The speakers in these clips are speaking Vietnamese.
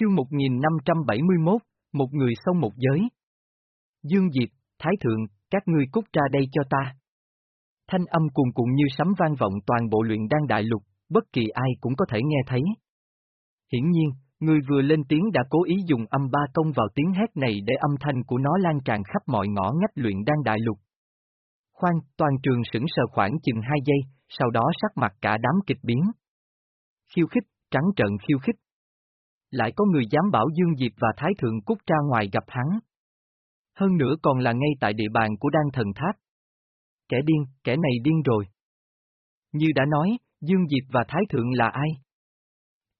Chương 1571, một người sông một giới. Dương Diệp, Thái Thượng, các ngươi cút ra đây cho ta. Thanh âm cuồn cuộn như sấm vang vọng toàn bộ luyện đan đại lục, bất kỳ ai cũng có thể nghe thấy. Hiển nhiên, người vừa lên tiếng đã cố ý dùng âm ba công vào tiếng hét này để âm thanh của nó lan tràn khắp mọi ngõ ngách luyện đan đại lục. Khoan, toàn trường sững sờ khoảng chừng hai giây, sau đó sắc mặt cả đám kịch biến. Khiêu khích, trắng trợn khiêu khích. Lại có người dám bảo Dương Diệp và Thái Thượng Cúc ra ngoài gặp hắn. Hơn nữa còn là ngay tại địa bàn của đan thần tháp. Kẻ điên, kẻ này điên rồi. Như đã nói, Dương Diệp và Thái Thượng là ai?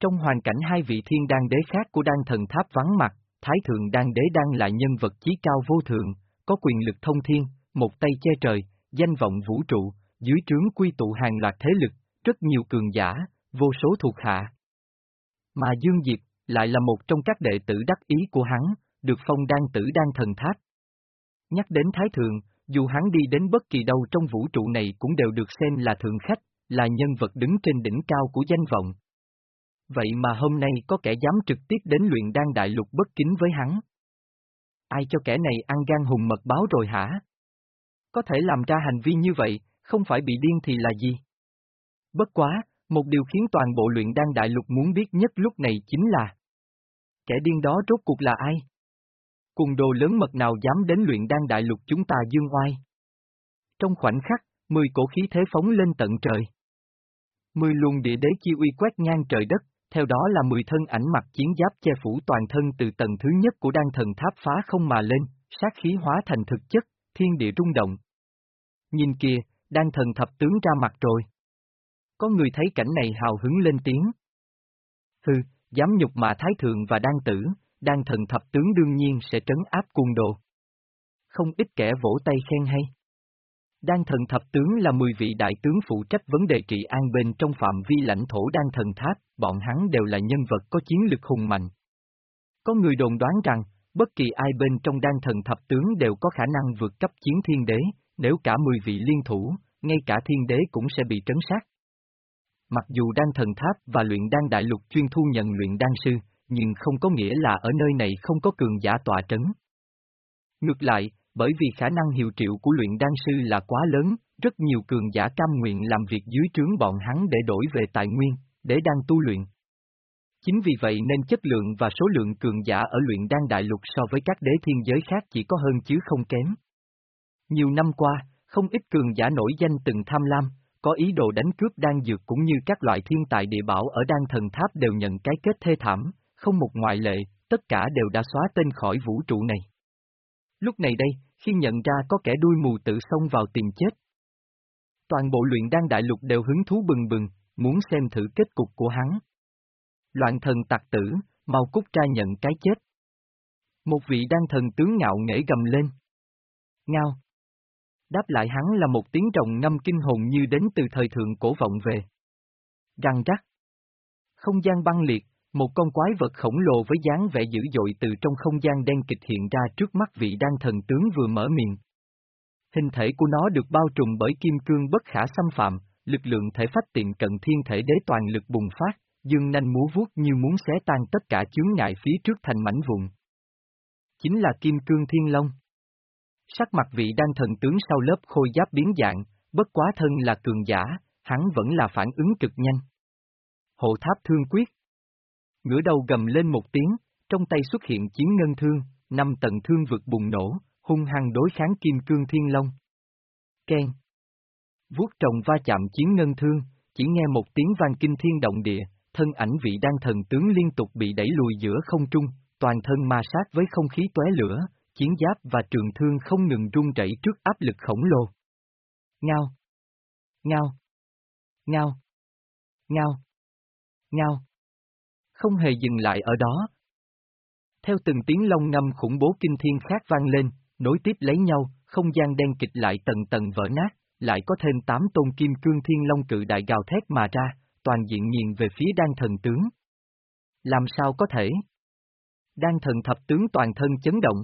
Trong hoàn cảnh hai vị thiên đan đế khác của đan thần tháp vắng mặt, Thái Thượng đan đế đang là nhân vật chí cao vô thượng, có quyền lực thông thiên, một tay che trời, danh vọng vũ trụ, dưới trướng quy tụ hàng loạt thế lực, rất nhiều cường giả, vô số thuộc hạ. Mà Dương Diệp, lại là một trong các đệ tử đắc ý của hắn, được phong đan tử đan thần tháp. Nhắc đến Thái Thượng, dù hắn đi đến bất kỳ đâu trong vũ trụ này cũng đều được xem là thượng khách, là nhân vật đứng trên đỉnh cao của danh vọng. Vậy mà hôm nay có kẻ dám trực tiếp đến luyện đan đại lục bất kính với hắn. Ai cho kẻ này ăn gan hùng mật báo rồi hả? Có thể làm ra hành vi như vậy, không phải bị điên thì là gì? Bất quá, một điều khiến toàn bộ luyện đan đại lục muốn biết nhất lúc này chính là Kẻ điên đó rốt cuộc là ai? Cùng đồ lớn mật nào dám đến luyện đan đại lục chúng ta dương oai? Trong khoảnh khắc, mười cổ khí thế phóng lên tận trời. Mười luồng địa đế chi uy quét ngang trời đất, theo đó là mười thân ảnh mặc chiến giáp che phủ toàn thân từ tầng thứ nhất của đan thần tháp phá không mà lên, sát khí hóa thành thực chất, thiên địa rung động. Nhìn kìa, đan thần thập tướng ra mặt rồi. Có người thấy cảnh này hào hứng lên tiếng. Hừ, dám nhục mà thái thượng và đan tử, đan thần thập tướng đương nhiên sẽ trấn áp cung đồ. Không ít kẻ vỗ tay khen hay. Đan thần thập tướng là 10 vị đại tướng phụ trách vấn đề trị an bên trong phạm vi lãnh thổ đan thần tháp, bọn hắn đều là nhân vật có chiến lực hùng mạnh. Có người đồn đoán rằng, bất kỳ ai bên trong đan thần thập tướng đều có khả năng vượt cấp chiến thiên đế, nếu cả 10 vị liên thủ, ngay cả thiên đế cũng sẽ bị trấn sát. Mặc dù đan thần tháp và luyện đan đại lục chuyên thu nhận luyện đan sư, nhưng không có nghĩa là ở nơi này không có cường giả tọa trấn. Ngược lại, bởi vì khả năng hiệu triệu của luyện đan sư là quá lớn, rất nhiều cường giả cam nguyện làm việc dưới trướng bọn hắn để đổi về tài nguyên, để đang tu luyện. Chính vì vậy nên chất lượng và số lượng cường giả ở luyện đan đại lục so với các đế thiên giới khác chỉ có hơn chứ không kém. Nhiều năm qua, không ít cường giả nổi danh từng tham lam, có ý đồ đánh cướp đan dược cũng như các loại thiên tài địa bảo ở đan thần tháp đều nhận cái kết thê thảm, không một ngoại lệ, tất cả đều đã xóa tên khỏi vũ trụ này. Lúc này đây, khi nhận ra có kẻ đuôi mù tự xông vào tìm chết. Toàn bộ luyện đan đại lục đều hứng thú bừng bừng, muốn xem thử kết cục của hắn. Loạn thần tặc tử, mau cút ra nhận cái chết. Một vị đan thần tướng ngạo nghễ gầm lên. Ngao. Đáp lại hắn là một tiếng rồng ngâm kinh hồn như đến từ thời thượng cổ vọng về. Răng rắc. Không gian băng liệt, một con quái vật khổng lồ với dáng vẻ dữ dội từ trong không gian đen kịch hiện ra trước mắt vị đan thần tướng vừa mở miệng. Hình thể của nó được bao trùm bởi kim cương bất khả xâm phạm, lực lượng thể phách tiện cận thiên thể đế toàn lực bùng phát, dương nanh múa vuốt như muốn xé tan tất cả chướng ngại phía trước thành mảnh vụn. Chính là kim cương thiên long. Sắc mặt vị đang thần tướng sau lớp khôi giáp biến dạng, bất quá thân là cường giả, hắn vẫn là phản ứng cực nhanh. Hộ tháp thương quyết ngửa đầu gầm lên một tiếng, trong tay xuất hiện chiến ngân thương, năm tầng thương vực bùng nổ, hung hăng đối kháng kim cương thiên long. Ken. Vuốt trồng va chạm chiến ngân thương, chỉ nghe một tiếng vang kinh thiên động địa, thân ảnh vị đang thần tướng liên tục bị đẩy lùi giữa không trung, toàn thân ma sát với không khí tóe lửa, chiến giáp và trường thương không ngừng rung rẩy trước áp lực khổng lồ. Ngao. Ngao. Ngao. Ngao. Ngao không hề dừng lại ở đó. Theo từng tiếng long ngâm khủng bố kinh thiên khác vang lên, nối tiếp lấy nhau, không gian đen kịch lại tầng tầng vỡ nát, lại có thêm tám tôn kim cương thiên long cự đại gào thét mà ra, toàn diện nhìn về phía đan thần tướng. Làm sao có thể? Đan thần thập tướng toàn thân chấn động.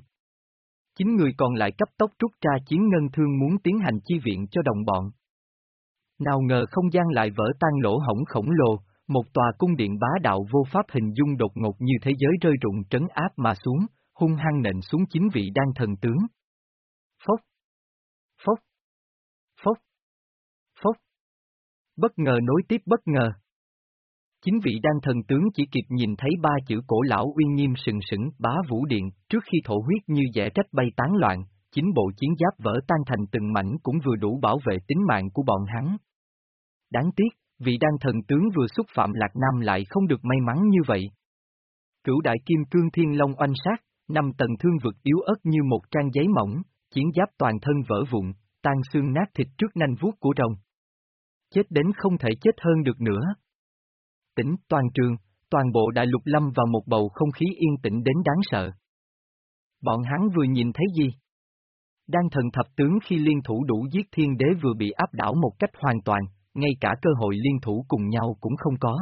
Chính người còn lại cấp tốc rút ra chiến ngân thương muốn tiến hành chi viện cho đồng bọn. Nào ngờ không gian lại vỡ tan lỗ hổng khổng lồ, một tòa cung điện bá đạo vô pháp hình dung đột ngột như thế giới rơi rụng trấn áp mà xuống, hung hăng nện xuống chính vị đang thần tướng. Phốc. Phốc. Phốc. Phốc. Bất ngờ nối tiếp bất ngờ. Chính vị đan thần tướng chỉ kịp nhìn thấy ba chữ cổ lão uy nghiêm sừng sững bá vũ điện, trước khi thổ huyết như dẻ trách bay tán loạn, chính bộ chiến giáp vỡ tan thành từng mảnh cũng vừa đủ bảo vệ tính mạng của bọn hắn. Đáng tiếc, vị đan thần tướng vừa xúc phạm Lạc Nam lại không được may mắn như vậy. Cửu đại kim cương thiên long oanh sát, năm tầng thương vực yếu ớt như một trang giấy mỏng, chiến giáp toàn thân vỡ vụn, tan xương nát thịt trước nanh vuốt của rồng. Chết đến không thể chết hơn được nữa. Tỉnh toàn trường, toàn bộ đại lục lâm vào một bầu không khí yên tĩnh đến đáng sợ. Bọn hắn vừa nhìn thấy gì? Đang thần thập tướng khi liên thủ đủ giết thiên đế vừa bị áp đảo một cách hoàn toàn, ngay cả cơ hội liên thủ cùng nhau cũng không có.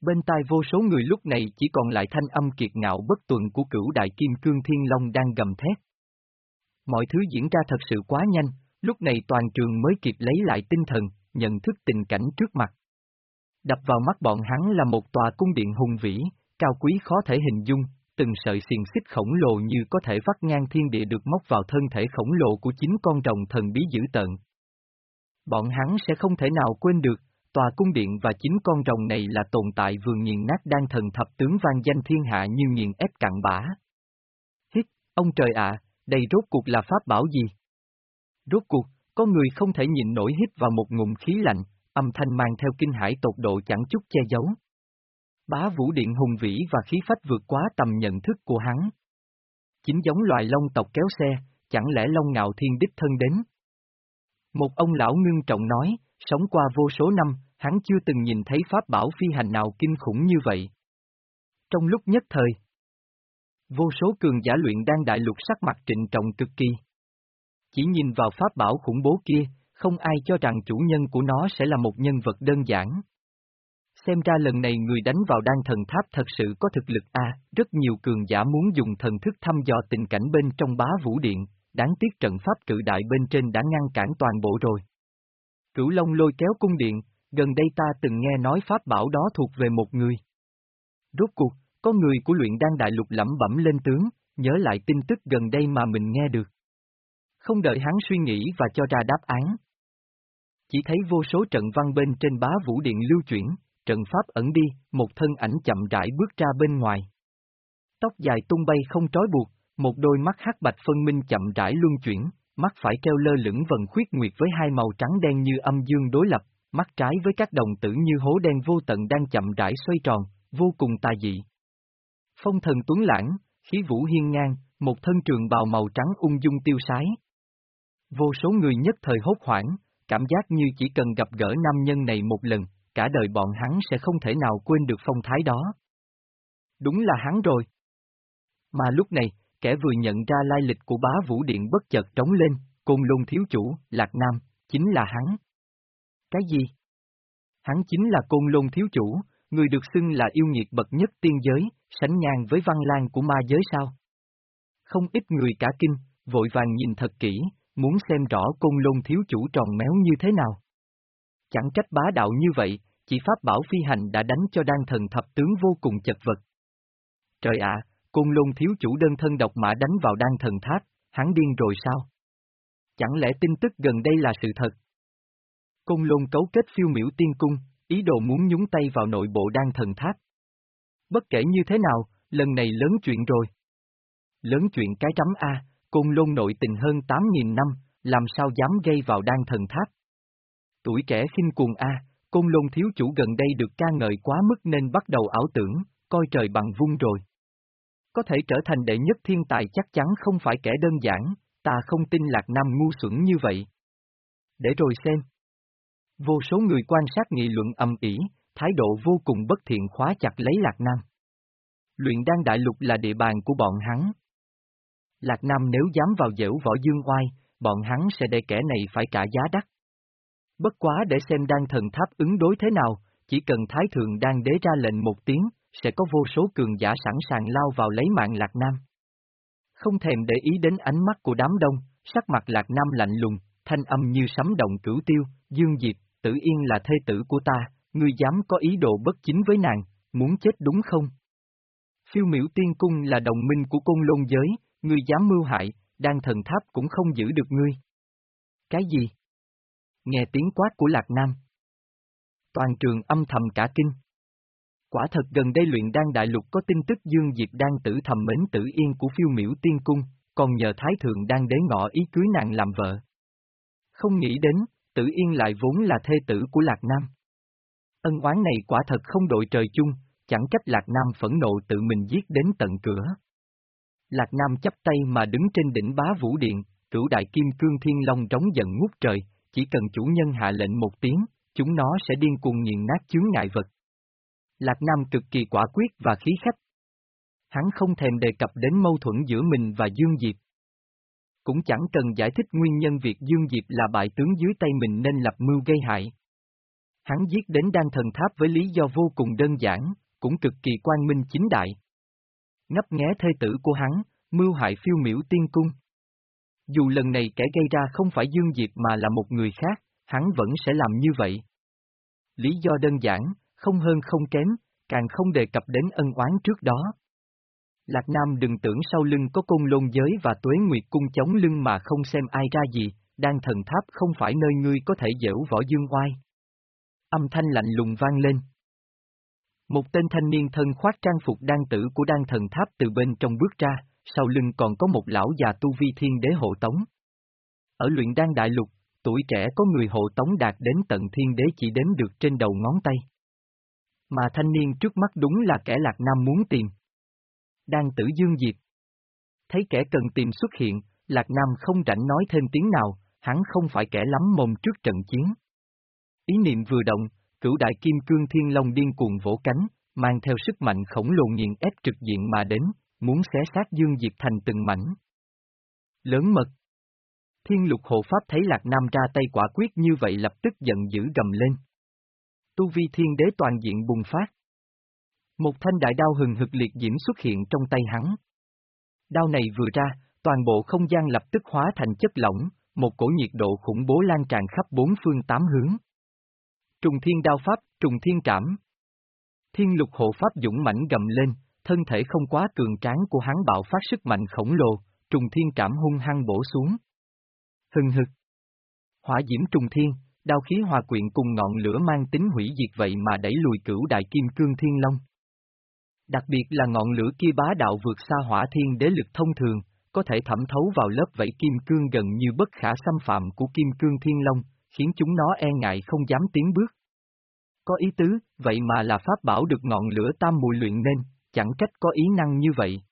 Bên tai vô số người lúc này chỉ còn lại thanh âm kiệt ngạo bất tuần của cửu đại kim cương thiên long đang gầm thét. Mọi thứ diễn ra thật sự quá nhanh, lúc này toàn trường mới kịp lấy lại tinh thần, nhận thức tình cảnh trước mặt. Đập vào mắt bọn hắn là một tòa cung điện hùng vĩ, cao quý khó thể hình dung, từng sợi xiềng xích khổng lồ như có thể vắt ngang thiên địa được móc vào thân thể khổng lồ của chính con rồng thần bí dữ tợn. Bọn hắn sẽ không thể nào quên được, tòa cung điện và chính con rồng này là tồn tại vừa nghiền nát đang thần thập tướng vang danh thiên hạ như nghiền ép cặn bã. Hít, ông trời ạ, đây rốt cuộc là pháp bảo gì? Rốt cuộc, có người không thể nhịn nổi hít vào một ngụm khí lạnh, âm thanh mang theo kinh hải tột độ chẳng chút che giấu. Bá vũ điện hùng vĩ và khí phách vượt quá tầm nhận thức của hắn. Chính giống loài long tộc kéo xe, chẳng lẽ long ngạo thiên đích thân đến? Một ông lão ngưng trọng nói, sống qua vô số năm, hắn chưa từng nhìn thấy pháp bảo phi hành nào kinh khủng như vậy. Trong lúc nhất thời, vô số cường giả luyện đang đại lục sắc mặt trịnh trọng cực kỳ. Chỉ nhìn vào pháp bảo khủng bố kia, không ai cho rằng chủ nhân của nó sẽ là một nhân vật đơn giản. Xem ra lần này người đánh vào đan thần tháp thật sự có thực lực a, rất nhiều cường giả muốn dùng thần thức thăm dò tình cảnh bên trong bá vũ điện, đáng tiếc trận pháp cự đại bên trên đã ngăn cản toàn bộ rồi. Cửu Long lôi kéo cung điện, gần đây ta từng nghe nói pháp bảo đó thuộc về một người. Rốt cuộc, có người của luyện đan đại lục lẩm bẩm lên tướng, nhớ lại tin tức gần đây mà mình nghe được. Không đợi hắn suy nghĩ và cho ra đáp án. Chỉ thấy vô số trận văn bên trên bá vũ điện lưu chuyển, trận pháp ẩn đi, một thân ảnh chậm rãi bước ra bên ngoài. Tóc dài tung bay không trói buộc, một đôi mắt hắc bạch phân minh chậm rãi luân chuyển, mắt phải treo lơ lửng vần khuyết nguyệt với hai màu trắng đen như âm dương đối lập, mắt trái với các đồng tử như hố đen vô tận đang chậm rãi xoay tròn, vô cùng tà dị. Phong thần tuấn lãng, khí vũ hiên ngang, một thân trường bào màu trắng ung dung tiêu sái. Vô số người nhất thời hốt hoảng, cảm giác như chỉ cần gặp gỡ nam nhân này một lần, cả đời bọn hắn sẽ không thể nào quên được phong thái đó. Đúng là hắn rồi. Mà lúc này, kẻ vừa nhận ra lai lịch của bá vũ điện bất chợt trống lên, côn lôn thiếu chủ, Lạc Nam, chính là hắn. Cái gì? Hắn chính là côn lôn thiếu chủ, người được xưng là yêu nghiệt bậc nhất tiên giới, sánh ngang với văn lan của ma giới sao? Không ít người cả kinh, vội vàng nhìn thật kỹ, muốn xem rõ côn lôn thiếu chủ tròn méo như thế nào. Chẳng trách bá đạo như vậy, chỉ pháp bảo phi hành đã đánh cho đan thần thập tướng vô cùng chật vật. Trời ạ, côn lôn thiếu chủ đơn thân độc mã đánh vào đan thần tháp, hắn điên rồi sao? Chẳng lẽ tin tức gần đây là sự thật? Côn lôn cấu kết phiêu miểu tiên cung, ý đồ muốn nhúng tay vào nội bộ đan thần tháp. Bất kể như thế nào, lần này lớn chuyện rồi. Lớn chuyện cái trắm A, côn lôn nội tình hơn 8.000 năm, làm sao dám gây vào đan thần tháp. Tuổi trẻ khinh cuồng A, côn lôn thiếu chủ gần đây được ca ngợi quá mức nên bắt đầu ảo tưởng, coi trời bằng vung rồi. Có thể trở thành đệ nhất thiên tài chắc chắn không phải kẻ đơn giản, ta không tin Lạc Nam ngu xuẩn như vậy. Để rồi xem. Vô số người quan sát nghị luận âm ỉ, thái độ vô cùng bất thiện khóa chặt lấy Lạc Nam. Luyện đan đại lục là địa bàn của bọn hắn. Lạc Nam nếu dám vào dễu võ dương oai, bọn hắn sẽ để kẻ này phải trả giá đắt. Bất quá để xem đan thần tháp ứng đối thế nào, chỉ cần Thái Thượng đang đế ra lệnh một tiếng, sẽ có vô số cường giả sẵn sàng lao vào lấy mạng Lạc Nam. Không thèm để ý đến ánh mắt của đám đông, sắc mặt Lạc Nam lạnh lùng, thanh âm như sấm động cửu tiêu, dương diệp, tử yên là thê tử của ta, ngươi dám có ý đồ bất chính với nàng, muốn chết đúng không? Phiêu miểu tiên cung là đồng minh của côn lôn giới, ngươi dám mưu hại, đang thần tháp cũng không giữ được ngươi. Cái gì? Nghe tiếng quát của Lạc Nam. Toàn trường âm thầm cả kinh. Quả thật gần đây luyện đan đại lục có tin tức Dương Diệp đang tử thầm mến tử yên của phiêu miểu tiên cung, còn nhờ Thái Thượng đang đế ngọ ý cưới nàng làm vợ. Không nghĩ đến, tử yên lại vốn là thê tử của Lạc Nam. Ân oán này quả thật không đội trời chung, chẳng cách Lạc Nam phẫn nộ tự mình giết đến tận cửa. Lạc Nam chấp tay mà đứng trên đỉnh bá vũ điện, cửu đại kim cương thiên long trống giận ngút trời, chỉ cần chủ nhân hạ lệnh một tiếng, chúng nó sẽ điên cuồng nghiền nát chướng ngại vật. Lạc Nam cực kỳ quả quyết và khí khách. Hắn không thèm đề cập đến mâu thuẫn giữa mình và Dương Diệp. Cũng chẳng cần giải thích nguyên nhân việc Dương Diệp là bại tướng dưới tay mình nên lập mưu gây hại. Hắn giết đến đan thần tháp với lý do vô cùng đơn giản, cũng cực kỳ quan minh chính đại. Ngấp nghé thê tử của hắn, mưu hại phiêu miểu tiên cung. Dù lần này kẻ gây ra không phải Dương Diệp mà là một người khác, hắn vẫn sẽ làm như vậy. Lý do đơn giản, không hơn không kém, càng không đề cập đến ân oán trước đó. Lạc Nam đừng tưởng sau lưng có công lôn giới và tuế nguyệt cung chống lưng mà không xem ai ra gì, đang thần tháp không phải nơi ngươi có thể dễu võ dương oai. Âm thanh lạnh lùng vang lên. Một tên thanh niên thân khoác trang phục đan tử của đan thần tháp từ bên trong bước ra, sau lưng còn có một lão già tu vi thiên đế hộ tống. Ở luyện đan đại lục, tuổi trẻ có người hộ tống đạt đến tận thiên đế chỉ đến được trên đầu ngón tay. Mà thanh niên trước mắt đúng là kẻ Lạc Nam muốn tìm. đan tử dương diệt. Thấy kẻ cần tìm xuất hiện, Lạc Nam không rảnh nói thêm tiếng nào, hắn không phải kẻ lắm mồm trước trận chiến. Ý niệm vừa động, cửu đại kim cương thiên long điên cuồng vỗ cánh, mang theo sức mạnh khổng lồ nghiền ép trực diện mà đến, muốn xé xác dương diệt thành từng mảnh. Lớn mật. Thiên lục hộ pháp thấy Lạc Nam ra tay quả quyết như vậy lập tức giận dữ gầm lên. Tu vi thiên đế toàn diện bùng phát. Một thanh đại đao hừng hực liệt diễm xuất hiện trong tay hắn. Đao này vừa ra, toàn bộ không gian lập tức hóa thành chất lỏng, một cổ nhiệt độ khủng bố lan tràn khắp bốn phương tám hướng. Trùng thiên đao pháp, trùng thiên trảm. Thiên lục hộ pháp dũng mãnh gầm lên, thân thể không quá cường tráng của hắn bạo phát sức mạnh khổng lồ, trùng thiên trảm hung hăng bổ xuống. Hừng hực. Hỏa diễm trùng thiên, đao khí hòa quyện cùng ngọn lửa mang tính hủy diệt vậy mà đẩy lùi cửu đại kim cương thiên long. Đặc biệt là ngọn lửa kia bá đạo vượt xa hỏa thiên đế lực thông thường, có thể thẩm thấu vào lớp vảy kim cương gần như bất khả xâm phạm của kim cương thiên long, khiến chúng nó e ngại không dám tiến bước. Có ý tứ, vậy mà là pháp bảo được ngọn lửa tam mùi luyện nên, chẳng trách có ý năng như vậy.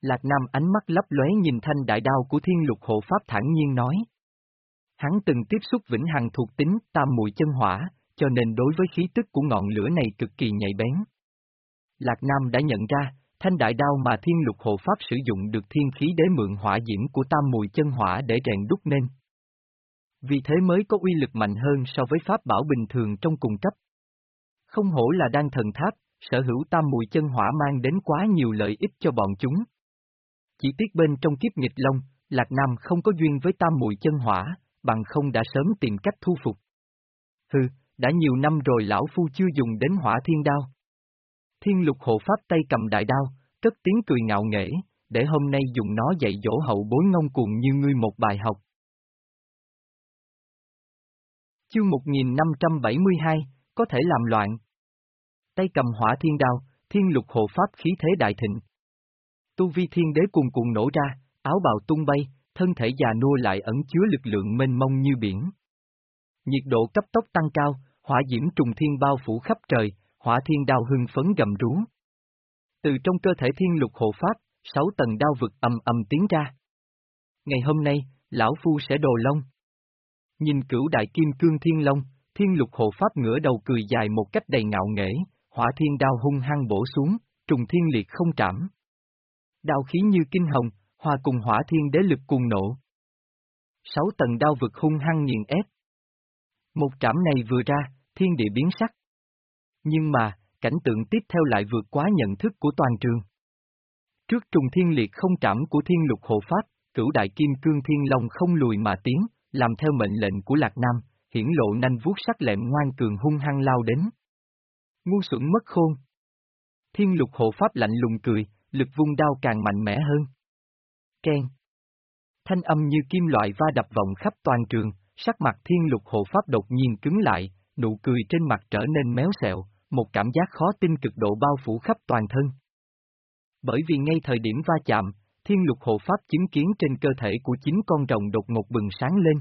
Lạc Nam ánh mắt lấp lóe nhìn thanh đại đao của thiên lục hộ pháp thản nhiên nói. Hắn từng tiếp xúc vĩnh hằng thuộc tính tam mùi chân hỏa, cho nên đối với khí tức của ngọn lửa này cực kỳ nhạy bén. Lạc Nam đã nhận ra, thanh đại đao mà thiên lục hộ pháp sử dụng được thiên khí đế mượn hỏa diễm của tam mùi chân hỏa để rèn đúc nên. Vì thế mới có uy lực mạnh hơn so với pháp bảo bình thường trong cùng cấp. Không hổ là đang thần tháp, sở hữu tam mùi chân hỏa mang đến quá nhiều lợi ích cho bọn chúng. Chỉ tiếc bên trong kiếp nghịch long, Lạc Nam không có duyên với tam mùi chân hỏa, bằng không đã sớm tìm cách thu phục. Hừ, đã nhiều năm rồi lão phu chưa dùng đến hỏa thiên đao. Thiên lục hộ pháp tay cầm đại đao, cất tiếng cười ngạo nghễ, để hôm nay dùng nó dạy dỗ hậu bối ngông cuồng như ngươi một bài học. Chương 1572, có thể làm loạn. Tay cầm hỏa thiên đao, thiên lục hộ pháp khí thế đại thịnh. Tu vi thiên đế cùng cùng nổ ra, áo bào tung bay, thân thể già nua lại ẩn chứa lực lượng mênh mông như biển. Nhiệt độ cấp tốc tăng cao, hỏa diễm trùng thiên bao phủ khắp trời, hỏa thiên đao hưng phấn gầm rú. Từ trong cơ thể thiên lục hộ pháp, sáu tầng đao vực ầm ầm tiến ra. Ngày hôm nay, lão phu sẽ đồ long. Nhìn cửu đại kim cương thiên long, thiên lục hộ pháp ngửa đầu cười dài một cách đầy ngạo nghễ, hỏa thiên đao hung hăng bổ xuống, trùng thiên liệt không trảm. Đao khí như kinh hồng, hòa cùng hỏa thiên đế lực cùng nổ. Sáu tầng đao vực hung hăng nghiền ép. Một trảm này vừa ra, thiên địa biến sắc. Nhưng mà, cảnh tượng tiếp theo lại vượt quá nhận thức của toàn trường. Trước trùng thiên liệt không trảm của thiên lục hộ pháp, cửu đại kim cương thiên long không lùi mà tiến, làm theo mệnh lệnh của Lạc Nam, hiển lộ nanh vuốt sắc lẹm ngoan cường hung hăng lao đến. Ngu xuẩn mất khôn. Thiên lục hộ pháp lạnh lùng cười, lực vung đao càng mạnh mẽ hơn. Ken. Thanh âm như kim loại va đập vọng khắp toàn trường, sắc mặt thiên lục hộ pháp đột nhiên cứng lại, nụ cười trên mặt trở nên méo xẹo, một cảm giác khó tin cực độ bao phủ khắp toàn thân. Bởi vì ngay thời điểm va chạm, thiên lục hộ pháp chứng kiến trên cơ thể của chính con rồng đột ngột bừng sáng lên.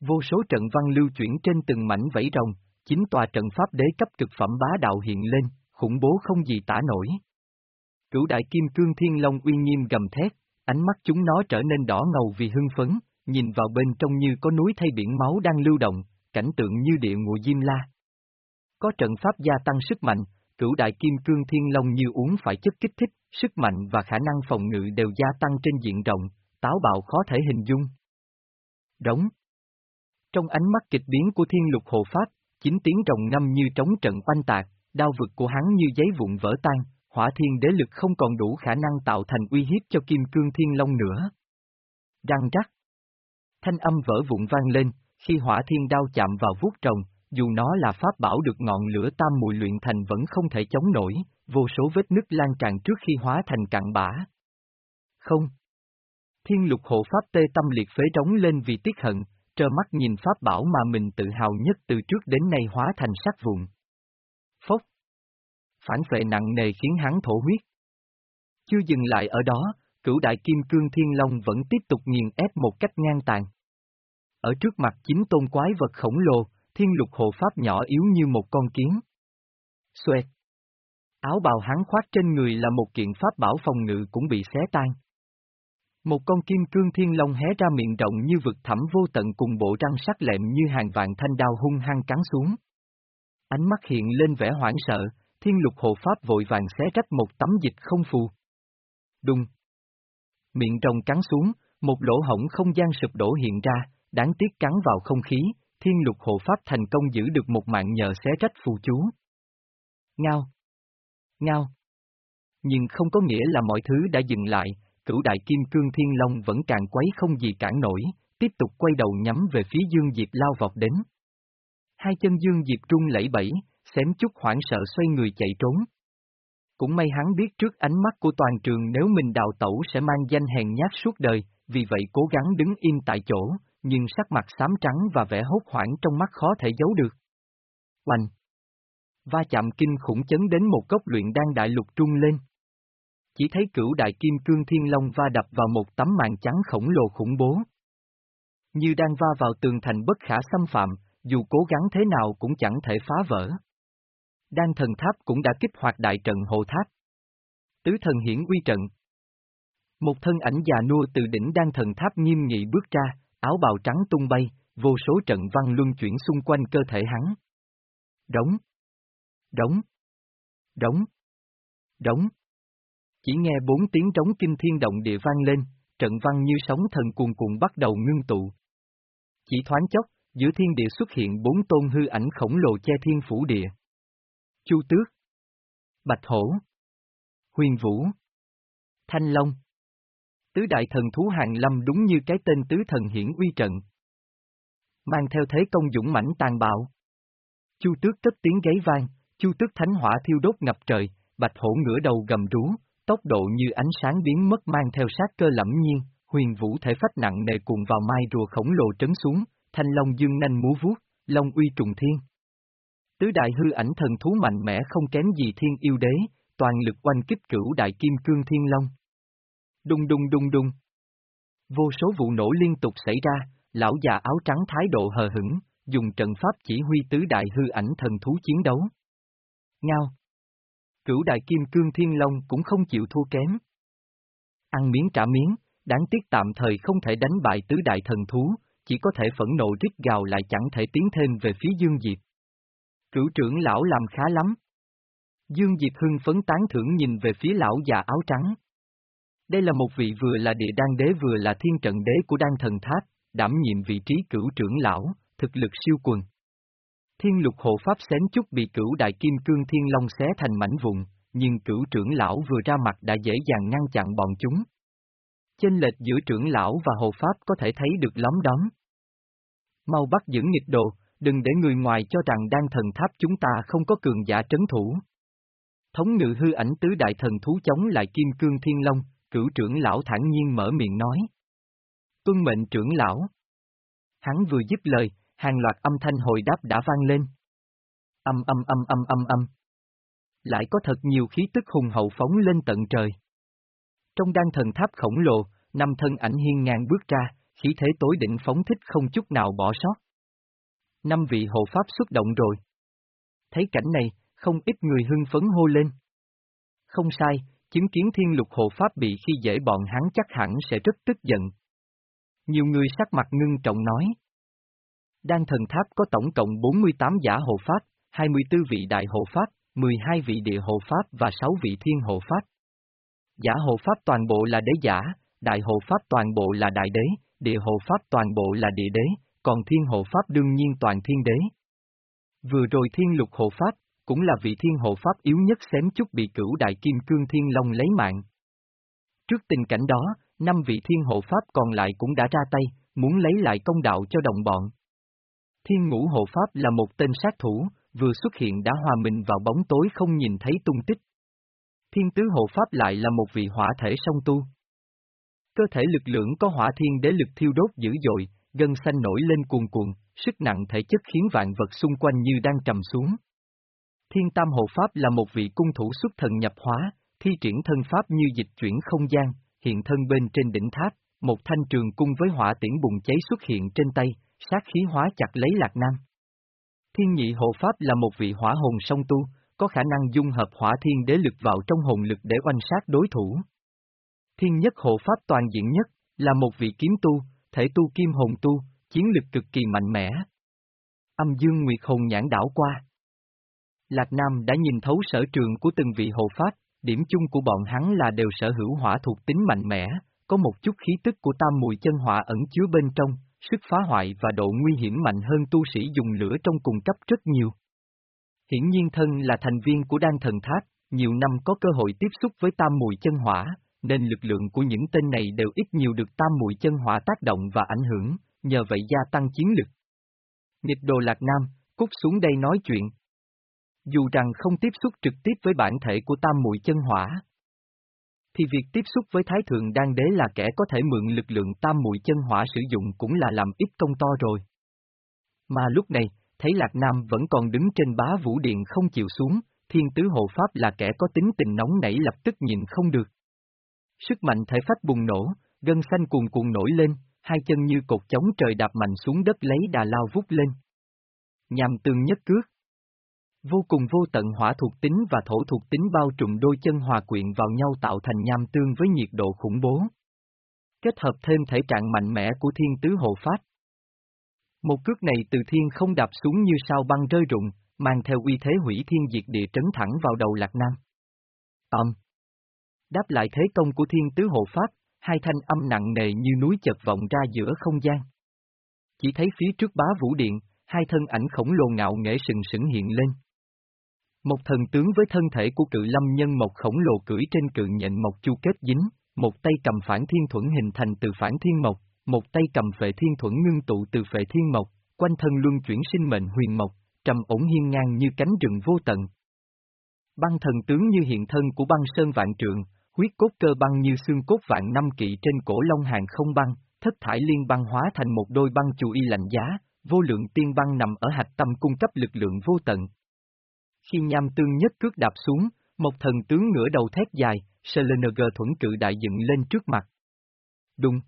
Vô số trận văn lưu chuyển trên từng mảnh vẫy rồng, chính tòa trận pháp đế cấp cực phẩm bá đạo hiện lên, khủng bố không gì tả nổi. Cửu đại kim cương thiên long uy nghiêm gầm thét, ánh mắt chúng nó trở nên đỏ ngầu vì hưng phấn, nhìn vào bên trong như có núi thay biển máu đang lưu động, cảnh tượng như địa ngụ Diêm La. Có trận pháp gia tăng sức mạnh, cửu đại kim cương thiên long như uống phải chất kích thích, sức mạnh và khả năng phòng ngự đều gia tăng trên diện rộng, táo bạo khó thể hình dung. Đóng Trong ánh mắt kịch biến của thiên lục hộ pháp, chính tiếng rồng ngâm như trống trận oanh tạc, đao vực của hắn như giấy vụn vỡ tan, hỏa thiên đế lực không còn đủ khả năng tạo thành uy hiếp cho kim cương thiên long nữa. Răng rắc. Thanh âm vỡ vụn vang lên, khi hỏa thiên đao chạm vào vuốt rồng, dù nó là pháp bảo được ngọn lửa tam mùi luyện thành vẫn không thể chống nổi, vô số vết nứt lan tràn trước khi hóa thành cạn bã. Không. Thiên lục hộ pháp tê tâm liệt phế trống lên vì tiếc hận, trơ mắt nhìn pháp bảo mà mình tự hào nhất từ trước đến nay hóa thành sắc vụn. Phốc. Phản phệ nặng nề khiến hắn thổ huyết. Chưa dừng lại ở đó, cửu đại kim cương thiên long vẫn tiếp tục nghiền ép một cách ngang tàn. Ở trước mặt chính tôn quái vật khổng lồ, thiên lục hộ pháp nhỏ yếu như một con kiến. Xoẹt. Áo bào hắn khoác trên người là một kiện pháp bảo phòng ngự cũng bị xé tan. Một con kim cương thiên long hé ra miệng rộng như vực thẳm vô tận cùng bộ răng sắc lẹm như hàng vạn thanh đao hung hăng cắn xuống. Ánh mắt hiện lên vẻ hoảng sợ, thiên lục hộ pháp vội vàng xé rách một tấm dịch không phù. Đùng. Miệng rồng cắn xuống, một lỗ hổng không gian sụp đổ hiện ra, đáng tiếc cắn vào không khí, thiên lục hộ pháp thành công giữ được một mạng nhờ xé rách phù chú. Ngao. Ngao. Nhưng không có nghĩa là mọi thứ đã dừng lại, cửu đại kim cương thiên long vẫn càng quấy không gì cản nổi, tiếp tục quay đầu nhắm về phía Dương Diệp lao vọt đến. Hai chân Dương Diệp trung lẫy bẫy, xém chút hoảng sợ xoay người chạy trốn. Cũng may hắn biết trước ánh mắt của toàn trường nếu mình đào tẩu sẽ mang danh hèn nhát suốt đời, vì vậy cố gắng đứng im tại chỗ, nhưng sắc mặt xám trắng và vẻ hốt hoảng trong mắt khó thể giấu được. Oanh! Va chạm kinh khủng chấn đến một cốc luyện đang đại lục trung lên. Chỉ thấy cửu đại kim cương thiên long va đập vào một tấm màn trắng khổng lồ khủng bố. Như đang va vào tường thành bất khả xâm phạm, dù cố gắng thế nào cũng chẳng thể phá vỡ. Đan thần tháp cũng đã kích hoạt đại trận hộ tháp. Tứ thần hiển uy trận. Một thân ảnh già nua từ đỉnh đan thần tháp nghiêm nghị bước ra, áo bào trắng tung bay, vô số trận văn luân chuyển xung quanh cơ thể hắn. Đóng. Đóng. Đóng. Đóng. Chỉ nghe bốn tiếng trống kinh thiên động địa vang lên, trận văn như sóng thần cuồn cuộn bắt đầu ngưng tụ. Chỉ thoáng chốc, giữa thiên địa xuất hiện bốn tôn hư ảnh khổng lồ che thiên phủ địa. Chu Tước, Bạch Hổ, Huyền Vũ, Thanh Long. Tứ đại thần thú hàng lâm đúng như cái tên tứ thần hiển uy trận. Mang theo thế công dũng mãnh tàn bạo. Chu Tước cất tiếng gáy vang, Chu Tước thánh hỏa thiêu đốt ngập trời, Bạch Hổ ngửa đầu gầm rú, tốc độ như ánh sáng biến mất mang theo sát cơ lẫm nhiên, huyền vũ thể phách nặng nề cuồng vào mai rùa khổng lồ trấn xuống, thanh long dương nanh múa vuốt, long uy trùng thiên. Tứ đại hư ảnh thần thú mạnh mẽ không kém gì thiên yêu đế, toàn lực oanh kích cửu đại kim cương thiên long. Đùng đùng đùng đùng. Vô số vụ nổ liên tục xảy ra, lão già áo trắng thái độ hờ hững, dùng trận pháp chỉ huy tứ đại hư ảnh thần thú chiến đấu. Ngao. Cửu đại kim cương thiên long cũng không chịu thua kém. Ăn miếng trả miếng, đáng tiếc tạm thời không thể đánh bại tứ đại thần thú, chỉ có thể phẫn nộ rít gào lại chẳng thể tiến thêm về phía Dương Diệp. Cửu trưởng lão làm khá lắm. Dương Diệp hưng phấn tán thưởng nhìn về phía lão già áo trắng. Đây là một vị vừa là địa đan đế vừa là thiên trận đế của đan thần tháp, đảm nhiệm vị trí cửu trưởng lão, thực lực siêu quần. Thiên lục hộ pháp xém chút bị cửu đại kim cương thiên long xé thành mảnh vụn, nhưng cửu trưởng lão vừa ra mặt đã dễ dàng ngăn chặn bọn chúng. Chênh lệch giữa trưởng lão và hộ pháp có thể thấy được lắm đóm. Mau bắt giữ nghịch độ, đừng để người ngoài cho rằng Đan thần tháp chúng ta không có cường giả trấn thủ. Thống ngự hư ảnh tứ đại thần thú chống lại kim cương thiên long, cửu trưởng lão thản nhiên mở miệng nói. Tuân mệnh trưởng lão. Hắn vừa dứt lời, hàng loạt âm thanh hồi đáp đã vang lên. Âm âm âm âm âm âm. Lại có thật nhiều khí tức hùng hậu phóng lên tận trời. Trong đan thần tháp khổng lồ, năm thân ảnh hiên ngang bước ra, khí thế tối định phóng thích không chút nào bỏ sót. Năm vị hộ pháp xuất động rồi. Thấy cảnh này, không ít người hưng phấn hô lên. Không sai, chứng kiến thiên lục hộ pháp bị khi dễ bọn hắn chắc hẳn sẽ rất tức giận. Nhiều người sắc mặt ngưng trọng nói. Đan thần tháp có tổng cộng 48 giả hộ pháp, 24 vị đại hộ pháp, 12 vị địa hộ pháp và 6 vị thiên hộ pháp. Giả hộ pháp toàn bộ là đế giả, đại hộ pháp toàn bộ là đại đế, địa hộ pháp toàn bộ là địa đế, còn thiên hộ pháp đương nhiên toàn thiên đế. Vừa rồi thiên lục hộ pháp, cũng là vị thiên hộ pháp yếu nhất xém chút bị cửu đại kim cương thiên long lấy mạng. Trước tình cảnh đó, năm vị thiên hộ pháp còn lại cũng đã ra tay, muốn lấy lại công đạo cho đồng bọn. Thiên ngũ hộ pháp là một tên sát thủ, vừa xuất hiện đã hòa mình vào bóng tối không nhìn thấy tung tích. Thiên tứ hộ pháp lại là một vị hỏa thể song tu. Cơ thể lực lượng có hỏa thiên đế lực thiêu đốt dữ dội, gân xanh nổi lên cuồn cuộn, sức nặng thể chất khiến vạn vật xung quanh như đang trầm xuống. Thiên Tam Hộ Pháp là một vị cung thủ xuất thần nhập hóa, thi triển thân pháp như dịch chuyển không gian, hiện thân bên trên đỉnh tháp, một thanh trường cung với hỏa tiễn bùng cháy xuất hiện trên tay, sát khí hóa chặt lấy Lạc Nam. Thiên Nhị Hộ Pháp là một vị hỏa hồn song tu, có khả năng dung hợp hỏa thiên đế lực vào trong hồn lực để oanh sát đối thủ. Thiên Nhất Hộ Pháp toàn diện nhất, là một vị kiếm tu, thể tu kim hồn tu, chiến lực cực kỳ mạnh mẽ. Âm Dương Nguyệt Hồn nhãn đảo qua. Lạc Nam đã nhìn thấu sở trường của từng vị hộ pháp, điểm chung của bọn hắn là đều sở hữu hỏa thuộc tính mạnh mẽ, có một chút khí tức của tam mùi chân hỏa ẩn chứa bên trong, sức phá hoại và độ nguy hiểm mạnh hơn tu sĩ dùng lửa trong cùng cấp rất nhiều. Hiển nhiên thân là thành viên của đan thần tháp, nhiều năm có cơ hội tiếp xúc với tam mùi chân hỏa, nên lực lượng của những tên này đều ít nhiều được tam mùi chân hỏa tác động và ảnh hưởng, nhờ vậy gia tăng chiến lực. Nghịch đồ Lạc Nam, cút xuống đây nói chuyện. Dù rằng không tiếp xúc trực tiếp với bản thể của tam muội chân hỏa, thì việc tiếp xúc với Thái Thượng Đan Đế là kẻ có thể mượn lực lượng tam muội chân hỏa sử dụng cũng là làm ít công to rồi. Mà lúc này, thấy Lạc Nam vẫn còn đứng trên bá vũ điện không chịu xuống, thiên tứ hộ pháp là kẻ có tính tình nóng nảy lập tức nhìn không được. Sức mạnh thể phách bùng nổ, gân xanh cuồn cuộn nổi lên, hai chân như cột chống trời đạp mạnh xuống đất lấy đà lao vút lên. Nhằm tương nhất cước. Vô cùng vô tận hỏa thuộc tính và thổ thuộc tính bao trùm đôi chân hòa quyện vào nhau tạo thành nham tương với nhiệt độ khủng bố. Kết hợp thêm thể trạng mạnh mẽ của thiên tứ hộ pháp. Một cước này từ thiên không đạp xuống như sao băng rơi rụng, mang theo uy thế hủy thiên diệt địa trấn thẳng vào đầu Lạc Nam. Âm. Đáp lại thế công của thiên tứ hộ pháp, hai thanh âm nặng nề như núi chật vọng ra giữa không gian. Chỉ thấy phía trước bá vũ điện, hai thân ảnh khổng lồ ngạo nghệ sừng sững hiện lên. Một thần tướng với thân thể của cự lâm nhân mộc khổng lồ cưỡi trên cự nhện mộc chu kết dính, một tay cầm phản thiên thuẫn hình thành từ phản thiên mộc, một tay cầm phệ thiên thuẫn ngưng tụ từ phệ thiên mộc, quanh thân luân chuyển sinh mệnh huyền mộc, trầm ổn hiên ngang như cánh rừng vô tận. Băng thần tướng như hiện thân của băng sơn vạn trượng, huyết cốt cơ băng như xương cốt vạn năm kỵ trên cổ long hàng không băng, thất thải liên băng hóa thành một đôi băng chù y lạnh giá, vô lượng tiên băng nằm ở hạch tâm cung cấp lực lượng vô tận. Khi nham tương nhất cước đạp xuống, một thần tướng ngửa đầu thét dài, Selenger thuẫn cự đại dựng lên trước mặt. Đúng.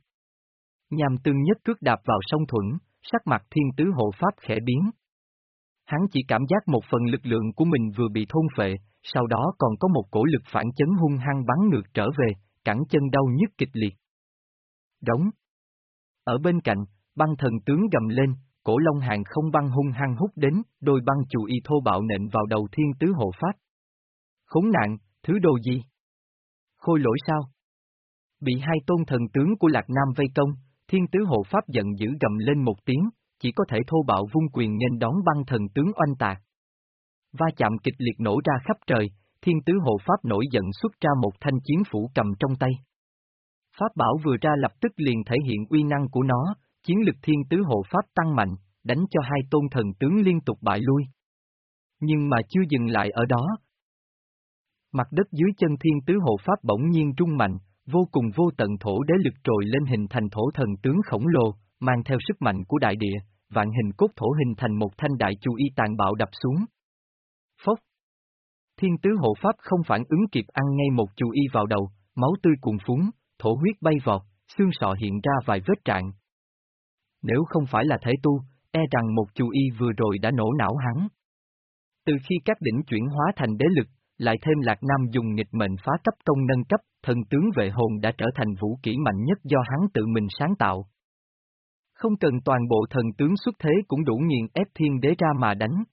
Nham tương nhất cước đạp vào sông thuẫn, sắc mặt thiên tứ hộ pháp khẽ biến. Hắn chỉ cảm giác một phần lực lượng của mình vừa bị thôn phệ, sau đó còn có một cổ lực phản chấn hung hăng bắn ngược trở về, cẳng chân đau nhức kịch liệt. Đóng. Ở bên cạnh, băng thần tướng gầm lên, cổ long hàng không băng hung hăng hút đến, đôi băng chù y thô bạo nện vào đầu thiên tứ hộ pháp. Khốn nạn, thứ đồ gì? Khôi lỗi sao? Bị hai tôn thần tướng của Lạc Nam vây công, thiên tứ hộ pháp giận dữ gầm lên một tiếng, chỉ có thể thô bạo vung quyền nên đón băng thần tướng oanh tạc. Va chạm kịch liệt nổ ra khắp trời, thiên tứ hộ pháp nổi giận xuất ra một thanh chiến phủ cầm trong tay. Pháp bảo vừa ra lập tức liền thể hiện uy năng của nó, chiến lực thiên tứ hộ pháp tăng mạnh, đánh cho hai tôn thần tướng liên tục bại lui. Nhưng mà chưa dừng lại ở đó. Mặt đất dưới chân thiên tứ hộ pháp bỗng nhiên trung mạnh, vô cùng vô tận thổ đế lực trồi lên hình thành thổ thần tướng khổng lồ, mang theo sức mạnh của đại địa, vạn hình cốt thổ hình thành một thanh đại chu y tàn bạo đập xuống. Phốc! Thiên tứ hộ pháp không phản ứng kịp ăn ngay một chu y vào đầu, máu tươi cuồn phúng, thổ huyết bay vọt, xương sọ hiện ra vài vết trạng. Nếu không phải là thể tu, e rằng một chu y vừa rồi đã nổ não hắn. Từ khi các đỉnh chuyển hóa thành đế lực, lại thêm Lạc Nam dùng nghịch mệnh phá cấp công nâng cấp, thần tướng vệ hồn đã trở thành vũ kỹ mạnh nhất do hắn tự mình sáng tạo. Không cần toàn bộ thần tướng xuất thế cũng đủ nghiền ép thiên đế ra mà đánh.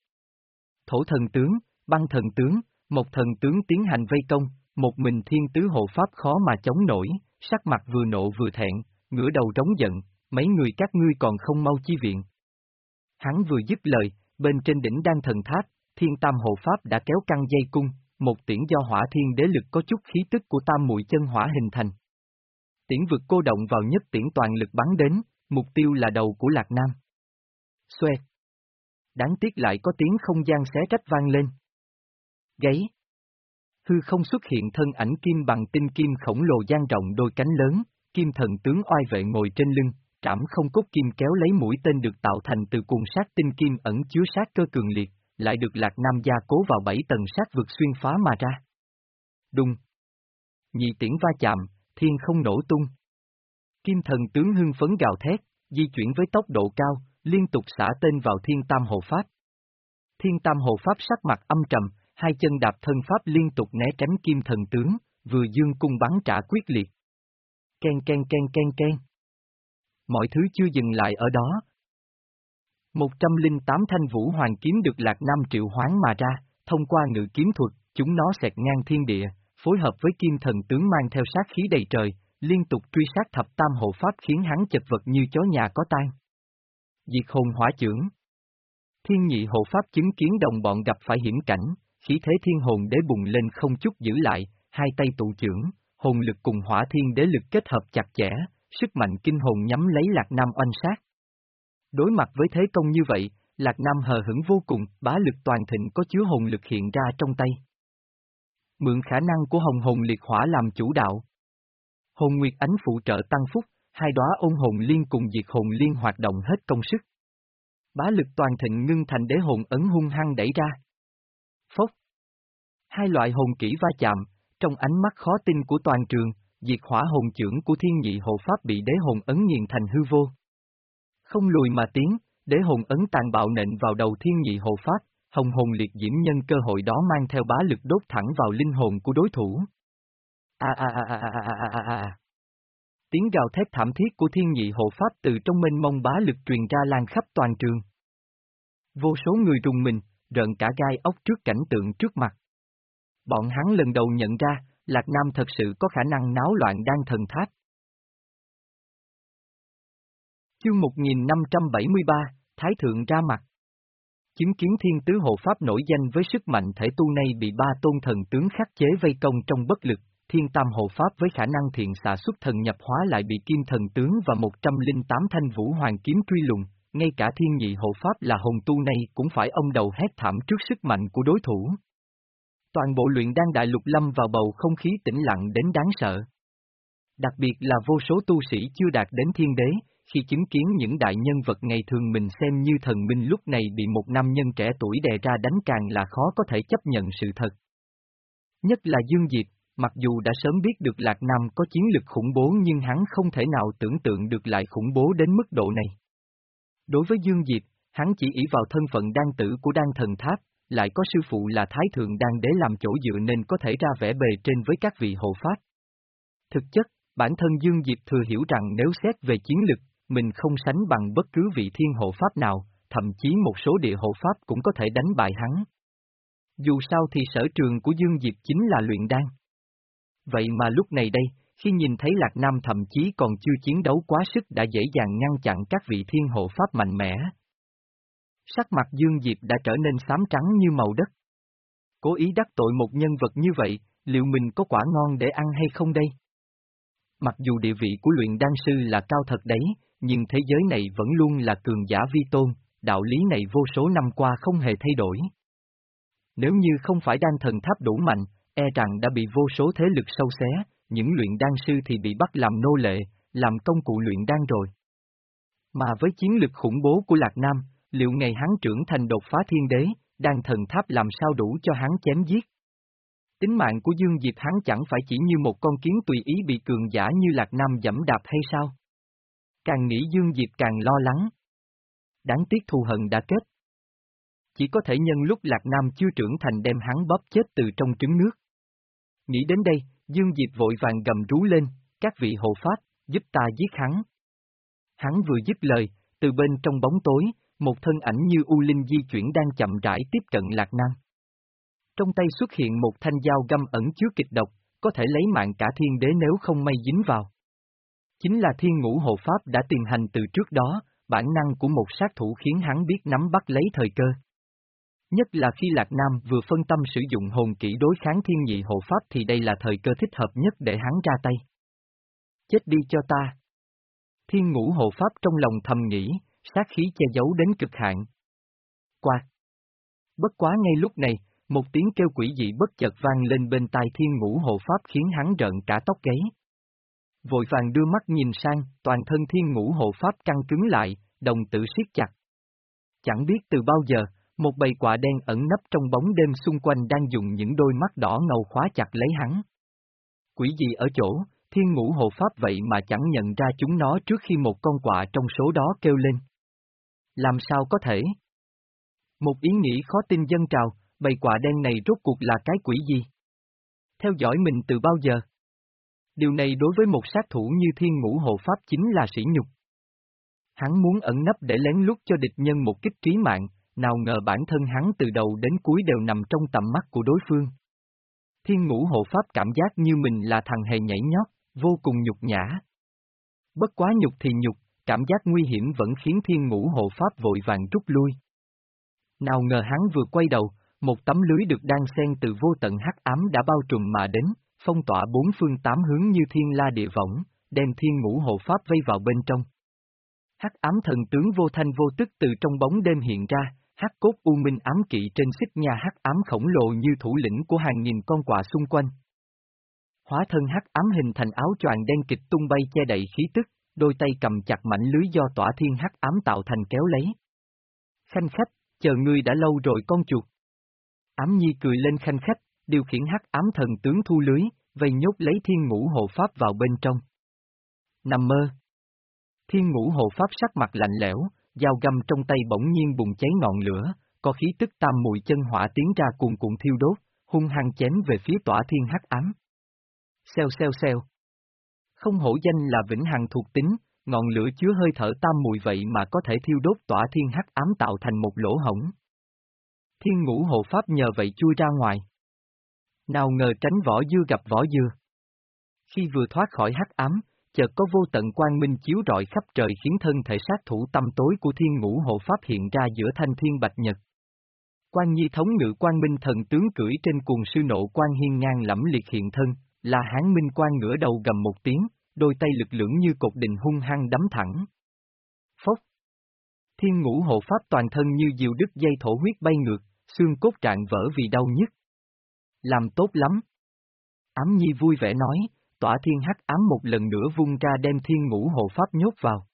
Thổ thần tướng, băng thần tướng, một thần tướng tiến hành vây công, một mình thiên tứ hộ pháp khó mà chống nổi, sắc mặt vừa nộ vừa thẹn, ngửa đầu trống giận, mấy người các ngươi còn không mau chi viện. Hắn vừa dứt lời, bên trên đỉnh đang thần tháp, thiên tam hộ pháp đã kéo căng dây cung, một tiễn do hỏa thiên đế lực có chút khí tức của tam muội chân hỏa hình thành. Tiễn vực cô động vào nhất tiễn toàn lực bắn đến, mục tiêu là đầu của Lạc Nam. Xoẹt. Đáng tiếc lại có tiếng không gian xé rách vang lên. Gáy. Hư không xuất hiện thân ảnh kim bằng tinh kim khổng lồ gian rộng đôi cánh lớn, kim thần tướng oai vệ ngồi trên lưng, trảm không cốt kim kéo lấy mũi tên được tạo thành từ cuồng sát tinh kim ẩn chứa sát cơ cường liệt, lại được Lạc Nam gia cố vào bảy tầng sát vực xuyên phá mà ra. Đùng. Nhị tiễn va chạm, thiên không nổ tung. Kim thần tướng hưng phấn gào thét, di chuyển với tốc độ cao, liên tục xả tên vào thiên tam hộ pháp. Thiên tam hộ pháp sắc mặt âm trầm, hai chân đạp thân pháp liên tục né tránh kim thần tướng, vừa dương cung bắn trả quyết liệt. Ken ken ken ken ken. Mọi thứ chưa dừng lại ở đó, 108 thanh vũ hoàng kiếm được Lạc Nam triệu hoán mà ra, thông qua ngự kiếm thuật, chúng nó xẹt ngang thiên địa, phối hợp với kim thần tướng mang theo sát khí đầy trời, liên tục truy sát thập tam hộ pháp khiến hắn chật vật như chó nhà có tan. Diệt hồn hỏa trưởng Thiên nhị hộ pháp chứng kiến đồng bọn gặp phải hiểm cảnh, khí thế thiên hồn đế bùng lên không chút giữ lại, hai tay tụ trưởng, hồn lực cùng hỏa thiên đế lực kết hợp chặt chẽ, sức mạnh kinh hồn nhắm lấy Lạc Nam oanh sát. Đối mặt với thế công như vậy, Lạc Nam hờ hững vô cùng, bá lực toàn thịnh có chứa hồn lực hiện ra trong tay. Mượn khả năng của hồng hồn liệt hỏa làm chủ đạo. Hồn Nguyệt Ánh phụ trợ tăng phúc, hai đóa ôn hồn liên cùng diệt hồn liên hoạt động hết công sức. Bá lực toàn thịnh ngưng thành đế hồn ấn hung hăng đẩy ra. Phốc. Hai loại hồn kỹ va chạm, trong ánh mắt khó tin của toàn trường, diệt hỏa hồn trưởng của thiên nhị hộ pháp bị đế hồn ấn nghiền thành hư vô. Không lùi mà tiến, đế hồn ấn tàn bạo nện vào đầu thiên nhị hộ pháp, hồng hồn liệt diễm nhân cơ hội đó mang theo bá lực đốt thẳng vào linh hồn của đối thủ. À à à à à à à à. Tiếng gào thét thảm thiết của thiên nhị hộ pháp từ trong mênh mông bá lực truyền ra lan khắp toàn trường. Vô số người rùng mình, rợn cả gai ốc trước cảnh tượng trước mặt. Bọn hắn lần đầu nhận ra, Lạc Nam thật sự có khả năng náo loạn đang thần tháp. Chương 1573, Thái Thượng ra mặt. Chứng kiến thiên tứ hộ pháp nổi danh với sức mạnh thể tu này bị ba tôn thần tướng khắc chế vây công trong bất lực, thiên tam hộ pháp với khả năng thiện xạ xuất thần nhập hóa lại bị kim thần tướng và 108 thanh vũ hoàng kiếm truy lùng, ngay cả thiên nhị hộ pháp là hồn tu này cũng phải ông đầu hét thảm trước sức mạnh của đối thủ. Toàn bộ luyện đan đại lục lâm vào bầu không khí tĩnh lặng đến đáng sợ. Đặc biệt là vô số tu sĩ chưa đạt đến thiên đế, khi chứng kiến những đại nhân vật ngày thường mình xem như thần minh lúc này bị một nam nhân trẻ tuổi đè ra đánh càng là khó có thể chấp nhận sự thật. Nhất là Dương Diệp, mặc dù đã sớm biết được Lạc Nam có chiến lực khủng bố nhưng hắn không thể nào tưởng tượng được lại khủng bố đến mức độ này. Đối với Dương Diệp, hắn chỉ ý vào thân phận đan tử của đan thần tháp, lại có sư phụ là Thái Thượng đang đế làm chỗ dựa nên có thể ra vẻ bề trên với các vị hộ pháp. Thực chất, bản thân Dương Diệp thừa hiểu rằng nếu xét về chiến lực, mình không sánh bằng bất cứ vị thiên hộ pháp nào, thậm chí một số địa hộ pháp cũng có thể đánh bại hắn. Dù sao thì sở trường của Dương Diệp chính là luyện đan. Vậy mà lúc này đây, khi nhìn thấy Lạc Nam thậm chí còn chưa chiến đấu quá sức đã dễ dàng ngăn chặn các vị thiên hộ pháp mạnh mẽ. Sắc mặt Dương Diệp đã trở nên xám trắng như màu đất. Cố ý đắc tội một nhân vật như vậy, liệu mình có quả ngon để ăn hay không đây? Mặc dù địa vị của luyện đan sư là cao thật đấy, nhưng thế giới này vẫn luôn là cường giả vi tôn, đạo lý này vô số năm qua không hề thay đổi. Nếu như không phải đan thần tháp đủ mạnh, e rằng đã bị vô số thế lực sâu xé, những luyện đan sư thì bị bắt làm nô lệ, làm công cụ luyện đan rồi. Mà với chiến lực khủng bố của Lạc Nam, liệu ngày hắn trưởng thành đột phá thiên đế, đan thần tháp làm sao đủ cho hắn chém giết? Tính mạng của Dương Diệp hắn chẳng phải chỉ như một con kiến tùy ý bị cường giả như Lạc Nam dẫm đạp hay sao? Càng nghĩ Dương Diệp càng lo lắng. Đáng tiếc thù hận đã kết. Chỉ có thể nhân lúc Lạc Nam chưa trưởng thành đem hắn bóp chết từ trong trứng nước. Nghĩ đến đây, Dương Diệp vội vàng gầm rú lên, các vị hộ pháp, giúp ta giết hắn. Hắn vừa dứt lời, từ bên trong bóng tối, một thân ảnh như U Linh di chuyển đang chậm rãi tiếp cận Lạc Nam. Trong tay xuất hiện một thanh dao găm ẩn chứa kịch độc, có thể lấy mạng cả thiên đế nếu không may dính vào. Chính là thiên ngũ hộ pháp đã tìm hành từ trước đó, bản năng của một sát thủ khiến hắn biết nắm bắt lấy thời cơ. Nhất là khi Lạc Nam vừa phân tâm sử dụng hồn kỹ đối kháng thiên nhị hộ pháp thì đây là thời cơ thích hợp nhất để hắn ra tay. Chết đi cho ta. Thiên ngũ hộ pháp trong lòng thầm nghĩ, sát khí che giấu đến cực hạn. Qua. Bất quá ngay lúc này, một tiếng kêu quỷ dị bất chợt vang lên bên tai thiên ngũ hộ pháp khiến hắn rợn cả tóc gáy. Vội vàng đưa mắt nhìn sang, toàn thân thiên ngũ hộ pháp căng cứng lại, đồng tử siết chặt. Chẳng biết từ bao giờ, một bầy quạ đen ẩn nấp trong bóng đêm xung quanh đang dùng những đôi mắt đỏ ngầu khóa chặt lấy hắn. Quỷ gì ở chỗ, thiên ngũ hộ pháp vậy mà chẳng nhận ra chúng nó trước khi một con quạ trong số đó kêu lên. Làm sao có thể? Một ý nghĩ khó tin dân trào, bầy quả đen này rốt cuộc là cái quỷ gì? Theo dõi mình từ bao giờ? Điều này đối với một sát thủ như thiên ngũ hộ pháp chính là sỉ nhục. Hắn muốn ẩn nấp để lén lút cho địch nhân một kích trí mạng, nào ngờ bản thân hắn từ đầu đến cuối đều nằm trong tầm mắt của đối phương. Thiên ngũ hộ pháp cảm giác như mình là thằng hề nhảy nhót, vô cùng nhục nhã. Bất quá nhục thì nhục, cảm giác nguy hiểm vẫn khiến thiên ngũ hộ pháp vội vàng rút lui. Nào ngờ hắn vừa quay đầu, một tấm lưới được đan xen từ vô tận hắc ám đã bao trùm mà đến, phong tỏa bốn phương tám hướng như thiên la địa võng, đem thiên ngũ hộ pháp vây vào bên trong. Hắc ám thần tướng vô thanh vô tức từ trong bóng đêm hiện ra, hắc cốt u minh ám kỵ trên xích nhà hắc ám khổng lồ như thủ lĩnh của hàng nghìn con quạ xung quanh. Hóa thân hắc ám hình thành áo choàng đen kịch tung bay che đậy khí tức, đôi tay cầm chặt mảnh lưới do tỏa thiên hắc ám tạo thành kéo lấy. Khanh khách, chờ ngươi đã lâu rồi con chuột. Ám nhi cười lên khanh khách, điều khiển hắc ám thần tướng thu lưới, vây nhốt lấy thiên ngũ hộ pháp vào bên trong. Nằm mơ. Thiên ngũ hộ pháp sắc mặt lạnh lẽo, dao găm trong tay bỗng nhiên bùng cháy ngọn lửa, có khí tức tam mùi chân hỏa tiến ra cuồn cuộn thiêu đốt, hung hăng chém về phía tỏa thiên hắc ám. Xeo xeo xeo. Không hổ danh là vĩnh hằng thuộc tính, ngọn lửa chứa hơi thở tam mùi vậy mà có thể thiêu đốt tỏa thiên hắc ám tạo thành một lỗ hổng. Thiên ngũ hộ pháp nhờ vậy chui ra ngoài. Nào ngờ tránh vỏ dưa gặp vỏ dưa. Khi vừa thoát khỏi hắc ám, chợt có vô tận quang minh chiếu rọi khắp trời khiến thân thể sát thủ tâm tối của thiên ngũ hộ pháp hiện ra giữa thanh thiên bạch nhật. Quan nhi thống ngự quan minh thần tướng cưỡi trên cuồng sư nộ quan hiên ngang lẫm liệt hiện thân, là hán minh quan ngửa đầu gầm một tiếng, đôi tay lực lưỡng như cột đình hung hăng đấm thẳng. Phốc! Thiên ngũ hộ pháp toàn thân như diều đứt dây thổ huyết bay ngược, xương cốt trạng vỡ vì đau nhức. Làm tốt lắm! Ám nhi vui vẻ nói, tỏa thiên hắc ám một lần nữa vung ra đem thiên ngũ hộ pháp nhốt vào.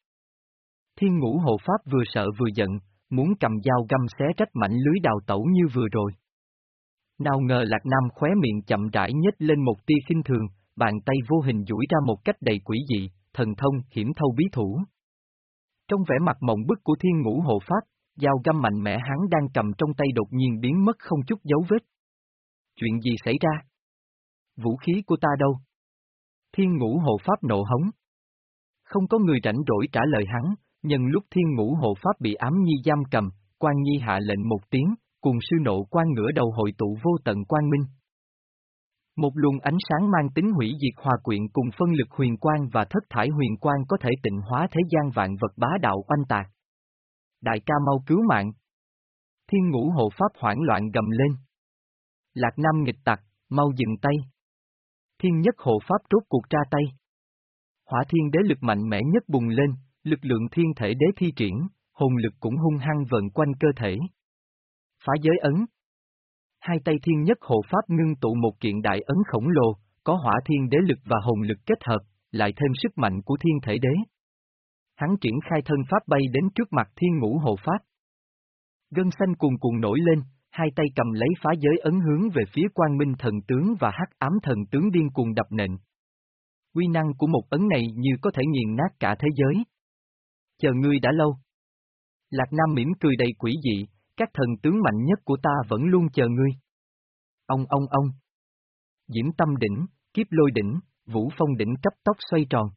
Thiên ngũ hộ pháp vừa sợ vừa giận, muốn cầm dao găm xé rách mảnh lưới đào tẩu như vừa rồi. Nào ngờ Lạc Nam khóe miệng chậm rãi nhếch lên một tia khinh thường, bàn tay vô hình duỗi ra một cách đầy quỷ dị, thần thông, hiểm thâu bí thủ. Trong vẻ mặt mộng bức của thiên ngũ hộ pháp, dao găm mạnh mẽ hắn đang cầm trong tay đột nhiên biến mất không chút dấu vết. Chuyện gì xảy ra? Vũ khí của ta đâu? Thiên ngũ hộ pháp nộ hống. Không có người rảnh rỗi trả lời hắn, nhân lúc thiên ngũ hộ pháp bị ám nhi giam cầm, quan nhi hạ lệnh một tiếng, cùng sư nộ quan ngửa đầu hội tụ vô tận quang minh. Một luồng ánh sáng mang tính hủy diệt hòa quyện cùng phân lực huyền quang và thất thải huyền quang có thể tịnh hóa thế gian vạn vật bá đạo oanh tạc. Đại ca mau cứu mạng. Thiên ngũ hộ pháp hoảng loạn gầm lên. Lạc Nam nghịch tặc, mau dừng tay thiên nhất hộ pháp rốt cuộc ra tay. Hỏa thiên đế lực mạnh mẽ nhất bùng lên, lực lượng thiên thể đế thi triển, hồn lực cũng hung hăng vần quanh cơ thể. Phá giới ấn Hai tay thiên nhất hộ pháp ngưng tụ một kiện đại ấn khổng lồ, có hỏa thiên đế lực và hồn lực kết hợp, lại thêm sức mạnh của thiên thể đế. Hắn triển khai thân pháp bay đến trước mặt thiên ngũ hộ pháp. Gân xanh cuồn cuộn nổi lên, hai tay cầm lấy phá giới ấn hướng về phía quang minh thần tướng và hắc ám thần tướng điên cuồng đập nện. Quy năng của một ấn này như có thể nghiền nát cả thế giới. Chờ ngươi đã lâu. Lạc Nam mỉm cười đầy quỷ dị, các thần tướng mạnh nhất của ta vẫn luôn chờ ngươi. Ông ông ông. Diễm tâm đỉnh, kiếp lôi đỉnh, vũ phong đỉnh cấp tốc xoay tròn.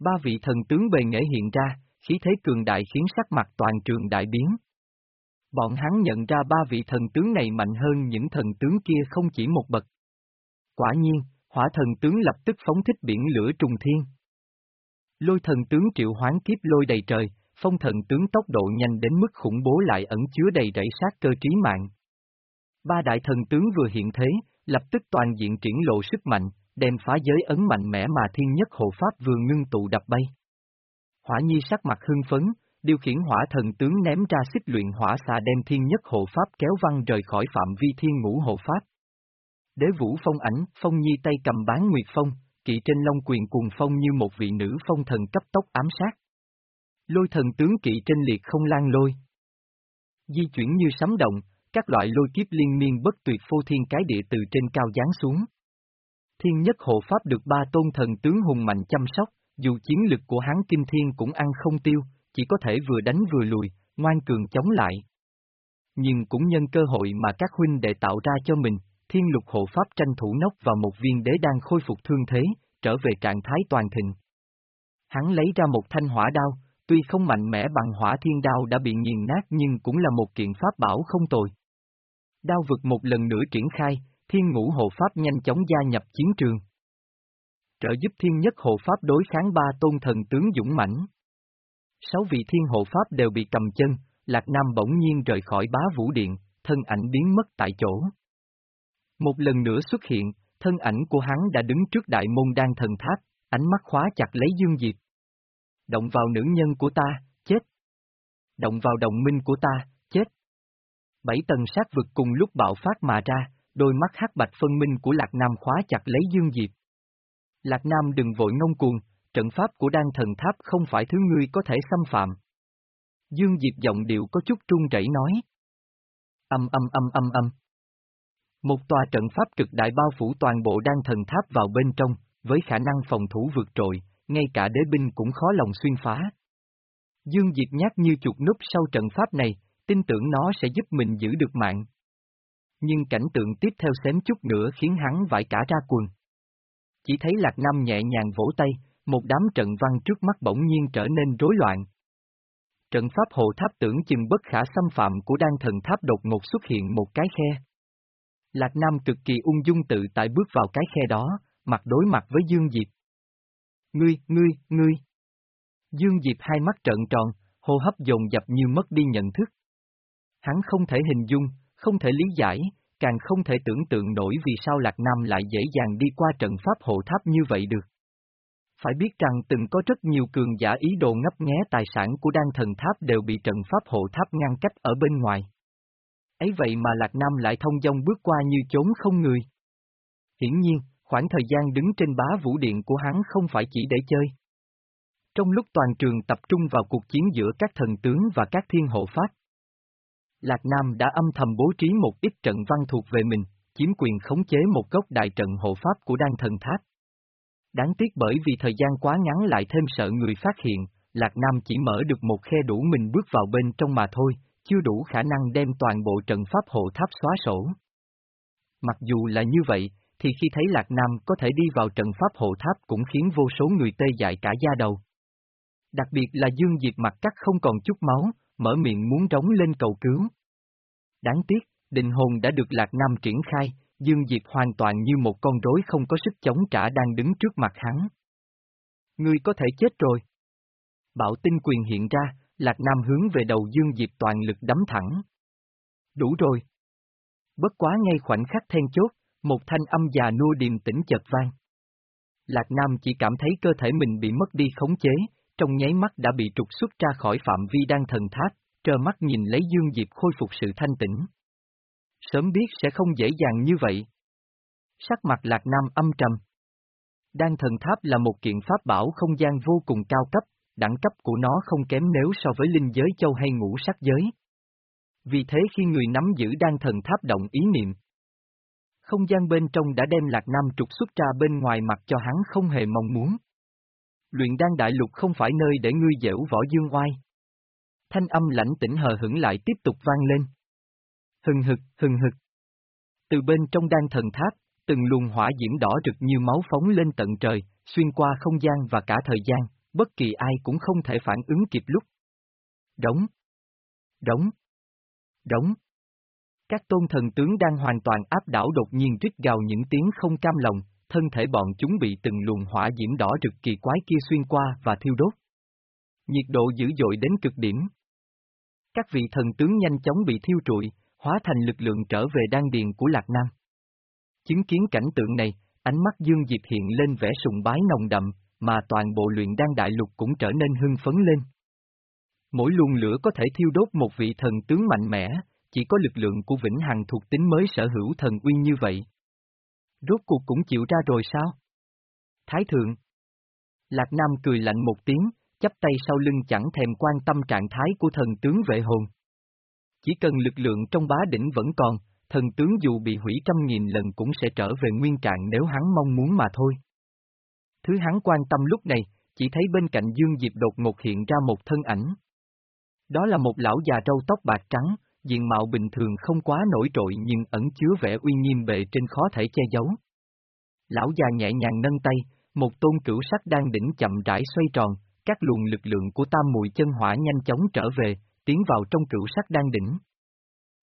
Ba vị thần tướng bề nghệ hiện ra, khí thế cường đại khiến sắc mặt toàn trường đại biến. Bọn hắn nhận ra ba vị thần tướng này mạnh hơn những thần tướng kia không chỉ một bậc. Quả nhiên, hỏa thần tướng lập tức phóng thích biển lửa trùng thiên. Lôi thần tướng triệu hoán kiếp lôi đầy trời, phong thần tướng tốc độ nhanh đến mức khủng bố lại ẩn chứa đầy rẫy sát cơ trí mạng. Ba đại thần tướng vừa hiện thế, lập tức toàn diện triển lộ sức mạnh, đem phá giới ấn mạnh mẽ mà thiên nhất hộ pháp vừa ngưng tụ đập bay. Hỏa nhi sắc mặt hưng phấn, điều khiển hỏa thần tướng ném ra xích luyện hỏa xà đem thiên nhất hộ pháp kéo văng rời khỏi phạm vi thiên ngũ hộ pháp. Đế vũ phong ảnh, phong nhi tay cầm bán nguyệt phong, kỵ trên long quyền cuồng phong như một vị nữ phong thần cấp tốc ám sát. Lôi thần tướng kỵ trên liệt không lan lôi. Di chuyển như sấm động, các loại lôi kiếp liên miên bất tuyệt phô thiên cái địa từ trên cao giáng xuống. Thiên nhất hộ pháp được ba tôn thần tướng hùng mạnh chăm sóc, dù chiến lực của hắn kinh thiên cũng ăn không tiêu, chỉ có thể vừa đánh vừa lùi, ngoan cường chống lại. Nhưng cũng nhân cơ hội mà các huynh đệ tạo ra cho mình, thiên lục hộ pháp tranh thủ nóc vào một viên đế đang khôi phục thương thế, trở về trạng thái toàn thịnh. Hắn lấy ra một thanh hỏa đao, tuy không mạnh mẽ bằng hỏa thiên đao đã bị nghiền nát nhưng cũng là một kiện pháp bảo không tồi. Đao vực một lần nữa triển khai, thiên ngũ hộ pháp nhanh chóng gia nhập chiến trường. Trợ giúp thiên nhất hộ pháp đối kháng ba tôn thần tướng dũng mãnh. Sáu vị thiên hộ pháp đều bị cầm chân, Lạc Nam bỗng nhiên rời khỏi bá vũ điện, thân ảnh biến mất tại chỗ. Một lần nữa xuất hiện, thân ảnh của hắn đã đứng trước đại môn đan thần tháp, ánh mắt khóa chặt lấy Dương Diệp. Động vào nữ nhân của ta, chết. Động vào đồng minh của ta, chết. Bảy tầng sát vực cùng lúc bạo phát mà ra, đôi mắt hắc bạch phân minh của Lạc Nam khóa chặt lấy Dương Diệp. Lạc Nam đừng vội ngông cuồng, trận pháp của đan thần tháp không phải thứ ngươi có thể xâm phạm. Dương Diệp giọng điệu có chút trung rẩy nói. Âm âm âm âm âm. Một tòa trận pháp cực đại bao phủ toàn bộ đan thần tháp vào bên trong, với khả năng phòng thủ vượt trội, ngay cả đế binh cũng khó lòng xuyên phá. Dương Diệp nhát như chuột núp sau trận pháp này, tin tưởng nó sẽ giúp mình giữ được mạng. Nhưng cảnh tượng tiếp theo xém chút nữa khiến hắn vải cả ra quần. Chỉ thấy Lạc Nam nhẹ nhàng vỗ tay, một đám trận văn trước mắt bỗng nhiên trở nên rối loạn. Trận pháp hộ tháp tưởng chừng bất khả xâm phạm của đan thần tháp đột ngột xuất hiện một cái khe. Lạc Nam cực kỳ ung dung tự tại bước vào cái khe đó, mặt đối mặt với Dương Diệp. Ngươi, ngươi, ngươi. Dương Diệp hai mắt trợn tròn, hô hấp dồn dập như mất đi nhận thức. Hắn không thể hình dung, không thể lý giải, càng không thể tưởng tượng nổi vì sao Lạc Nam lại dễ dàng đi qua trận pháp hộ tháp như vậy được. Phải biết rằng từng có rất nhiều cường giả ý đồ ngấp nghé tài sản của đan thần tháp đều bị trận pháp hộ tháp ngăn cách ở bên ngoài. Ấy vậy mà Lạc Nam lại thông dong bước qua như chốn không người. Hiển nhiên, khoảng thời gian đứng trên bá vũ điện của hắn không phải chỉ để chơi. Trong lúc toàn trường tập trung vào cuộc chiến giữa các thần tướng và các thiên hộ pháp, Lạc Nam đã âm thầm bố trí một ít trận văn thuộc về mình, chiếm quyền khống chế một gốc đại trận hộ pháp của đan thần tháp. Đáng tiếc bởi vì thời gian quá ngắn lại thêm sợ người phát hiện, Lạc Nam chỉ mở được một khe đủ mình bước vào bên trong mà thôi, chưa đủ khả năng đem toàn bộ trận pháp hộ tháp xóa sổ. Mặc dù là như vậy, thì khi thấy Lạc Nam có thể đi vào trận pháp hộ tháp cũng khiến vô số người tê dại cả da đầu. Đặc biệt là Dương Diệp mặt cắt không còn chút máu, mở miệng muốn trống lên cầu cứu. Đáng tiếc, định hồn đã được Lạc Nam triển khai, Dương Diệp hoàn toàn như một con rối không có sức chống trả đang đứng trước mặt hắn. Ngươi có thể chết rồi. Bảo tinh quyền hiện ra, Lạc Nam hướng về đầu Dương Diệp toàn lực đấm thẳng. Đủ rồi. Bất quá ngay khoảnh khắc then chốt, một thanh âm già nua điềm tĩnh chợt vang. Lạc Nam chỉ cảm thấy cơ thể mình bị mất đi khống chế, trong nháy mắt đã bị trục xuất ra khỏi phạm vi đan thần tháp, trơ mắt nhìn lấy Dương Diệp khôi phục sự thanh tĩnh. Sớm biết sẽ không dễ dàng như vậy. Sắc mặt Lạc Nam âm trầm. Đan thần tháp là một kiện pháp bảo không gian vô cùng cao cấp, đẳng cấp của nó không kém nếu so với linh giới châu hay ngũ sắc giới. Vì thế khi người nắm giữ đan thần tháp động ý niệm, không gian bên trong đã đem Lạc Nam trục xuất ra bên ngoài mặt cho hắn không hề mong muốn. Luyện đan đại lục không phải nơi để ngươi dễu võ dương oai. Thanh âm lãnh tĩnh hờ hững lại tiếp tục vang lên. Hừng hực, hừng hực. Từ bên trong đan thần tháp, từng luồng hỏa diễm đỏ rực như máu phóng lên tận trời, xuyên qua không gian và cả thời gian, bất kỳ ai cũng không thể phản ứng kịp lúc. Đóng. Đóng. Đóng. Các tôn thần tướng đang hoàn toàn áp đảo đột nhiên rít gào những tiếng không cam lòng, thân thể bọn chúng bị từng luồng hỏa diễm đỏ rực kỳ quái kia xuyên qua và thiêu đốt. Nhiệt độ dữ dội đến cực điểm. Các vị thần tướng nhanh chóng bị thiêu trụi, hóa thành lực lượng trở về đan điền của Lạc Nam. Chứng kiến cảnh tượng này, ánh mắt Dương Diệp hiện lên vẻ sùng bái nồng đậm, mà toàn bộ luyện đan đại lục cũng trở nên hưng phấn lên. Mỗi luồng lửa có thể thiêu đốt một vị thần tướng mạnh mẽ, chỉ có lực lượng của Vĩnh Hằng thuộc tính mới sở hữu thần uy như vậy. Rốt cuộc cũng chịu ra rồi sao? Thái thượng. Lạc Nam cười lạnh một tiếng, chắp tay sau lưng chẳng thèm quan tâm trạng thái của thần tướng vệ hồn. Chỉ cần lực lượng trong bá đỉnh vẫn còn, thần tướng dù bị hủy trăm nghìn lần cũng sẽ trở về nguyên trạng nếu hắn mong muốn mà thôi. Thứ hắn quan tâm lúc này, chỉ thấy bên cạnh Dương Diệp đột ngột hiện ra một thân ảnh. Đó là một lão già râu tóc bạc trắng, diện mạo bình thường không quá nổi trội nhưng ẩn chứa vẻ uy nghiêm bệ trên khó thể che giấu. Lão già nhẹ nhàng nâng tay, một tôn cửu sắc đang đỉnh chậm rãi xoay tròn, các luồng lực lượng của tam mùi chân hỏa nhanh chóng trở về, tiến vào trong cửu sắc đan đỉnh.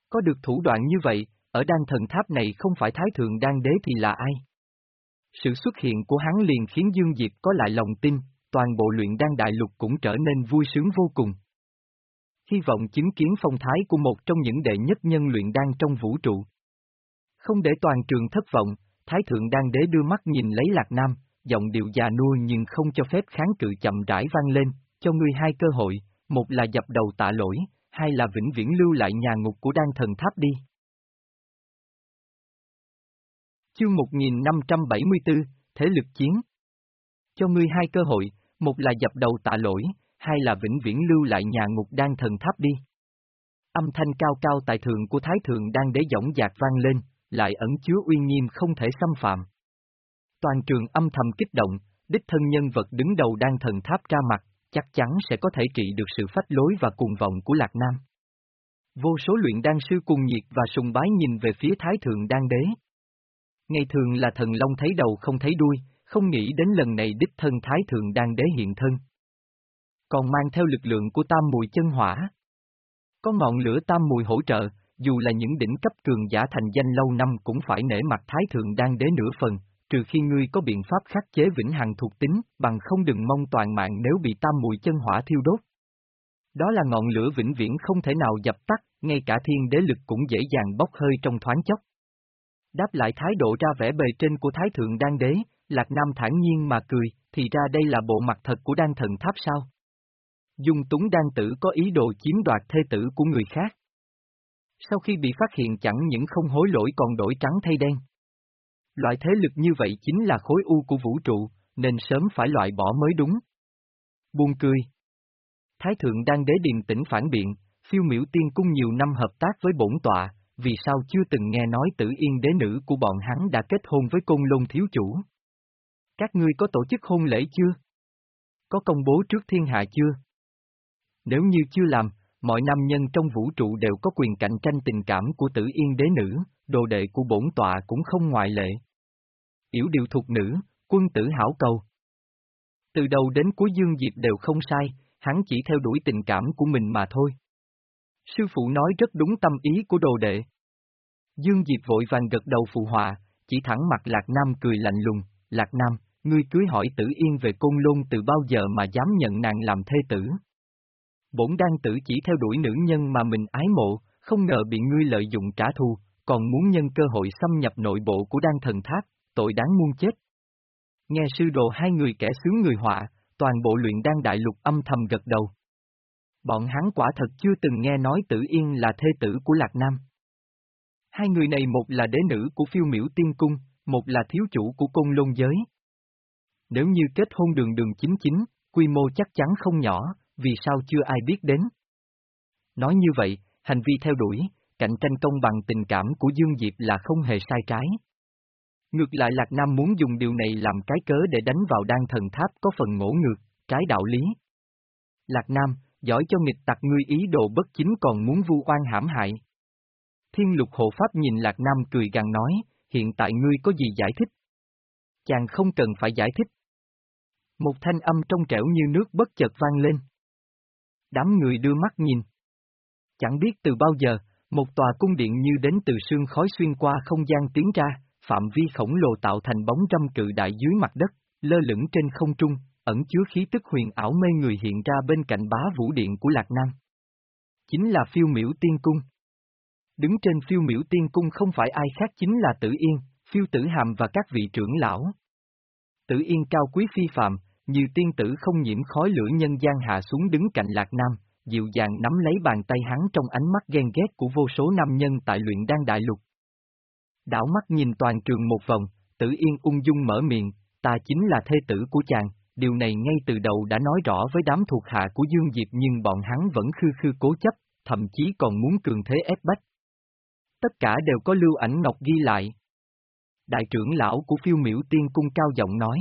Có được thủ đoạn như vậy, ở đan thần tháp này không phải thái thượng đan đế thì là ai? Sự xuất hiện của hắn liền khiến Dương Diệp có lại lòng tin, toàn bộ luyện đan đại lục cũng trở nên vui sướng vô cùng. Hy vọng chứng kiến phong thái của một trong những đệ nhất nhân luyện đan trong vũ trụ. Không để toàn trường thất vọng, Thái Thượng Đan Đế đưa mắt nhìn lấy Lạc Nam, giọng điệu già nua nhưng không cho phép kháng cự chậm rãi vang lên, cho ngươi hai cơ hội, một là dập đầu tạ lỗi, hai là vĩnh viễn lưu lại nhà ngục của đan thần tháp đi. Chương 1574, Thế lực chiến Cho ngươi hai cơ hội, một là dập đầu tạ lỗi, hay là vĩnh viễn lưu lại nhà ngục đan thần tháp đi. Âm thanh cao cao tại thượng của Thái Thượng đang đế giọng dạc vang lên, lại ẩn chứa uy nghiêm không thể xâm phạm. Toàn trường âm thầm kích động, đích thân nhân vật đứng đầu đang thần tháp ra mặt, chắc chắn sẽ có thể trị được sự phách lối và cuồng vọng của Lạc Nam. Vô số luyện đan sư cùng nhiệt và sùng bái nhìn về phía Thái Thượng Đan Đế. Ngày thường là thần long thấy đầu không thấy đuôi, không nghĩ đến lần này đích thân Thái Thượng Đan Đế hiện thân. Còn mang theo lực lượng của tam mùi chân hỏa. Có ngọn lửa tam mùi hỗ trợ, dù là những đỉnh cấp cường giả thành danh lâu năm cũng phải nể mặt Thái Thượng Đan Đế nửa phần, trừ khi ngươi có biện pháp khắc chế vĩnh hằng thuộc tính, bằng không đừng mong toàn mạng nếu bị tam mùi chân hỏa thiêu đốt. Đó là ngọn lửa vĩnh viễn không thể nào dập tắt, ngay cả thiên đế lực cũng dễ dàng bốc hơi trong thoáng chốc. Đáp lại thái độ ra vẻ bề trên của Thái Thượng Đan Đế, Lạc Nam thản nhiên mà cười, thì ra đây là bộ mặt thật của đan thần tháp sao? Dung túng đan tử có ý đồ chiếm đoạt thê tử của người khác. Sau khi bị phát hiện chẳng những không hối lỗi còn đổi trắng thay đen. Loại thế lực như vậy chính là khối u của vũ trụ, nên sớm phải loại bỏ mới đúng. Buông cười. Thái thượng đang đế điềm tĩnh phản biện, phiêu miểu tiên cung nhiều năm hợp tác với bổn tọa, vì sao chưa từng nghe nói tử yên đế nữ của bọn hắn đã kết hôn với công lôn thiếu chủ? Các ngươi có tổ chức hôn lễ chưa? Có công bố trước thiên hạ chưa? Nếu như chưa làm, mọi nam nhân trong vũ trụ đều có quyền cạnh tranh tình cảm của tử yên đế nữ, đồ đệ của bổn tọa cũng không ngoại lệ. Yểu điều thuộc nữ, quân tử hảo cầu. Từ đầu đến cuối Dương Diệp đều không sai, hắn chỉ theo đuổi tình cảm của mình mà thôi. Sư phụ nói rất đúng tâm ý của đồ đệ. Dương Diệp vội vàng gật đầu phụ họa, chỉ thẳng mặt Lạc Nam cười lạnh lùng, Lạc Nam, ngươi cưới hỏi tử yên về côn lôn từ bao giờ mà dám nhận nàng làm thê tử. Bổn đan tử chỉ theo đuổi nữ nhân mà mình ái mộ, không ngờ bị ngươi lợi dụng trả thù, còn muốn nhân cơ hội xâm nhập nội bộ của đan thần tháp, tội đáng muôn chết. Nghe sư đồ hai người kẻ sướng người họa, toàn bộ luyện đan đại lục âm thầm gật đầu. Bọn hắn quả thật chưa từng nghe nói Tử Yên là thê tử của Lạc Nam. Hai người này một là đế nữ của phiêu miểu tiên cung, một là thiếu chủ của công lôn giới. Nếu như kết hôn đường đường chính chính, quy mô chắc chắn không nhỏ, vì sao chưa ai biết đến. Nói như vậy, hành vi theo đuổi, cạnh tranh công bằng tình cảm của Dương Diệp là không hề sai trái. Ngược lại Lạc Nam muốn dùng điều này làm cái cớ để đánh vào đan thần tháp có phần ngỗ ngược, trái đạo lý. Lạc Nam, giỏi cho nghịch tặc ngươi ý đồ bất chính còn muốn vu oan hãm hại. Thiên lục hộ pháp nhìn Lạc Nam cười gằn nói, hiện tại ngươi có gì giải thích? Chàng không cần phải giải thích. Một thanh âm trong trẻo như nước bất chợt vang lên. Đám người đưa mắt nhìn. Chẳng biết từ bao giờ, một tòa cung điện như đến từ sương khói xuyên qua không gian tiến ra, phạm vi khổng lồ tạo thành bóng trăm cự đại dưới mặt đất, lơ lửng trên không trung, ẩn chứa khí tức huyền ảo mê người hiện ra bên cạnh bá vũ điện của Lạc Nam. Chính là phiêu miểu tiên cung. Đứng trên phiêu miểu tiên cung không phải ai khác chính là Tử Yên, phiêu tử hàm và các vị trưởng lão. Tử Yên cao quý phi phạm, nhiều tiên tử không nhiễm khói lửa nhân gian hạ xuống đứng cạnh Lạc Nam, dịu dàng nắm lấy bàn tay hắn trong ánh mắt ghen ghét của vô số nam nhân tại luyện đan đại lục. Đảo mắt nhìn toàn trường một vòng, tử yên ung dung mở miệng, ta chính là thê tử của chàng, điều này ngay từ đầu đã nói rõ với đám thuộc hạ của Dương Diệp nhưng bọn hắn vẫn khư khư cố chấp, thậm chí còn muốn cường thế ép bách. Tất cả đều có lưu ảnh ngọc ghi lại. Đại trưởng lão của phiêu miểu tiên cung cao giọng nói.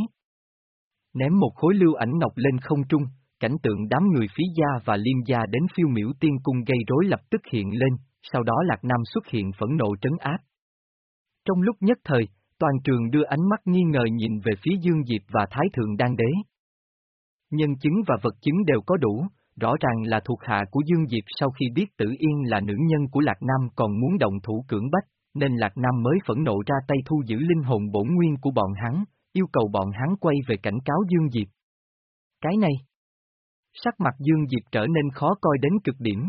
Ném một khối lưu ảnh ngọc lên không trung, cảnh tượng đám người phí gia và liêm gia đến phiêu miểu tiên cung gây rối lập tức hiện lên, sau đó Lạc Nam xuất hiện phẫn nộ trấn áp. Trong lúc nhất thời, toàn trường đưa ánh mắt nghi ngờ nhìn về phía Dương Diệp và Thái Thượng Đan Đế. Nhân chứng và vật chứng đều có đủ, rõ ràng là thuộc hạ của Dương Diệp sau khi biết Tử Yên là nữ nhân của Lạc Nam còn muốn động thủ cưỡng bách, nên Lạc Nam mới phẫn nộ ra tay thu giữ linh hồn bổn nguyên của bọn hắn, yêu cầu bọn hắn quay về cảnh cáo Dương Diệp. Cái này, sắc mặt Dương Diệp trở nên khó coi đến cực điểm.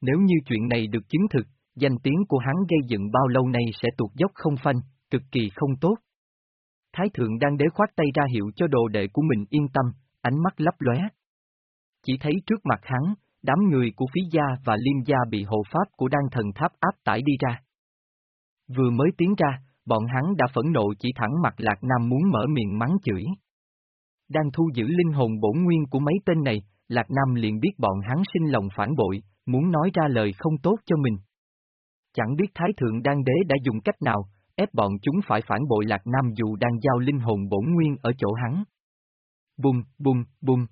Nếu như chuyện này được chứng thực, danh tiếng của hắn gây dựng bao lâu nay sẽ tuột dốc không phanh, cực kỳ không tốt. Thái thượng đang đế khoát tay ra hiệu cho đồ đệ của mình yên tâm, ánh mắt lấp lóe. Chỉ thấy trước mặt hắn, đám người của phí gia và liêm gia bị hộ pháp của đan thần tháp áp tải đi ra. Vừa mới tiến ra, bọn hắn đã phẫn nộ chỉ thẳng mặt Lạc Nam muốn mở miệng mắng chửi. Đang thu giữ linh hồn bổn nguyên của mấy tên này, Lạc Nam liền biết bọn hắn sinh lòng phản bội, muốn nói ra lời không tốt cho mình. Chẳng biết Thái Thượng Đan Đế đã dùng cách nào, ép bọn chúng phải phản bội Lạc Nam dù đang giao linh hồn bổn nguyên ở chỗ hắn. Bùm, bùm, bùm.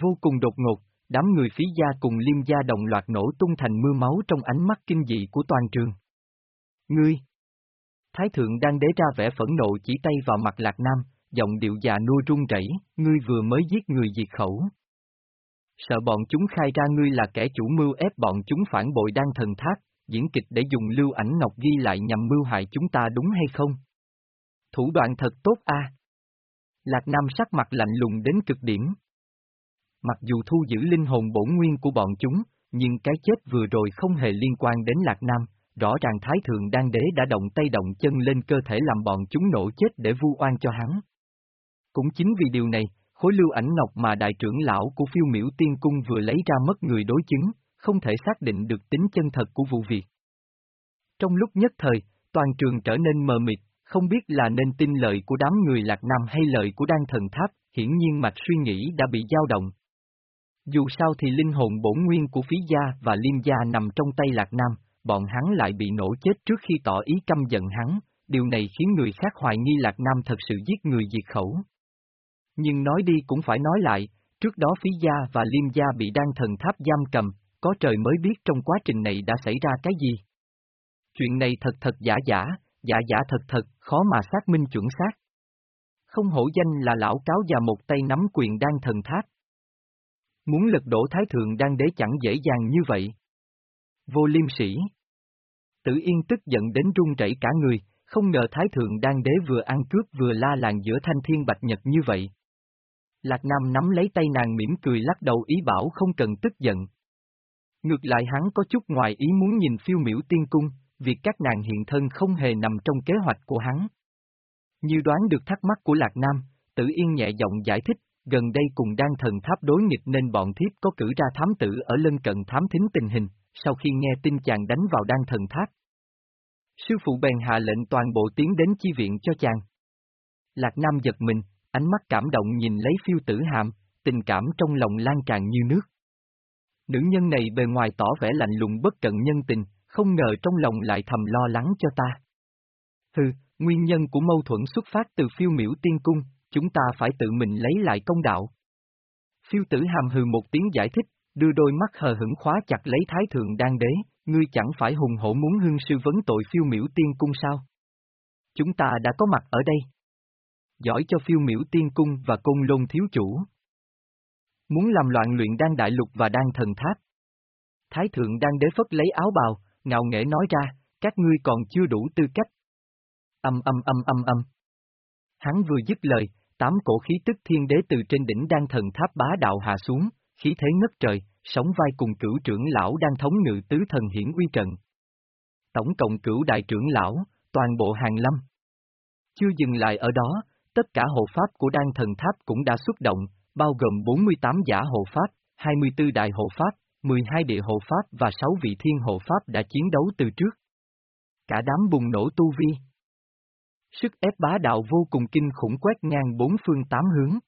Vô cùng đột ngột, đám người phí gia cùng liêm gia đồng loạt nổ tung thành mưa máu trong ánh mắt kinh dị của toàn trường. Ngươi! Thái thượng đang đế ra vẻ phẫn nộ chỉ tay vào mặt Lạc Nam, giọng điệu già nua run rẩy, ngươi vừa mới giết người diệt khẩu. Sợ bọn chúng khai ra ngươi là kẻ chủ mưu ép bọn chúng phản bội đang thần thác, diễn kịch để dùng lưu ảnh ngọc ghi lại nhằm mưu hại chúng ta đúng hay không? Thủ đoạn thật tốt a. Lạc Nam sắc mặt lạnh lùng đến cực điểm. Mặc dù thu giữ linh hồn bổn nguyên của bọn chúng, nhưng cái chết vừa rồi không hề liên quan đến Lạc Nam, rõ ràng Thái Thượng Đan Đế đã động tay động chân lên cơ thể làm bọn chúng nổ chết để vu oan cho hắn. Cũng chính vì điều này, khối lưu ảnh ngọc mà đại trưởng lão của phiêu miểu tiên cung vừa lấy ra mất người đối chứng, không thể xác định được tính chân thật của vụ việc. Trong lúc nhất thời, toàn trường trở nên mờ mịt, không biết là nên tin lời của đám người Lạc Nam hay lời của Đan Thần Tháp, hiển nhiên mạch suy nghĩ đã bị dao động. Dù sao thì linh hồn bổn nguyên của phí gia và liêm gia nằm trong tay Lạc Nam, bọn hắn lại bị nổ chết trước khi tỏ ý căm giận hắn, điều này khiến người khác hoài nghi Lạc Nam thật sự giết người diệt khẩu. Nhưng nói đi cũng phải nói lại, trước đó phí gia và liêm gia bị đan thần tháp giam cầm, có trời mới biết trong quá trình này đã xảy ra cái gì. Chuyện này thật thật giả giả, giả giả thật thật, khó mà xác minh chuẩn xác. Không hổ danh là lão cáo già một tay nắm quyền đan thần tháp. Muốn lật đổ thái thượng đang đế chẳng dễ dàng như vậy. Vô liêm sĩ. Tử Yên tức giận đến run rẩy cả người, không ngờ Thái Thượng Đan Đế vừa ăn cướp vừa la làng giữa thanh thiên bạch nhật như vậy. Lạc Nam nắm lấy tay nàng mỉm cười lắc đầu ý bảo không cần tức giận. Ngược lại hắn có chút ngoài ý muốn nhìn phiêu miểu tiên cung, việc các nàng hiện thân không hề nằm trong kế hoạch của hắn. Như đoán được thắc mắc của Lạc Nam, Tử Yên nhẹ giọng giải thích, gần đây cùng đan thần tháp đối nghịch nên bọn thiếp có cử ra thám tử ở lân cận thám thính tình hình, sau khi nghe tin chàng đánh vào đan thần tháp. Sư phụ bèn hạ lệnh toàn bộ tiến đến chi viện cho chàng. Lạc Nam giật mình, ánh mắt cảm động nhìn lấy phiêu tử hàm, tình cảm trong lòng lan tràn như nước. Nữ nhân này bề ngoài tỏ vẻ lạnh lùng bất cận nhân tình, không ngờ trong lòng lại thầm lo lắng cho ta. Hừ, nguyên nhân của mâu thuẫn xuất phát từ phiêu miểu tiên cung, chúng ta phải tự mình lấy lại công đạo. Phiêu tử hàm hừ một tiếng giải thích, đưa đôi mắt hờ hững khóa chặt lấy thái thượng đan đế, ngươi chẳng phải hùng hổ muốn hương sư vấn tội phiêu miểu tiên cung sao? Chúng ta đã có mặt ở đây. Giỏi cho phiêu miểu tiên cung và cung lôn thiếu chủ. Muốn làm loạn luyện đan đại lục và đan thần tháp. Thái thượng đan đế phất lấy áo bào, ngạo nghễ nói ra, các ngươi còn chưa đủ tư cách. Âm âm âm âm âm. Hắn vừa dứt lời, tám cổ khí tức thiên đế từ trên đỉnh đan thần tháp bá đạo hạ xuống, khí thế ngất trời, sóng vai cùng cửu trưởng lão đang thống ngự tứ thần hiển uy trận. Tổng cộng cửu đại trưởng lão, toàn bộ hàng lâm. Chưa dừng lại ở đó, tất cả hộ pháp của đan thần tháp cũng đã xuất động, bao gồm 48 giả hộ pháp, 24 đại hộ pháp, 12 địa hộ pháp và 6 vị thiên hộ pháp đã chiến đấu từ trước. Cả đám bùng nổ tu vi. Sức ép bá đạo vô cùng kinh khủng quét ngang bốn phương tám hướng.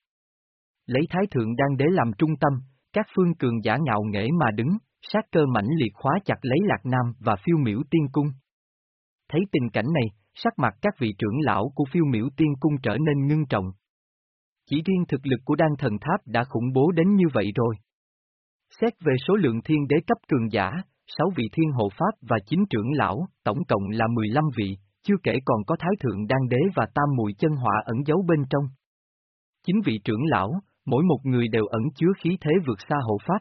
Lấy thái thượng đang đế làm trung tâm, các phương cường giả ngạo nghễ mà đứng, sát cơ mãnh liệt khóa chặt lấy Lạc Nam và phiêu miểu tiên cung. Thấy tình cảnh này, sắc mặt các vị trưởng lão của phiêu miểu tiên cung trở nên ngưng trọng. Chỉ riêng thực lực của đan thần tháp đã khủng bố đến như vậy rồi. Xét về số lượng thiên đế cấp cường giả, 6 vị thiên hộ pháp và 9 trưởng lão, tổng cộng là 15 vị, chưa kể còn có thái thượng đan đế và tam mùi chân họa ẩn giấu bên trong. 9 vị trưởng lão, mỗi một người đều ẩn chứa khí thế vượt xa hộ pháp.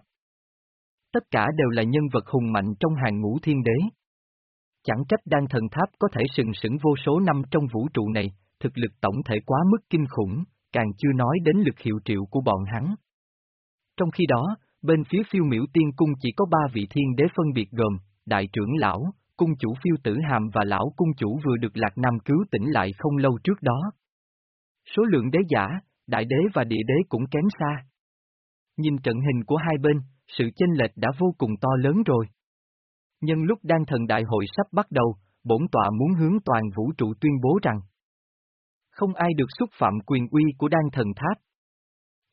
Tất cả đều là nhân vật hùng mạnh trong hàng ngũ thiên đế. Chẳng trách đan thần tháp có thể sừng sững vô số năm trong vũ trụ này, thực lực tổng thể quá mức kinh khủng, càng chưa nói đến lực hiệu triệu của bọn hắn. Trong khi đó, bên phía phiêu miểu tiên cung chỉ có ba vị thiên đế phân biệt gồm, đại trưởng lão, cung chủ phiêu tử hàm và lão cung chủ vừa được Lạc Nam cứu tỉnh lại không lâu trước đó. Số lượng đế giả, đại đế và địa đế cũng kém xa. Nhìn trận hình của hai bên, sự chênh lệch đã vô cùng to lớn rồi. Nhân lúc đang thần đại hội sắp bắt đầu, bổn tọa muốn hướng toàn vũ trụ tuyên bố rằng không ai được xúc phạm quyền uy của đan thần tháp.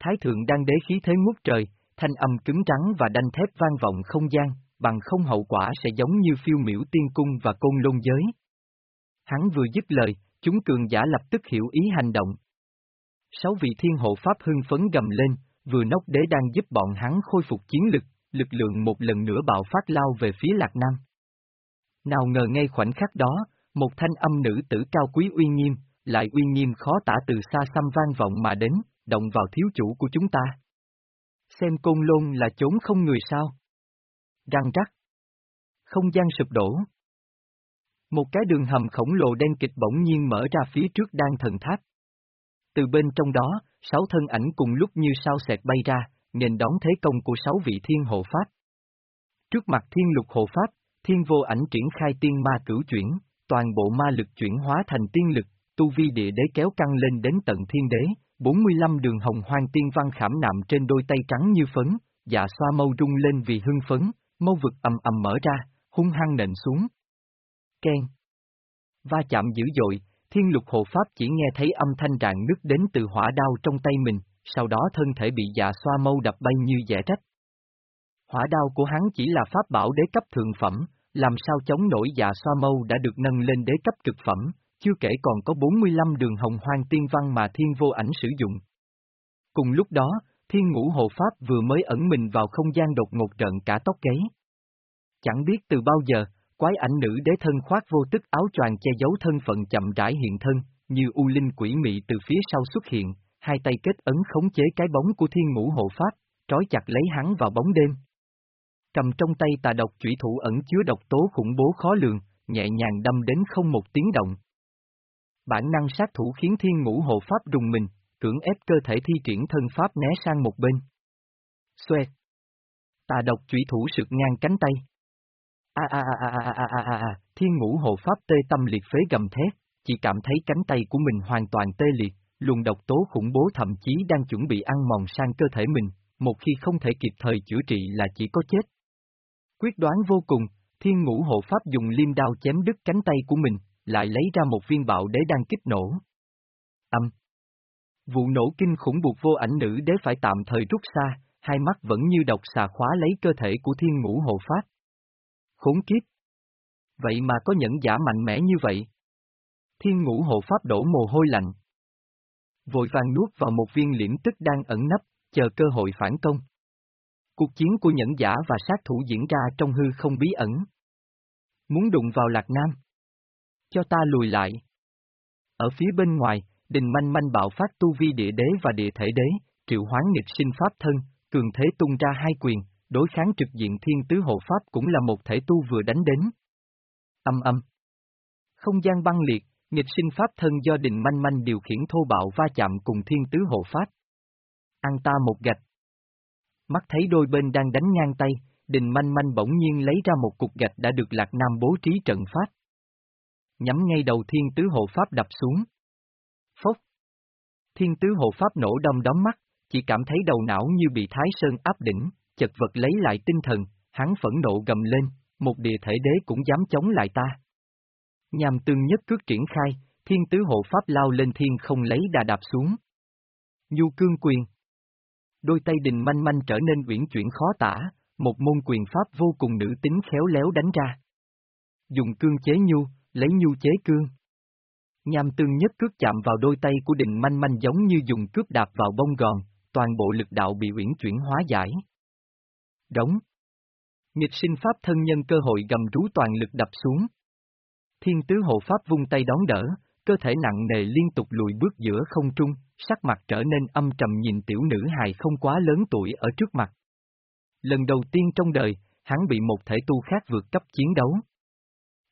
Thái thượng đan đế khí thế ngút trời, thanh âm cứng trắng và đanh thép vang vọng không gian, bằng không hậu quả sẽ giống như phiêu miểu tiên cung và côn lôn giới. Hắn vừa dứt lời, chúng cường giả lập tức hiểu ý hành động. Sáu vị thiên hộ pháp hưng phấn gầm lên, vừa nóc đế đang giúp bọn hắn khôi phục chiến lực, lực lượng một lần nữa bạo phát lao về phía Lạc Nam. Nào ngờ ngay khoảnh khắc đó, một thanh âm nữ tử cao quý uy nghiêm, lại uy nghiêm khó tả từ xa xăm vang vọng mà đến, động vào thiếu chủ của chúng ta. Xem côn lôn là chốn không người sao? Răng rắc. Không gian sụp đổ. Một cái đường hầm khổng lồ đen kịch bỗng nhiên mở ra phía trước đan thần tháp. Từ bên trong đó, sáu thân ảnh cùng lúc như sao xẹt bay ra, nền đón thế công của sáu vị thiên hộ pháp. Trước mặt thiên lục hộ pháp, thiên vô ảnh triển khai tiên ma cửu chuyển, toàn bộ ma lực chuyển hóa thành tiên lực, tu vi địa đế kéo căng lên đến tận thiên đế, 45 đường hồng hoang tiên văn khảm nạm trên đôi tay trắng như phấn, dạ xoa mâu rung lên vì hưng phấn, mâu vực ầm ầm mở ra, hung hăng nện xuống. Ken. Va chạm dữ dội, thiên lục hộ pháp chỉ nghe thấy âm thanh rạn nứt đến từ hỏa đao trong tay mình, sau đó thân thể bị dạ xoa mâu đập bay như dẻ rách. Hỏa đao của hắn chỉ là pháp bảo đế cấp thượng phẩm, làm sao chống nổi dạ xoa mâu đã được nâng lên đế cấp cực phẩm, chưa kể còn có 45 đường hồng hoang tiên văn mà thiên vô ảnh sử dụng. Cùng lúc đó, thiên ngũ hộ pháp vừa mới ẩn mình vào không gian đột ngột trận cả tóc gáy. Chẳng biết từ bao giờ, quái ảnh nữ đế thân khoác vô tức áo choàng che giấu thân phận chậm rãi hiện thân, như u linh quỷ mị từ phía sau xuất hiện, hai tay kết ấn khống chế cái bóng của thiên ngũ hộ pháp, trói chặt lấy hắn vào bóng đêm. Cầm trong tay tà độc chủy thủ ẩn chứa độc tố khủng bố khó lường, nhẹ nhàng đâm đến không một tiếng động. Bản năng sát thủ khiến thiên ngũ hộ pháp rùng mình, cưỡng ép cơ thể thi triển thân pháp né sang một bên. Xoẹt. Tà độc chủy thủ sượt ngang cánh tay a a a a a a a thiên ngũ hộ pháp tê tâm liệt phế gầm thét, chỉ cảm thấy cánh tay của mình hoàn toàn tê liệt, luồng độc tố khủng bố thậm chí đang chuẩn bị ăn mòn sang cơ thể mình, một khi không thể kịp thời chữa trị là chỉ có chết. Quyết đoán vô cùng, thiên ngũ hộ pháp dùng liêm đao chém đứt cánh tay của mình, lại lấy ra một viên bạo đế đang kích nổ. Âm. Vụ nổ kinh khủng buộc vô ảnh nữ đế phải tạm thời rút xa, hai mắt vẫn như độc xà khóa lấy cơ thể của thiên ngũ hộ pháp. Khốn kiếp! Vậy mà có nhẫn giả mạnh mẽ như vậy. Thiên ngũ hộ pháp đổ mồ hôi lạnh. Vội vàng nuốt vào một viên liễm tức đang ẩn nấp, chờ cơ hội phản công. Cuộc chiến của nhẫn giả và sát thủ diễn ra trong hư không bí ẩn. Muốn đụng vào Lạc Nam. Cho ta lùi lại. Ở phía bên ngoài, đình manh manh bạo phát tu vi địa đế và địa thể đế, triệu hoán nghịch sinh pháp thân, cường thế tung ra hai quyền, đối kháng trực diện thiên tứ hộ pháp cũng là một thể tu vừa đánh đến. Âm âm. Không gian băng liệt, nghịch sinh pháp thân do đình manh manh điều khiển thô bạo va chạm cùng thiên tứ hộ pháp. Ăn ta một gạch. Mắt thấy đôi bên đang đánh ngang tay, đình manh manh bỗng nhiên lấy ra một cục gạch đã được Lạc Nam bố trí trận pháp. Nhắm ngay đầu thiên tứ hộ pháp đập xuống. Phốc. Thiên tứ hộ pháp nổ đông đóng mắt, chỉ cảm thấy đầu não như bị Thái Sơn áp đỉnh, chật vật lấy lại tinh thần, hắn phẫn nộ gầm lên, một địa thể đế cũng dám chống lại ta. Nhằm tương nhất cước triển khai, thiên tứ hộ pháp lao lên thiên không lấy đà đạp xuống. Nhu cương quyền Đôi tay đình manh manh trở nên uyển chuyển khó tả, một môn quyền pháp vô cùng nữ tính khéo léo đánh ra. Dùng cương chế nhu, lấy nhu chế cương. Nham tương nhất cước chạm vào đôi tay của đình manh manh giống như dùng cước đạp vào bông gòn, toàn bộ lực đạo bị uyển chuyển hóa giải. Đóng. Nghịch sinh pháp thân nhân cơ hội gầm rú toàn lực đập xuống. Thiên tứ hộ pháp vung tay đón đỡ, cơ thể nặng nề liên tục lùi bước giữa không trung, sắc mặt trở nên âm trầm nhìn tiểu nữ hài không quá lớn tuổi ở trước mặt. Lần đầu tiên trong đời, hắn bị một thể tu khác vượt cấp chiến đấu.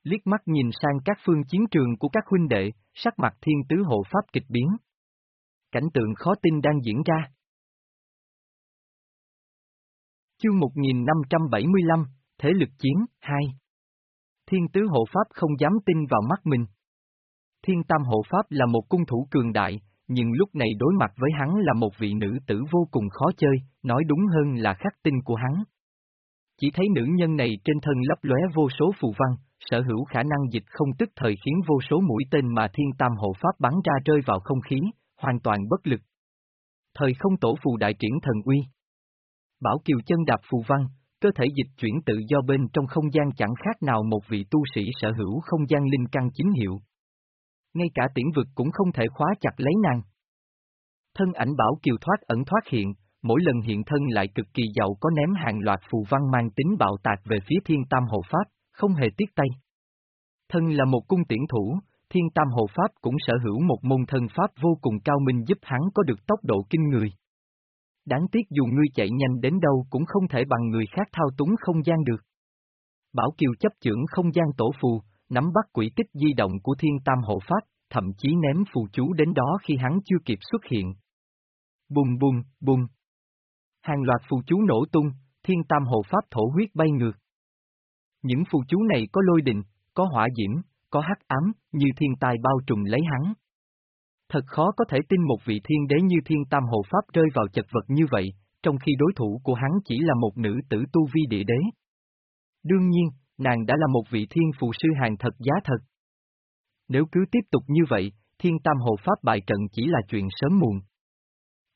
Liếc mắt nhìn sang các phương chiến trường của các huynh đệ, sắc mặt thiên tứ hộ pháp kịch biến. Cảnh tượng khó tin đang diễn ra. Chương 1575, Thế lực chiến, 2 Thiên tứ hộ pháp không dám tin vào mắt mình. Thiên tam hộ pháp là một cung thủ cường đại, nhưng lúc này đối mặt với hắn là một vị nữ tử vô cùng khó chơi, nói đúng hơn là khắc tinh của hắn. Chỉ thấy nữ nhân này trên thân lấp lóe vô số phù văn, sở hữu khả năng dịch không tức thời khiến vô số mũi tên mà thiên tam hộ pháp bắn ra rơi vào không khí, hoàn toàn bất lực. Thời không tổ phù đại triển thần uy. Bảo Kiều chân đạp phù văn, cơ thể dịch chuyển tự do bên trong không gian chẳng khác nào một vị tu sĩ sở hữu không gian linh căn chính hiệu. Ngay cả tiễn vực cũng không thể khóa chặt lấy nàng. Thân ảnh Bảo Kiều thoát ẩn thoát hiện, mỗi lần hiện thân lại cực kỳ giàu có ném hàng loạt phù văn mang tính bạo tạc về phía thiên tam hộ pháp, không hề tiếc tay. Thân là một cung tiễn thủ, thiên tam hộ pháp cũng sở hữu một môn thân pháp vô cùng cao minh giúp hắn có được tốc độ kinh người. Đáng tiếc dù ngươi chạy nhanh đến đâu cũng không thể bằng người khác thao túng không gian được. Bảo Kiều chấp trưởng không gian tổ phù, nắm bắt quỷ tích di động của thiên tam hộ pháp, thậm chí ném phù chú đến đó khi hắn chưa kịp xuất hiện. Bùng bùng, bùng. Hàng loạt phù chú nổ tung, thiên tam hộ pháp thổ huyết bay ngược. Những phù chú này có lôi định, có hỏa diễm, có hắc ám, như thiên tai bao trùm lấy hắn. Thật khó có thể tin một vị thiên đế như thiên tam hộ pháp rơi vào chật vật như vậy, trong khi đối thủ của hắn chỉ là một nữ tử tu vi địa đế. Đương nhiên, nàng đã là một vị thiên phù sư hàng thật giá thật. Nếu cứ tiếp tục như vậy, thiên tam hộ pháp bại trận chỉ là chuyện sớm muộn.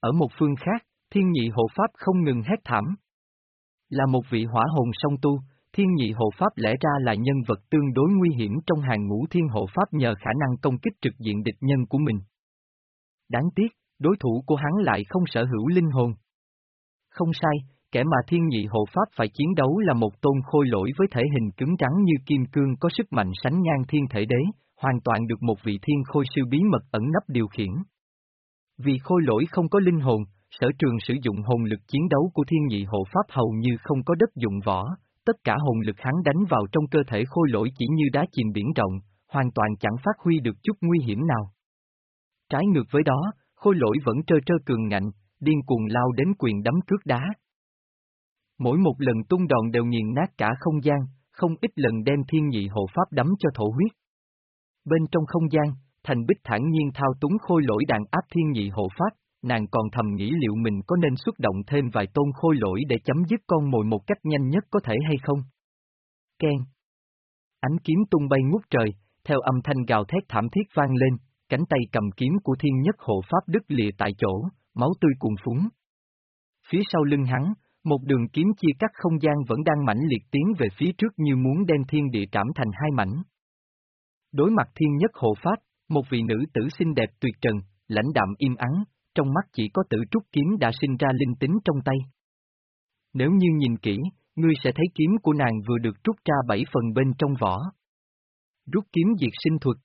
Ở một phương khác, thiên nhị hộ pháp không ngừng hét thảm. Là một vị hỏa hồn song tu, thiên nhị hộ pháp lẽ ra là nhân vật tương đối nguy hiểm trong hàng ngũ thiên hộ pháp nhờ khả năng công kích trực diện địch nhân của mình. Đáng tiếc, đối thủ của hắn lại không sở hữu linh hồn. Không sai, kẻ mà thiên nhị hộ pháp phải chiến đấu là một tôn khôi lỗi với thể hình cứng trắng như kim cương có sức mạnh sánh ngang thiên thể đế, hoàn toàn được một vị thiên khôi siêu bí mật ẩn nấp điều khiển. Vì khôi lỗi không có linh hồn, sở trường sử dụng hồn lực chiến đấu của thiên nhị hộ pháp hầu như không có đất dụng võ, tất cả hồn lực hắn đánh vào trong cơ thể khôi lỗi chỉ như đá chìm biển rộng, hoàn toàn chẳng phát huy được chút nguy hiểm nào. Trái ngược với đó, khôi lỗi vẫn trơ trơ cường ngạnh, điên cuồng lao đến quyền đấm cước đá. Mỗi một lần tung đòn đều nghiền nát cả không gian, không ít lần đem thiên nhị hộ pháp đấm cho thổ huyết. Bên trong không gian, Thành Bích thản nhiên thao túng khôi lỗi đàn áp thiên nhị hộ pháp, nàng còn thầm nghĩ liệu mình có nên xuất động thêm vài tôn khôi lỗi để chấm dứt con mồi một cách nhanh nhất có thể hay không. Ken. Ánh kiếm tung bay ngút trời, theo âm thanh gào thét thảm thiết vang lên, cánh tay cầm kiếm của thiên nhất hộ pháp đứt lìa tại chỗ, máu tươi cuồn phúng. Phía sau lưng hắn, một đường kiếm chia cắt không gian vẫn đang mãnh liệt tiến về phía trước như muốn đem thiên địa trảm thành hai mảnh. Đối mặt thiên nhất hộ pháp, một vị nữ tử xinh đẹp tuyệt trần, lãnh đạm im ắng, trong mắt chỉ có tử trúc kiếm đã sinh ra linh tính trong tay. Nếu như nhìn kỹ, ngươi sẽ thấy kiếm của nàng vừa được trút ra bảy phần bên trong vỏ. Rút kiếm diệt sinh thuật.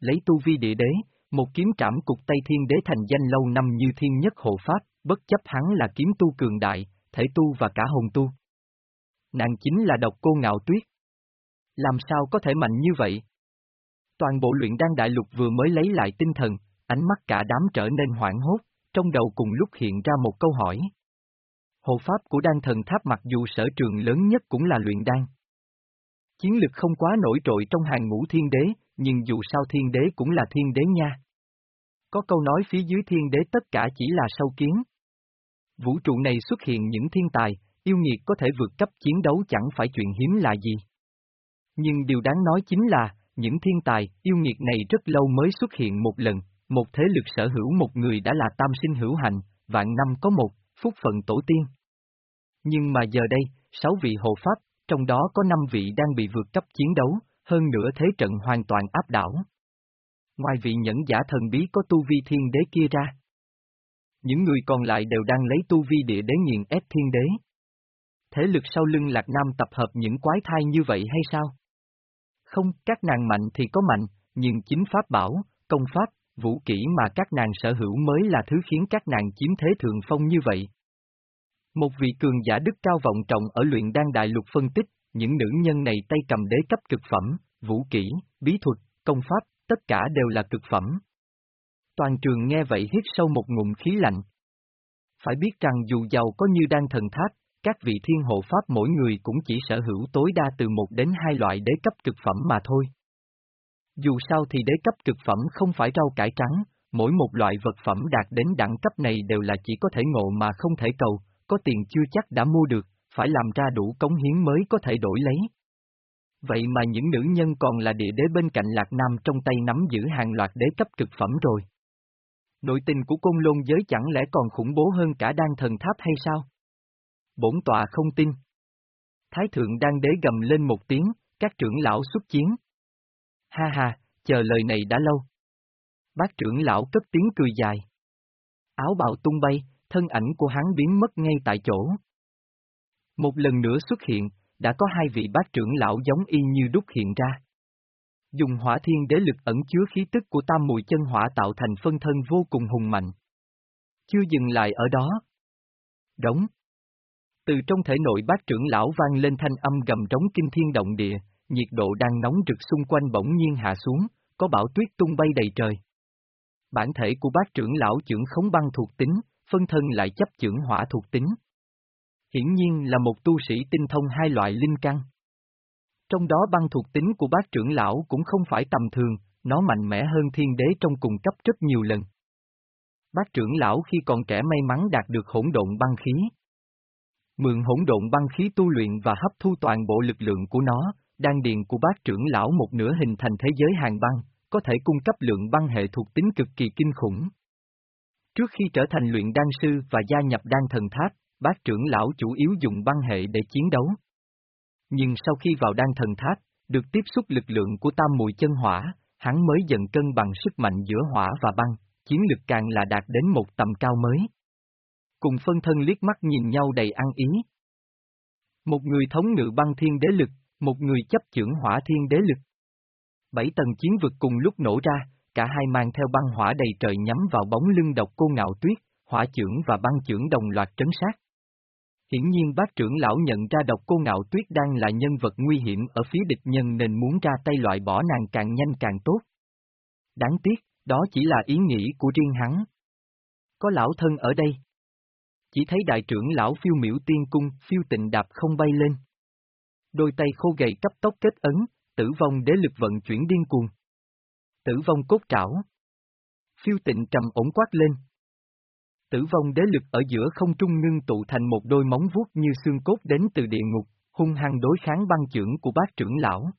Lấy tu vi địa đế, một kiếm trảm cục Tây Thiên Đế thành danh lâu năm như thiên nhất hộ pháp, bất chấp hắn là kiếm tu cường đại, thể tu và cả hồn tu. Nàng chính là độc cô ngạo tuyết. Làm sao có thể mạnh như vậy? Toàn bộ luyện đan đại lục vừa mới lấy lại tinh thần, ánh mắt cả đám trở nên hoảng hốt, trong đầu cùng lúc hiện ra một câu hỏi. Hộ pháp của đan thần tháp mặc dù sở trường lớn nhất cũng là luyện đan. Chiến lực không quá nổi trội trong hàng ngũ thiên đế, nhưng dù sao thiên đế cũng là thiên đế nha. Có câu nói phía dưới thiên đế tất cả chỉ là sâu kiến. Vũ trụ này xuất hiện những thiên tài, yêu nghiệt có thể vượt cấp chiến đấu chẳng phải chuyện hiếm là gì. Nhưng điều đáng nói chính là, những thiên tài, yêu nghiệt này rất lâu mới xuất hiện một lần, một thế lực sở hữu một người đã là tam sinh hữu hành, vạn năm có một, phúc phận tổ tiên. Nhưng mà giờ đây, sáu vị hộ pháp, trong đó có năm vị đang bị vượt cấp chiến đấu, hơn nữa thế trận hoàn toàn áp đảo. Ngoài vị nhẫn giả thần bí có tu vi thiên đế kia ra. Những người còn lại đều đang lấy tu vi địa đế nghiền ép thiên đế. Thế lực sau lưng Lạc Nam tập hợp những quái thai như vậy hay sao? Không, các nàng mạnh thì có mạnh, nhưng chính pháp bảo, công pháp, vũ kỹ mà các nàng sở hữu mới là thứ khiến các nàng chiếm thế thượng phong như vậy. Một vị cường giả đức cao vọng trọng ở luyện đan đại lục phân tích, những nữ nhân này tay cầm đế cấp cực phẩm, vũ kỹ, bí thuật, công pháp, tất cả đều là cực phẩm. Toàn trường nghe vậy hít sâu một ngụm khí lạnh. Phải biết rằng dù giàu có như đang thần tháp, các vị thiên hộ pháp mỗi người cũng chỉ sở hữu tối đa từ một đến hai loại đế cấp cực phẩm mà thôi. Dù sao thì đế cấp cực phẩm không phải rau cải trắng, mỗi một loại vật phẩm đạt đến đẳng cấp này đều là chỉ có thể ngộ mà không thể cầu, có tiền chưa chắc đã mua được, phải làm ra đủ cống hiến mới có thể đổi lấy. Vậy mà những nữ nhân còn là địa đế bên cạnh Lạc Nam trong tay nắm giữ hàng loạt đế cấp cực phẩm rồi. Nội tình của côn lôn giới chẳng lẽ còn khủng bố hơn cả đan thần tháp hay sao? Bổn tọa không tin. Thái thượng đang đế gầm lên một tiếng, các trưởng lão xuất chiến. Ha ha, chờ lời này đã lâu. Bác trưởng lão cất tiếng cười dài. Áo bào tung bay, thân ảnh của hắn biến mất ngay tại chỗ. Một lần nữa xuất hiện, đã có hai vị bác trưởng lão giống y như đúc hiện ra. Dùng hỏa thiên đế lực ẩn chứa khí tức của tam mùi chân hỏa tạo thành phân thân vô cùng hùng mạnh. Chưa dừng lại ở đó. Đóng. Từ trong thể nội bác trưởng lão vang lên thanh âm gầm trống kinh thiên động địa, nhiệt độ đang nóng rực xung quanh bỗng nhiên hạ xuống, có bão tuyết tung bay đầy trời. Bản thể của bác trưởng lão trưởng khống băng thuộc tính, phân thân lại chấp trưởng hỏa thuộc tính. Hiển nhiên là một tu sĩ tinh thông hai loại linh căn. Trong đó băng thuộc tính của bác trưởng lão cũng không phải tầm thường, nó mạnh mẽ hơn thiên đế trong cùng cấp rất nhiều lần. Bác trưởng lão khi còn trẻ may mắn đạt được hỗn độn băng khí. Mượn hỗn độn băng khí tu luyện và hấp thu toàn bộ lực lượng của nó, đan điền của bác trưởng lão một nửa hình thành thế giới hàng băng, có thể cung cấp lượng băng hệ thuộc tính cực kỳ kinh khủng. Trước khi trở thành luyện đan sư và gia nhập đan thần tháp, bác trưởng lão chủ yếu dùng băng hệ để chiến đấu. Nhưng sau khi vào đan thần tháp, được tiếp xúc lực lượng của tam mùi chân hỏa, hắn mới dần cân bằng sức mạnh giữa hỏa và băng, chiến lực càng là đạt đến một tầm cao mới. Cùng phân thân liếc mắt nhìn nhau đầy ăn ý. Một người thống ngự băng thiên đế lực, một người chấp trưởng hỏa thiên đế lực. Bảy tầng chiến vực cùng lúc nổ ra, cả hai mang theo băng hỏa đầy trời nhắm vào bóng lưng độc cô ngạo tuyết, hỏa trưởng và băng trưởng đồng loạt trấn sát. Hiển nhiên bác trưởng lão nhận ra độc cô ngạo tuyết đang là nhân vật nguy hiểm ở phía địch nhân nên muốn ra tay loại bỏ nàng càng nhanh càng tốt. Đáng tiếc, đó chỉ là ý nghĩ của riêng hắn. Có lão thân ở đây. Chỉ thấy đại trưởng lão phiêu miễu tiên cung, phiêu tịnh đạp không bay lên. Đôi tay khô gầy cấp tốc kết ấn, tử vong đế lực vận chuyển điên cuồng. Tử vong cốt trảo. Phiêu tịnh trầm ổn quát lên. Tử vong đế lực ở giữa không trung ngưng tụ thành một đôi móng vuốt như xương cốt đến từ địa ngục, hung hăng đối kháng băng trưởng của bác trưởng lão.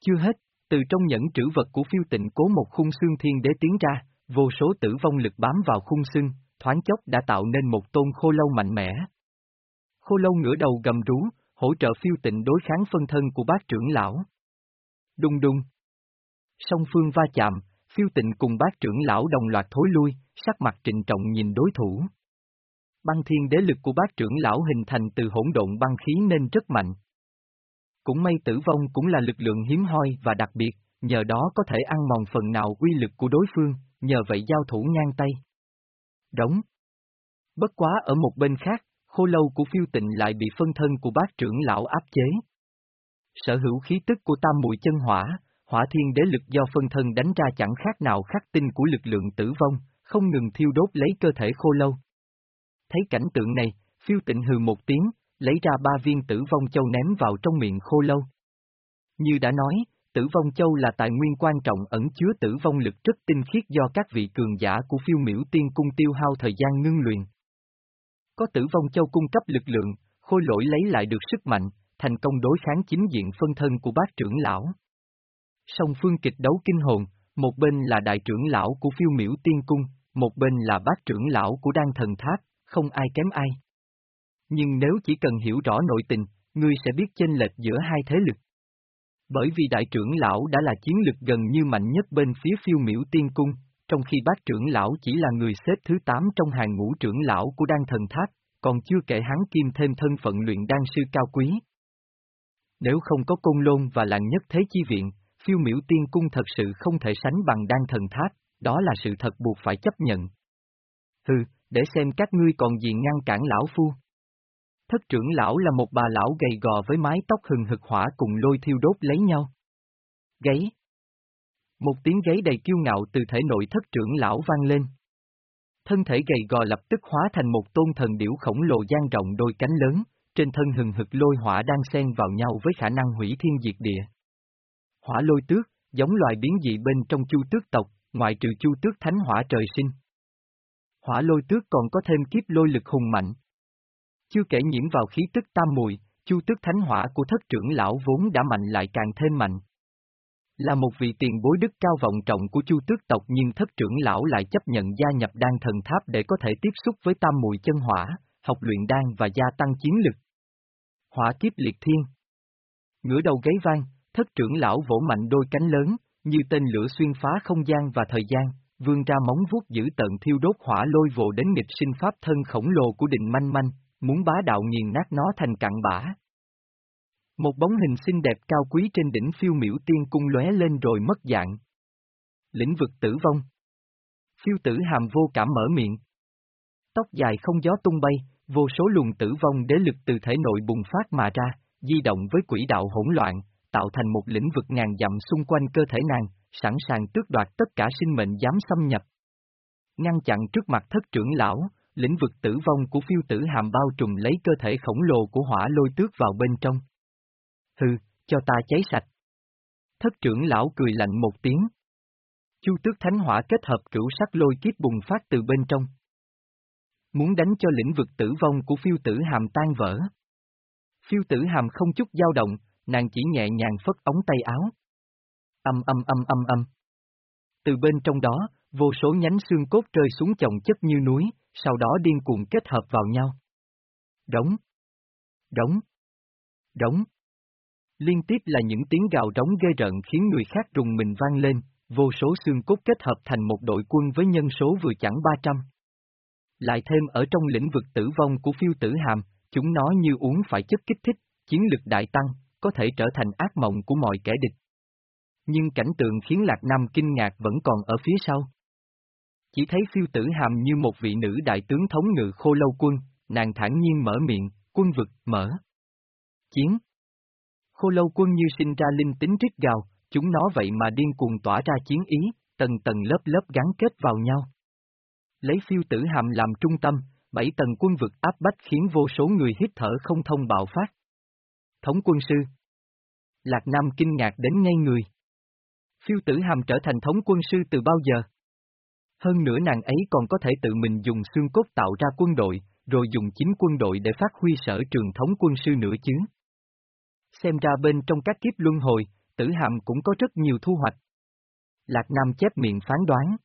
Chưa hết, từ trong nhẫn trữ vật của phiêu tịnh cố một khung xương thiên đế tiến ra, vô số tử vong lực bám vào khung xương, thoáng chốc đã tạo nên một tôn khô lâu mạnh mẽ. Khô lâu ngửa đầu gầm rú, hỗ trợ phiêu tịnh đối kháng phân thân của bác trưởng lão. Đung đung. Song phương va chạm, phiêu tịnh cùng bác trưởng lão đồng loạt thối lui, sắc mặt trịnh trọng nhìn đối thủ. Băng thiên đế lực của bác trưởng lão hình thành từ hỗn độn băng khí nên rất mạnh. Cũng may tử vong cũng là lực lượng hiếm hoi và đặc biệt, nhờ đó có thể ăn mòn phần nào uy lực của đối phương, nhờ vậy giao thủ ngang tay. Đóng. Bất quá ở một bên khác, khô lâu của phiêu tịnh lại bị phân thân của bác trưởng lão áp chế. Sở hữu khí tức của tam mùi chân hỏa, hỏa thiên đế lực do phân thân đánh ra chẳng khác nào khắc tinh của lực lượng tử vong, không ngừng thiêu đốt lấy cơ thể khô lâu. Thấy cảnh tượng này, phiêu tịnh hừ một tiếng, lấy ra ba viên tử vong châu ném vào trong miệng khô lâu. Như đã nói, tử vong châu là tài nguyên quan trọng ẩn chứa tử vong lực rất tinh khiết do các vị cường giả của phiêu miễu tiên cung tiêu hao thời gian ngưng luyện. Có tử vong châu cung cấp lực lượng, khôi lỗi lấy lại được sức mạnh, thành công đối kháng chính diện phân thân của bác trưởng lão. Song phương kịch đấu kinh hồn, một bên là đại trưởng lão của phiêu miễu tiên cung, một bên là bác trưởng lão của đan thần tháp, không ai kém ai. Nhưng nếu chỉ cần hiểu rõ nội tình, ngươi sẽ biết chênh lệch giữa hai thế lực. Bởi vì đại trưởng lão đã là chiến lực gần như mạnh nhất bên phía phiêu miễu tiên cung, trong khi bác trưởng lão chỉ là người xếp thứ 8 trong hàng ngũ trưởng lão của đan thần tháp, còn chưa kể hắn kim thêm thân phận luyện đan sư cao quý. Nếu không có côn lôn và làng nhất thế chi viện, phiêu miễu tiên cung thật sự không thể sánh bằng đan thần tháp, đó là sự thật buộc phải chấp nhận. Hừ, để xem các ngươi còn gì ngăn cản lão phu. Thất trưởng lão là một bà lão gầy gò với mái tóc hừng hực hỏa cùng lôi thiêu đốt lấy nhau. Gáy. Một tiếng gáy đầy kiêu ngạo từ thể nội thất trưởng lão vang lên. Thân thể gầy gò lập tức hóa thành một tôn thần điểu khổng lồ gian rộng đôi cánh lớn, trên thân hừng hực lôi hỏa đang xen vào nhau với khả năng hủy thiên diệt địa. Hỏa lôi tước, giống loài biến dị bên trong chu tước tộc, ngoại trừ chu tước thánh hỏa trời sinh. Hỏa lôi tước còn có thêm kiếp lôi lực hùng mạnh. Chưa kể nhiễm vào khí tức tam mùi, chu tước thánh hỏa của thất trưởng lão vốn đã mạnh lại càng thêm mạnh. Là một vị tiền bối đức cao vọng trọng của chu tước tộc nhưng thất trưởng lão lại chấp nhận gia nhập đan thần tháp để có thể tiếp xúc với tam mùi chân hỏa, học luyện đan và gia tăng chiến lực. Hỏa kiếp liệt thiên Ngửa đầu gáy vang, thất trưởng lão vỗ mạnh đôi cánh lớn, như tên lửa xuyên phá không gian và thời gian, vươn ra móng vuốt giữ tận thiêu đốt hỏa lôi vồ đến nghịch sinh pháp thân khổng lồ của định manh manh, muốn bá đạo nghiền nát nó thành cặn bã. Một bóng hình xinh đẹp cao quý trên đỉnh phiêu miểu tiên cung lóe lên rồi mất dạng. Lĩnh vực tử vong. Phiêu tử hàm vô cảm mở miệng. Tóc dài không gió tung bay, vô số luồng tử vong đế lực từ thể nội bùng phát mà ra, di động với quỹ đạo hỗn loạn, tạo thành một lĩnh vực ngàn dặm xung quanh cơ thể nàng, sẵn sàng tước đoạt tất cả sinh mệnh dám xâm nhập. Ngăn chặn trước mặt thất trưởng lão, lĩnh vực tử vong của phiêu tử hàm bao trùm lấy cơ thể khổng lồ của hỏa lôi tước vào bên trong. Hừ, cho ta cháy sạch. Thất trưởng lão cười lạnh một tiếng. Chu tước thánh hỏa kết hợp cửu sắc lôi kiếp bùng phát từ bên trong. Muốn đánh cho lĩnh vực tử vong của phiêu tử hàm tan vỡ. Phiêu tử hàm không chút dao động, nàng chỉ nhẹ nhàng phất ống tay áo. Âm âm âm âm âm. Từ bên trong đó, vô số nhánh xương cốt rơi xuống chồng chất như núi, sau đó điên cuồng kết hợp vào nhau. Đóng. Đóng. Đóng. Liên tiếp là những tiếng gào đóng ghê rợn khiến người khác rùng mình vang lên, vô số xương cốt kết hợp thành một đội quân với nhân số vừa chẳng 300. Lại thêm ở trong lĩnh vực tử vong của phiêu tử hàm, chúng nó như uống phải chất kích thích, chiến lực đại tăng, có thể trở thành ác mộng của mọi kẻ địch. Nhưng cảnh tượng khiến Lạc Nam kinh ngạc vẫn còn ở phía sau. Chỉ thấy phiêu tử hàm như một vị nữ đại tướng thống ngự khô lâu quân, nàng thản nhiên mở miệng, quân vực, mở. Chiến. Khô lâu quân như sinh ra linh tính rít gào, chúng nó vậy mà điên cuồng tỏa ra chiến ý, tầng tầng lớp lớp gắn kết vào nhau. Lấy phiêu tử hàm làm trung tâm, bảy tầng quân vực áp bách khiến vô số người hít thở không thông bạo phát. Thống quân sư Lạc Nam kinh ngạc đến ngay người. Phiêu tử hàm trở thành thống quân sư từ bao giờ? Hơn nữa nàng ấy còn có thể tự mình dùng xương cốt tạo ra quân đội, rồi dùng chính quân đội để phát huy sở trường thống quân sư nữa chứ. Xem ra bên trong các kiếp luân hồi, tử hàm cũng có rất nhiều thu hoạch. Lạc Nam chép miệng phán đoán.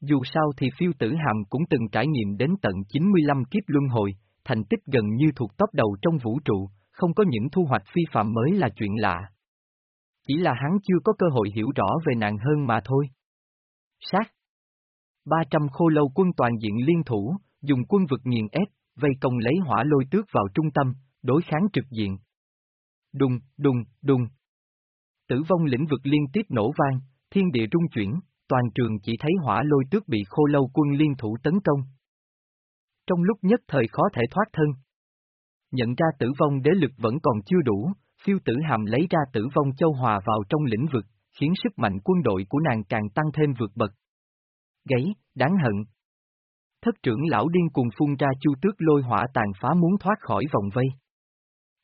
Dù sao thì phiêu tử hàm cũng từng trải nghiệm đến tận 95 kiếp luân hồi, thành tích gần như thuộc top đầu trong vũ trụ, không có những thu hoạch phi phạm mới là chuyện lạ. Chỉ là hắn chưa có cơ hội hiểu rõ về nàng hơn mà thôi. Sát 300 khô lâu quân toàn diện liên thủ, dùng quân vực nghiền ép, vây công lấy hỏa lôi tước vào trung tâm, đối kháng trực diện. Đùng, đùng, đùng. Tử vong lĩnh vực liên tiếp nổ vang, thiên địa rung chuyển, toàn trường chỉ thấy hỏa lôi tước bị khô lâu quân liên thủ tấn công. Trong lúc nhất thời khó thể thoát thân. Nhận ra tử vong đế lực vẫn còn chưa đủ, phiêu tử hàm lấy ra tử vong châu hòa vào trong lĩnh vực, khiến sức mạnh quân đội của nàng càng tăng thêm vượt bậc. Gáy, đáng hận. Thất trưởng lão điên cùng phun ra chu tước lôi hỏa tàn phá muốn thoát khỏi vòng vây.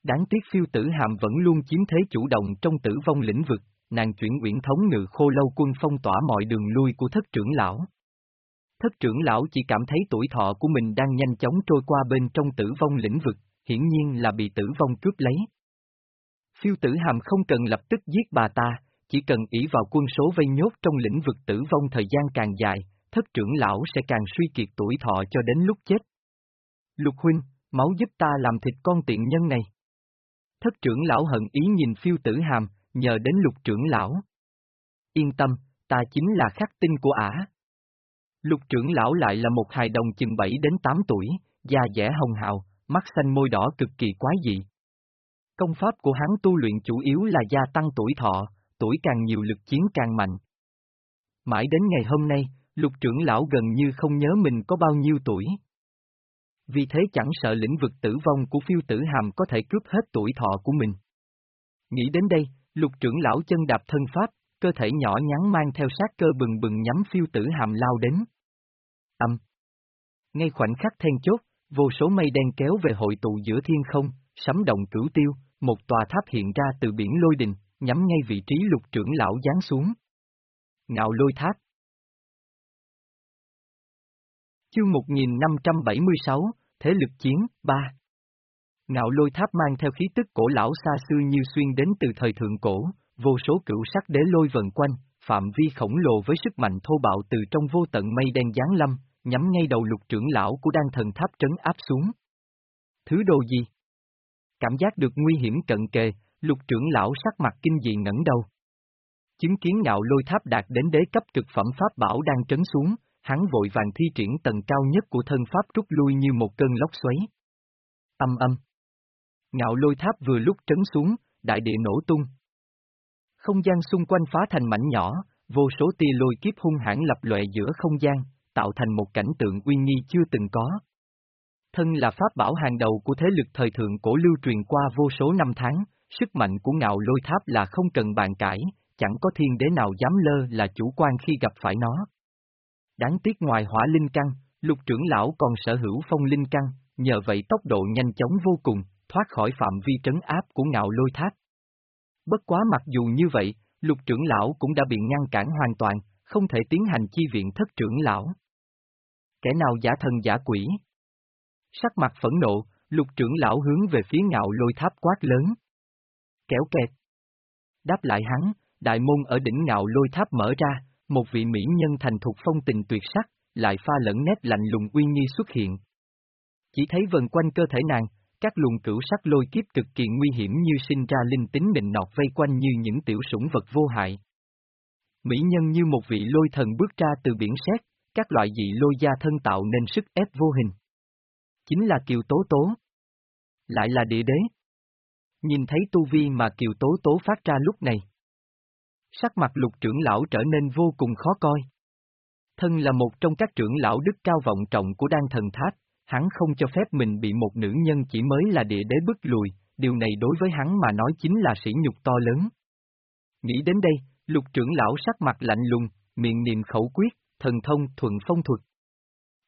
Đáng tiếc phiêu tử hàm vẫn luôn chiếm thế chủ động trong tử vong lĩnh vực, nàng chuyển uyển thống ngự khô lâu quân phong tỏa mọi đường lui của thất trưởng lão. Thất trưởng lão chỉ cảm thấy tuổi thọ của mình đang nhanh chóng trôi qua bên trong tử vong lĩnh vực, hiển nhiên là bị tử vong cướp lấy. Phiêu tử hàm không cần lập tức giết bà ta, chỉ cần ý vào quân số vây nhốt trong lĩnh vực tử vong thời gian càng dài, thất trưởng lão sẽ càng suy kiệt tuổi thọ cho đến lúc chết. Lục huynh, máu giúp ta làm thịt con tiện nhân này. Thất trưởng lão hận ý nhìn phiêu tử hàm, nhờ đến lục trưởng lão. Yên tâm, ta chính là khắc tinh của ả. Lục trưởng lão lại là một hài đồng chừng 7 đến 8 tuổi, da dẻ hồng hào, mắt xanh môi đỏ cực kỳ quái dị. Công pháp của hắn tu luyện chủ yếu là gia tăng tuổi thọ, tuổi càng nhiều lực chiến càng mạnh. Mãi đến ngày hôm nay, lục trưởng lão gần như không nhớ mình có bao nhiêu tuổi. Vì thế chẳng sợ lĩnh vực tử vong của phiêu tử hàm có thể cướp hết tuổi thọ của mình. Nghĩ đến đây, lục trưởng lão chân đạp thân pháp, cơ thể nhỏ nhắn mang theo sát cơ bừng bừng nhắm phiêu tử hàm lao đến. Âm. Ngay khoảnh khắc then chốt, vô số mây đen kéo về hội tụ giữa thiên không, sấm động cửu tiêu, một tòa tháp hiện ra từ biển lôi đình, nhắm ngay vị trí lục trưởng lão giáng xuống. Ngạo lôi tháp. Chương 1576, Thế lực chiến, 3 Ngạo lôi tháp mang theo khí tức cổ lão xa xưa như xuyên đến từ thời thượng cổ, vô số cửu sắc đế lôi vần quanh, phạm vi khổng lồ với sức mạnh thô bạo từ trong vô tận mây đen giáng lâm, nhắm ngay đầu lục trưởng lão của đan thần tháp trấn áp xuống. Thứ đồ gì? Cảm giác được nguy hiểm cận kề, lục trưởng lão sắc mặt kinh dị ngẩng đầu. Chứng kiến ngạo lôi tháp đạt đến đế cấp cực phẩm pháp bảo đang trấn xuống, hắn vội vàng thi triển tầng cao nhất của thân pháp rút lui như một cơn lốc xoáy. Âm âm. Ngạo lôi tháp vừa lúc trấn xuống, đại địa nổ tung. Không gian xung quanh phá thành mảnh nhỏ, vô số tia lôi kiếp hung hãn lập lệ giữa không gian, tạo thành một cảnh tượng uy nghi chưa từng có. Thân là pháp bảo hàng đầu của thế lực thời thượng cổ lưu truyền qua vô số năm tháng, sức mạnh của ngạo lôi tháp là không cần bàn cãi, chẳng có thiên đế nào dám lơ là chủ quan khi gặp phải nó. Đáng tiếc ngoài hỏa linh căn, lục trưởng lão còn sở hữu phong linh căn, nhờ vậy tốc độ nhanh chóng vô cùng, thoát khỏi phạm vi trấn áp của ngạo lôi tháp. Bất quá mặc dù như vậy, lục trưởng lão cũng đã bị ngăn cản hoàn toàn, không thể tiến hành chi viện thất trưởng lão. Kẻ nào giả thần giả quỷ? Sắc mặt phẫn nộ, lục trưởng lão hướng về phía ngạo lôi tháp quát lớn. Kéo kẹt. Đáp lại hắn, đại môn ở đỉnh ngạo lôi tháp mở ra, một vị mỹ nhân thành thục phong tình tuyệt sắc, lại pha lẫn nét lạnh lùng uy nghi xuất hiện. Chỉ thấy vần quanh cơ thể nàng, các luồng cửu sắc lôi kiếp cực kỳ nguy hiểm như sinh ra linh tính nịnh nọt vây quanh như những tiểu sủng vật vô hại. Mỹ nhân như một vị lôi thần bước ra từ biển sét, các loại dị lôi gia thân tạo nên sức ép vô hình. Chính là Kiều Tố Tố. Lại là địa đế. Nhìn thấy tu vi mà Kiều Tố Tố phát ra lúc này. Sắc mặt lục trưởng lão trở nên vô cùng khó coi. Thân là một trong các trưởng lão đức cao vọng trọng của đan thần tháp, hắn không cho phép mình bị một nữ nhân chỉ mới là địa đế bức lùi, điều này đối với hắn mà nói chính là sỉ nhục to lớn. Nghĩ đến đây, lục trưởng lão sắc mặt lạnh lùng, miệng niệm khẩu quyết, thần thông thuận phong thuật.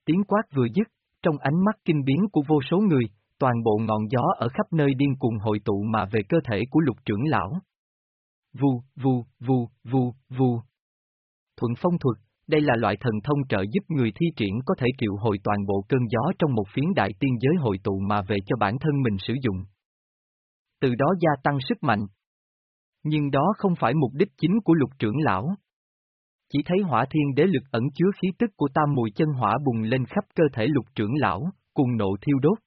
Tiếng quát vừa dứt, trong ánh mắt kinh biến của vô số người, toàn bộ ngọn gió ở khắp nơi điên cuồng hội tụ mà về cơ thể của lục trưởng lão. Vù, vù, vù, vù, vù. Thuận phong thuật, đây là loại thần thông trợ giúp người thi triển có thể triệu hồi toàn bộ cơn gió trong một phiến đại tiên giới hội tụ mà về cho bản thân mình sử dụng. Từ đó gia tăng sức mạnh. Nhưng đó không phải mục đích chính của lục trưởng lão. Chỉ thấy hỏa thiên đế lực ẩn chứa khí tức của tam mùi chân hỏa bùng lên khắp cơ thể lục trưởng lão, cùng nộ thiêu đốt.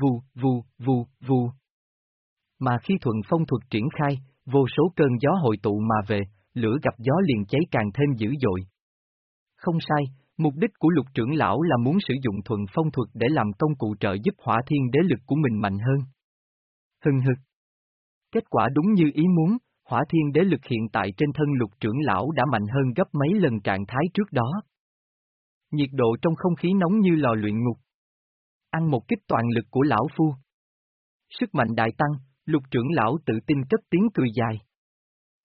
Vù, vù, vù, vù. Mà khi thuận phong thuật triển khai, vô số cơn gió hội tụ mà về, lửa gặp gió liền cháy càng thêm dữ dội. Không sai, mục đích của lục trưởng lão là muốn sử dụng thuận phong thuật để làm công cụ trợ giúp hỏa thiên đế lực của mình mạnh hơn. Hưng hực. Kết quả đúng như ý muốn, hỏa thiên đế lực hiện tại trên thân lục trưởng lão đã mạnh hơn gấp mấy lần trạng thái trước đó. Nhiệt độ trong không khí nóng như lò luyện ngục. Ăn một kích toàn lực của lão phu. Sức mạnh đại tăng, lục trưởng lão tự tin cất tiếng cười dài.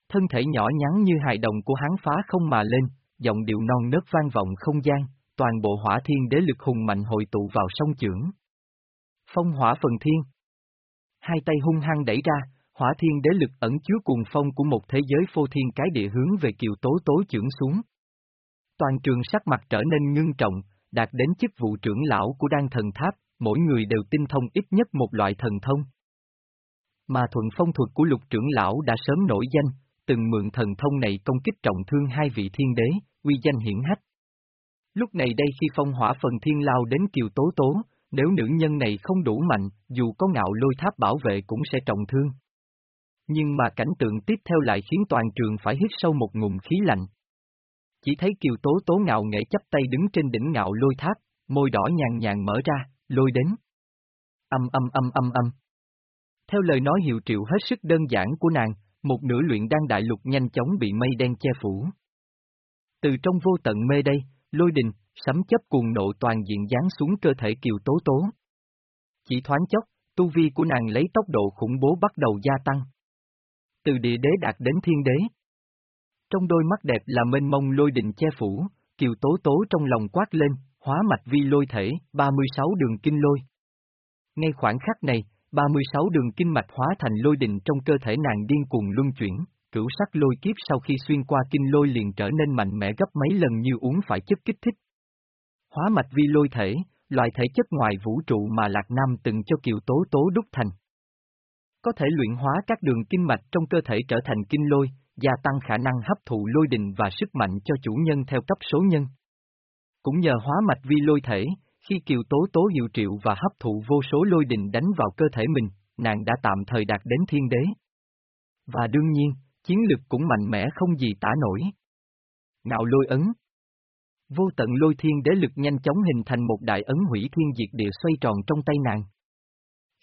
Thân thể nhỏ nhắn như hài đồng của hắn phá không mà lên, giọng điệu non nớt vang vọng không gian, toàn bộ hỏa thiên đế lực hùng mạnh hội tụ vào sông trưởng. Phong hỏa phần thiên. Hai tay hung hăng đẩy ra, hỏa thiên đế lực ẩn chứa cuồng phong của một thế giới phô thiên cái địa hướng về kiều tố tố trưởng xuống. Toàn trường sắc mặt trở nên ngưng trọng, đạt đến chức vụ trưởng lão của đan thần tháp, mỗi người đều tinh thông ít nhất một loại thần thông. Mà thuận phong thuật của lục trưởng lão đã sớm nổi danh, từng mượn thần thông này công kích trọng thương hai vị thiên đế, uy danh hiển hách. Lúc này đây khi phong hỏa phần thiên lao đến kiều tố tố, nếu nữ nhân này không đủ mạnh, dù có ngạo lôi tháp bảo vệ cũng sẽ trọng thương. Nhưng mà cảnh tượng tiếp theo lại khiến toàn trường phải hít sâu một ngụm khí lạnh. Chỉ thấy kiều tố tố ngạo nghệ chấp tay đứng trên đỉnh ngạo lôi tháp, môi đỏ nhàn nhàn mở ra, lôi đến. Âm âm âm âm âm. Theo lời nói hiệu triệu hết sức đơn giản của nàng, một nửa luyện đan đại lục nhanh chóng bị mây đen che phủ. Từ trong vô tận mê đây, lôi đình, sấm chấp cuồng nộ toàn diện giáng xuống cơ thể kiều tố tố. Chỉ thoáng chốc, tu vi của nàng lấy tốc độ khủng bố bắt đầu gia tăng. Từ địa đế đạt đến thiên đế. Trong đôi mắt đẹp là mênh mông lôi đình che phủ, kiều tố tố trong lòng quát lên, hóa mạch vi lôi thể, 36 đường kinh lôi. Ngay khoảng khắc này, 36 đường kinh mạch hóa thành lôi đình trong cơ thể nàng điên cuồng luân chuyển, cửu sắc lôi kiếp sau khi xuyên qua kinh lôi liền trở nên mạnh mẽ gấp mấy lần như uống phải chất kích thích. Hóa mạch vi lôi thể, loại thể chất ngoài vũ trụ mà Lạc Nam từng cho Kiều Tố Tố đúc thành. Có thể luyện hóa các đường kinh mạch trong cơ thể trở thành kinh lôi, gia tăng khả năng hấp thụ lôi đình và sức mạnh cho chủ nhân theo cấp số nhân. Cũng nhờ hóa mạch vi lôi thể, khi Kiều Tố Tố hiệu triệu và hấp thụ vô số lôi đình đánh vào cơ thể mình, nàng đã tạm thời đạt đến thiên đế. Và đương nhiên, chiến lực cũng mạnh mẽ không gì tả nổi. Ngạo lôi ấn Vô tận lôi thiên đế lực nhanh chóng hình thành một đại ấn hủy thiên diệt địa xoay tròn trong tay nàng.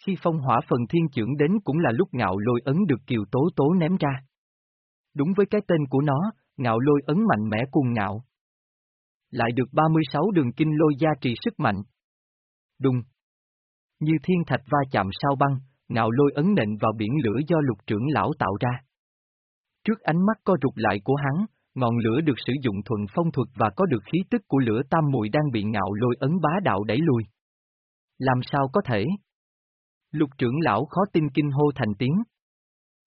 Khi phong hỏa phần thiên trưởng đến cũng là lúc ngạo lôi ấn được kiều tố tố ném ra. Đúng với cái tên của nó, ngạo lôi ấn mạnh mẽ cùng ngạo. Lại được 36 đường kinh lôi gia trì sức mạnh. Đùng. Như thiên thạch va chạm sao băng, ngạo lôi ấn nện vào biển lửa do lục trưởng lão tạo ra. Trước ánh mắt co rụt lại của hắn, ngọn lửa được sử dụng thuần phong thuật và có được khí tức của lửa tam mùi đang bị ngạo lôi ấn bá đạo đẩy lùi. Làm sao có thể? Lục trưởng lão khó tin kinh hô thành tiếng.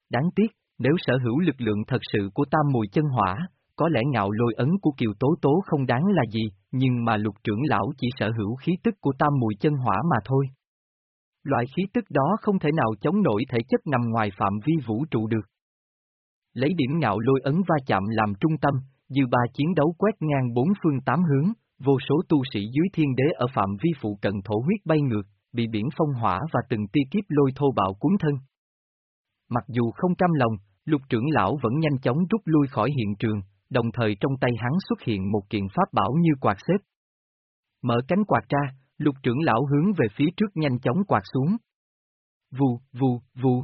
Đáng tiếc, nếu sở hữu lực lượng thật sự của tam mùi chân hỏa, có lẽ ngạo lôi ấn của kiều tố tố không đáng là gì, nhưng mà lục trưởng lão chỉ sở hữu khí tức của tam mùi chân hỏa mà thôi. Loại khí tức đó không thể nào chống nổi thể chất nằm ngoài phạm vi vũ trụ được. Lấy điểm ngạo lôi ấn va chạm làm trung tâm, dư ba chiến đấu quét ngang bốn phương tám hướng, vô số tu sĩ dưới thiên đế ở phạm vi phụ cận thổ huyết bay ngược, bị biển phong hỏa và từng tia kiếp lôi thô bạo cuốn thân. Mặc dù không cam lòng, lục trưởng lão vẫn nhanh chóng rút lui khỏi hiện trường, đồng thời trong tay hắn xuất hiện một kiện pháp bảo như quạt xếp. Mở cánh quạt ra, lục trưởng lão hướng về phía trước nhanh chóng quạt xuống. Vù, vù, vù.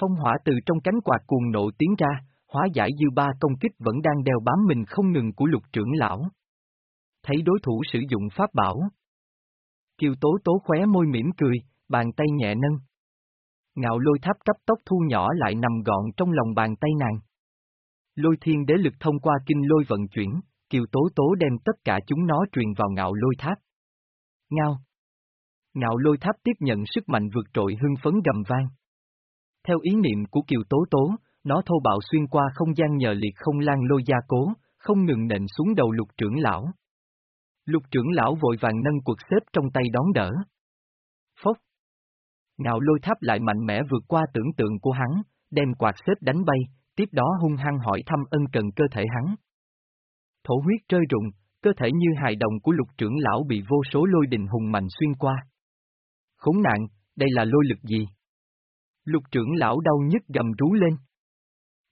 Phong hỏa từ trong cánh quạt cuồng nộ tiến ra, hóa giải dư ba công kích vẫn đang đeo bám mình không ngừng của lục trưởng lão. Thấy đối thủ sử dụng pháp bảo. Kiều tố tố khóe môi mỉm cười, bàn tay nhẹ nâng. Ngạo lôi tháp cấp tốc thu nhỏ lại nằm gọn trong lòng bàn tay nàng. Lôi thiên đế lực thông qua kinh lôi vận chuyển, kiều tố tố đem tất cả chúng nó truyền vào ngạo lôi tháp. Ngao. Ngạo lôi tháp tiếp nhận sức mạnh vượt trội hưng phấn gầm vang. Theo ý niệm của Kiều Tố Tố, nó thô bạo xuyên qua không gian nhờ liệt không lan lôi gia cố, không ngừng nện xuống đầu lục trưởng lão. Lục trưởng lão vội vàng nâng cuộc xếp trong tay đón đỡ. Phốc. Ngạo lôi tháp lại mạnh mẽ vượt qua tưởng tượng của hắn, đem quạt xếp đánh bay, tiếp đó hung hăng hỏi thăm ân cần cơ thể hắn. Thổ huyết rơi rụng, cơ thể như hài đồng của lục trưởng lão bị vô số lôi đình hùng mạnh xuyên qua. Khốn nạn, đây là lôi lực gì? Lục trưởng lão đau nhức gầm rú lên.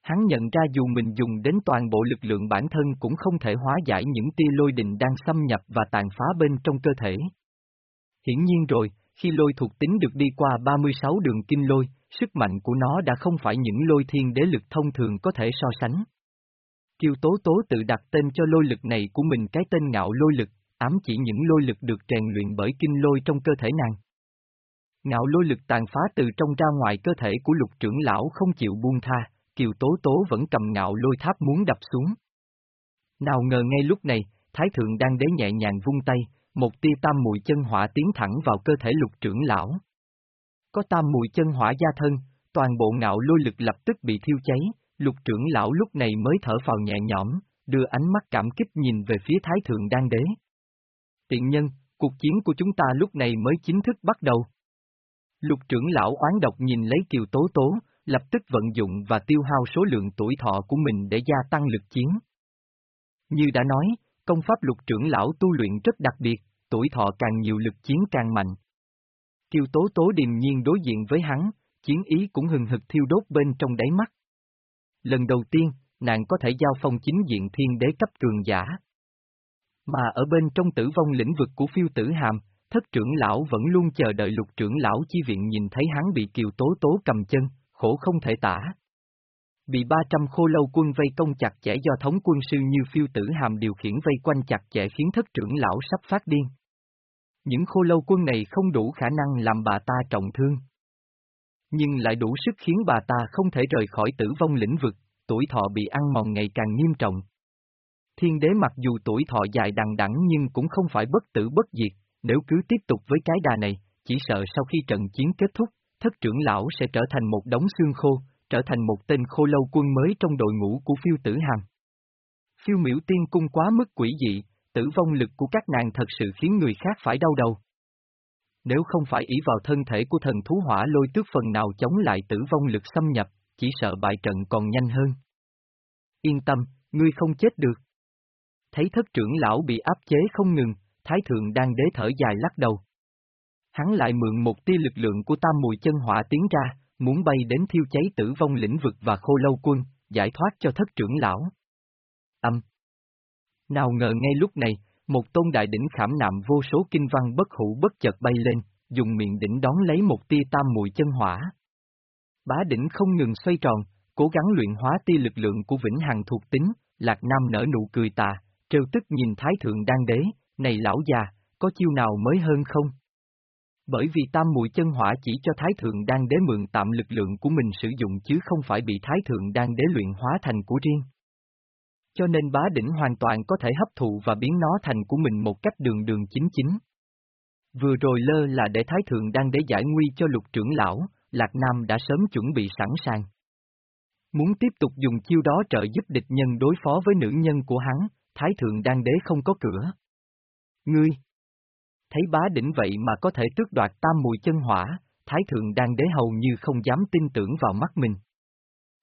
Hắn nhận ra dù mình dùng đến toàn bộ lực lượng bản thân cũng không thể hóa giải những tia lôi đình đang xâm nhập và tàn phá bên trong cơ thể. Hiển nhiên rồi, khi lôi thuộc tính được đi qua 36 đường kinh lôi, sức mạnh của nó đã không phải những lôi thiên đế lực thông thường có thể so sánh. Kiều Tố Tố tự đặt tên cho lôi lực này của mình cái tên ngạo lôi lực, ám chỉ những lôi lực được rèn luyện bởi kinh lôi trong cơ thể nàng. Ngạo lôi lực tàn phá từ trong ra ngoài cơ thể của lục trưởng lão không chịu buông tha, Kiều Tố Tố vẫn cầm ngạo lôi tháp muốn đập xuống. Nào ngờ ngay lúc này, Thái Thượng đang đế nhẹ nhàng vung tay, một tia tam mùi chân hỏa tiến thẳng vào cơ thể lục trưởng lão. Có tam mùi chân hỏa gia thân, toàn bộ ngạo lôi lực lập tức bị thiêu cháy, lục trưởng lão lúc này mới thở phào nhẹ nhõm, đưa ánh mắt cảm kích nhìn về phía Thái Thượng Đan Đế. Tiện nhân, cuộc chiến của chúng ta lúc này mới chính thức bắt đầu. Lục trưởng lão oán độc nhìn lấy kiều tố tố, lập tức vận dụng và tiêu hao số lượng tuổi thọ của mình để gia tăng lực chiến. Như đã nói, công pháp lục trưởng lão tu luyện rất đặc biệt, tuổi thọ càng nhiều lực chiến càng mạnh. Kiều tố tố điềm nhiên đối diện với hắn, chiến ý cũng hừng hực thiêu đốt bên trong đáy mắt. Lần đầu tiên, nàng có thể giao phong chính diện thiên đế cấp cường giả. Mà ở bên trong tử vong lĩnh vực của phiêu tử hàm, thất trưởng lão vẫn luôn chờ đợi lục trưởng lão chi viện nhìn thấy hắn bị kiều tố tố cầm chân, khổ không thể tả. Bị 300 khô lâu quân vây công chặt chẽ do thống quân sư như phiêu tử hàm điều khiển vây quanh chặt chẽ khiến thất trưởng lão sắp phát điên. Những khô lâu quân này không đủ khả năng làm bà ta trọng thương. Nhưng lại đủ sức khiến bà ta không thể rời khỏi tử vong lĩnh vực, tuổi thọ bị ăn mòn ngày càng nghiêm trọng. Thiên đế mặc dù tuổi thọ dài đằng đẵng nhưng cũng không phải bất tử bất diệt, nếu cứ tiếp tục với cái đà này, chỉ sợ sau khi trận chiến kết thúc, thất trưởng lão sẽ trở thành một đống xương khô, trở thành một tên khô lâu quân mới trong đội ngũ của phiêu tử hàm. Phiêu miễu tiên cung quá mức quỷ dị, tử vong lực của các nàng thật sự khiến người khác phải đau đầu. Nếu không phải ý vào thân thể của thần thú hỏa lôi tước phần nào chống lại tử vong lực xâm nhập, chỉ sợ bại trận còn nhanh hơn. Yên tâm, ngươi không chết được. Thấy thất trưởng lão bị áp chế không ngừng, Thái Thượng đang đế thở dài lắc đầu. Hắn lại mượn một tia lực lượng của tam mùi chân hỏa tiến ra, muốn bay đến thiêu cháy tử vong lĩnh vực và khô lâu quân, giải thoát cho thất trưởng lão. Âm. Nào ngờ ngay lúc này, một tôn đại đỉnh khảm nạm vô số kinh văn bất hủ bất chợt bay lên, dùng miệng đỉnh đón lấy một tia tam mùi chân hỏa. Bá đỉnh không ngừng xoay tròn, cố gắng luyện hóa tia lực lượng của vĩnh hằng thuộc tính, Lạc Nam nở nụ cười tà, trêu tức nhìn Thái Thượng đang đế, này lão già, có chiêu nào mới hơn không? Bởi vì tam mùi chân hỏa chỉ cho Thái Thượng đan đế mượn tạm lực lượng của mình sử dụng chứ không phải bị Thái Thượng đan đế luyện hóa thành của riêng. Cho nên bá đỉnh hoàn toàn có thể hấp thụ và biến nó thành của mình một cách đường đường chính chính. Vừa rồi lơ là để Thái Thượng đan đế giải nguy cho lục trưởng lão, Lạc Nam đã sớm chuẩn bị sẵn sàng. Muốn tiếp tục dùng chiêu đó trợ giúp địch nhân đối phó với nữ nhân của hắn, Thái Thượng đan đế không có cửa. Ngươi! Thấy bá đỉnh vậy mà có thể tước đoạt tam mùi chân hỏa, Thái Thượng đang đế hầu như không dám tin tưởng vào mắt mình.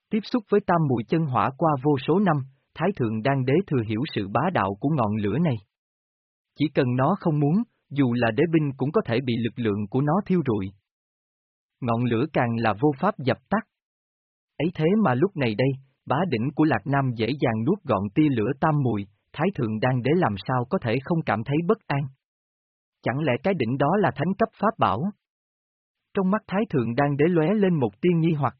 Tiếp xúc với tam mùi chân hỏa qua vô số năm, Thái Thượng đang đế thừa hiểu sự bá đạo của ngọn lửa này. Chỉ cần nó không muốn, dù là đế binh cũng có thể bị lực lượng của nó thiêu rụi. Ngọn lửa càng là vô pháp dập tắt. Ấy thế mà lúc này đây, bá đỉnh của Lạc Nam dễ dàng nuốt gọn tia lửa tam mùi, Thái Thượng đang đế làm sao có thể không cảm thấy bất an. Chẳng lẽ cái đỉnh đó là thánh cấp pháp bảo? Trong mắt Thái Thượng đang đế lóe lên một tiên nghi hoặc.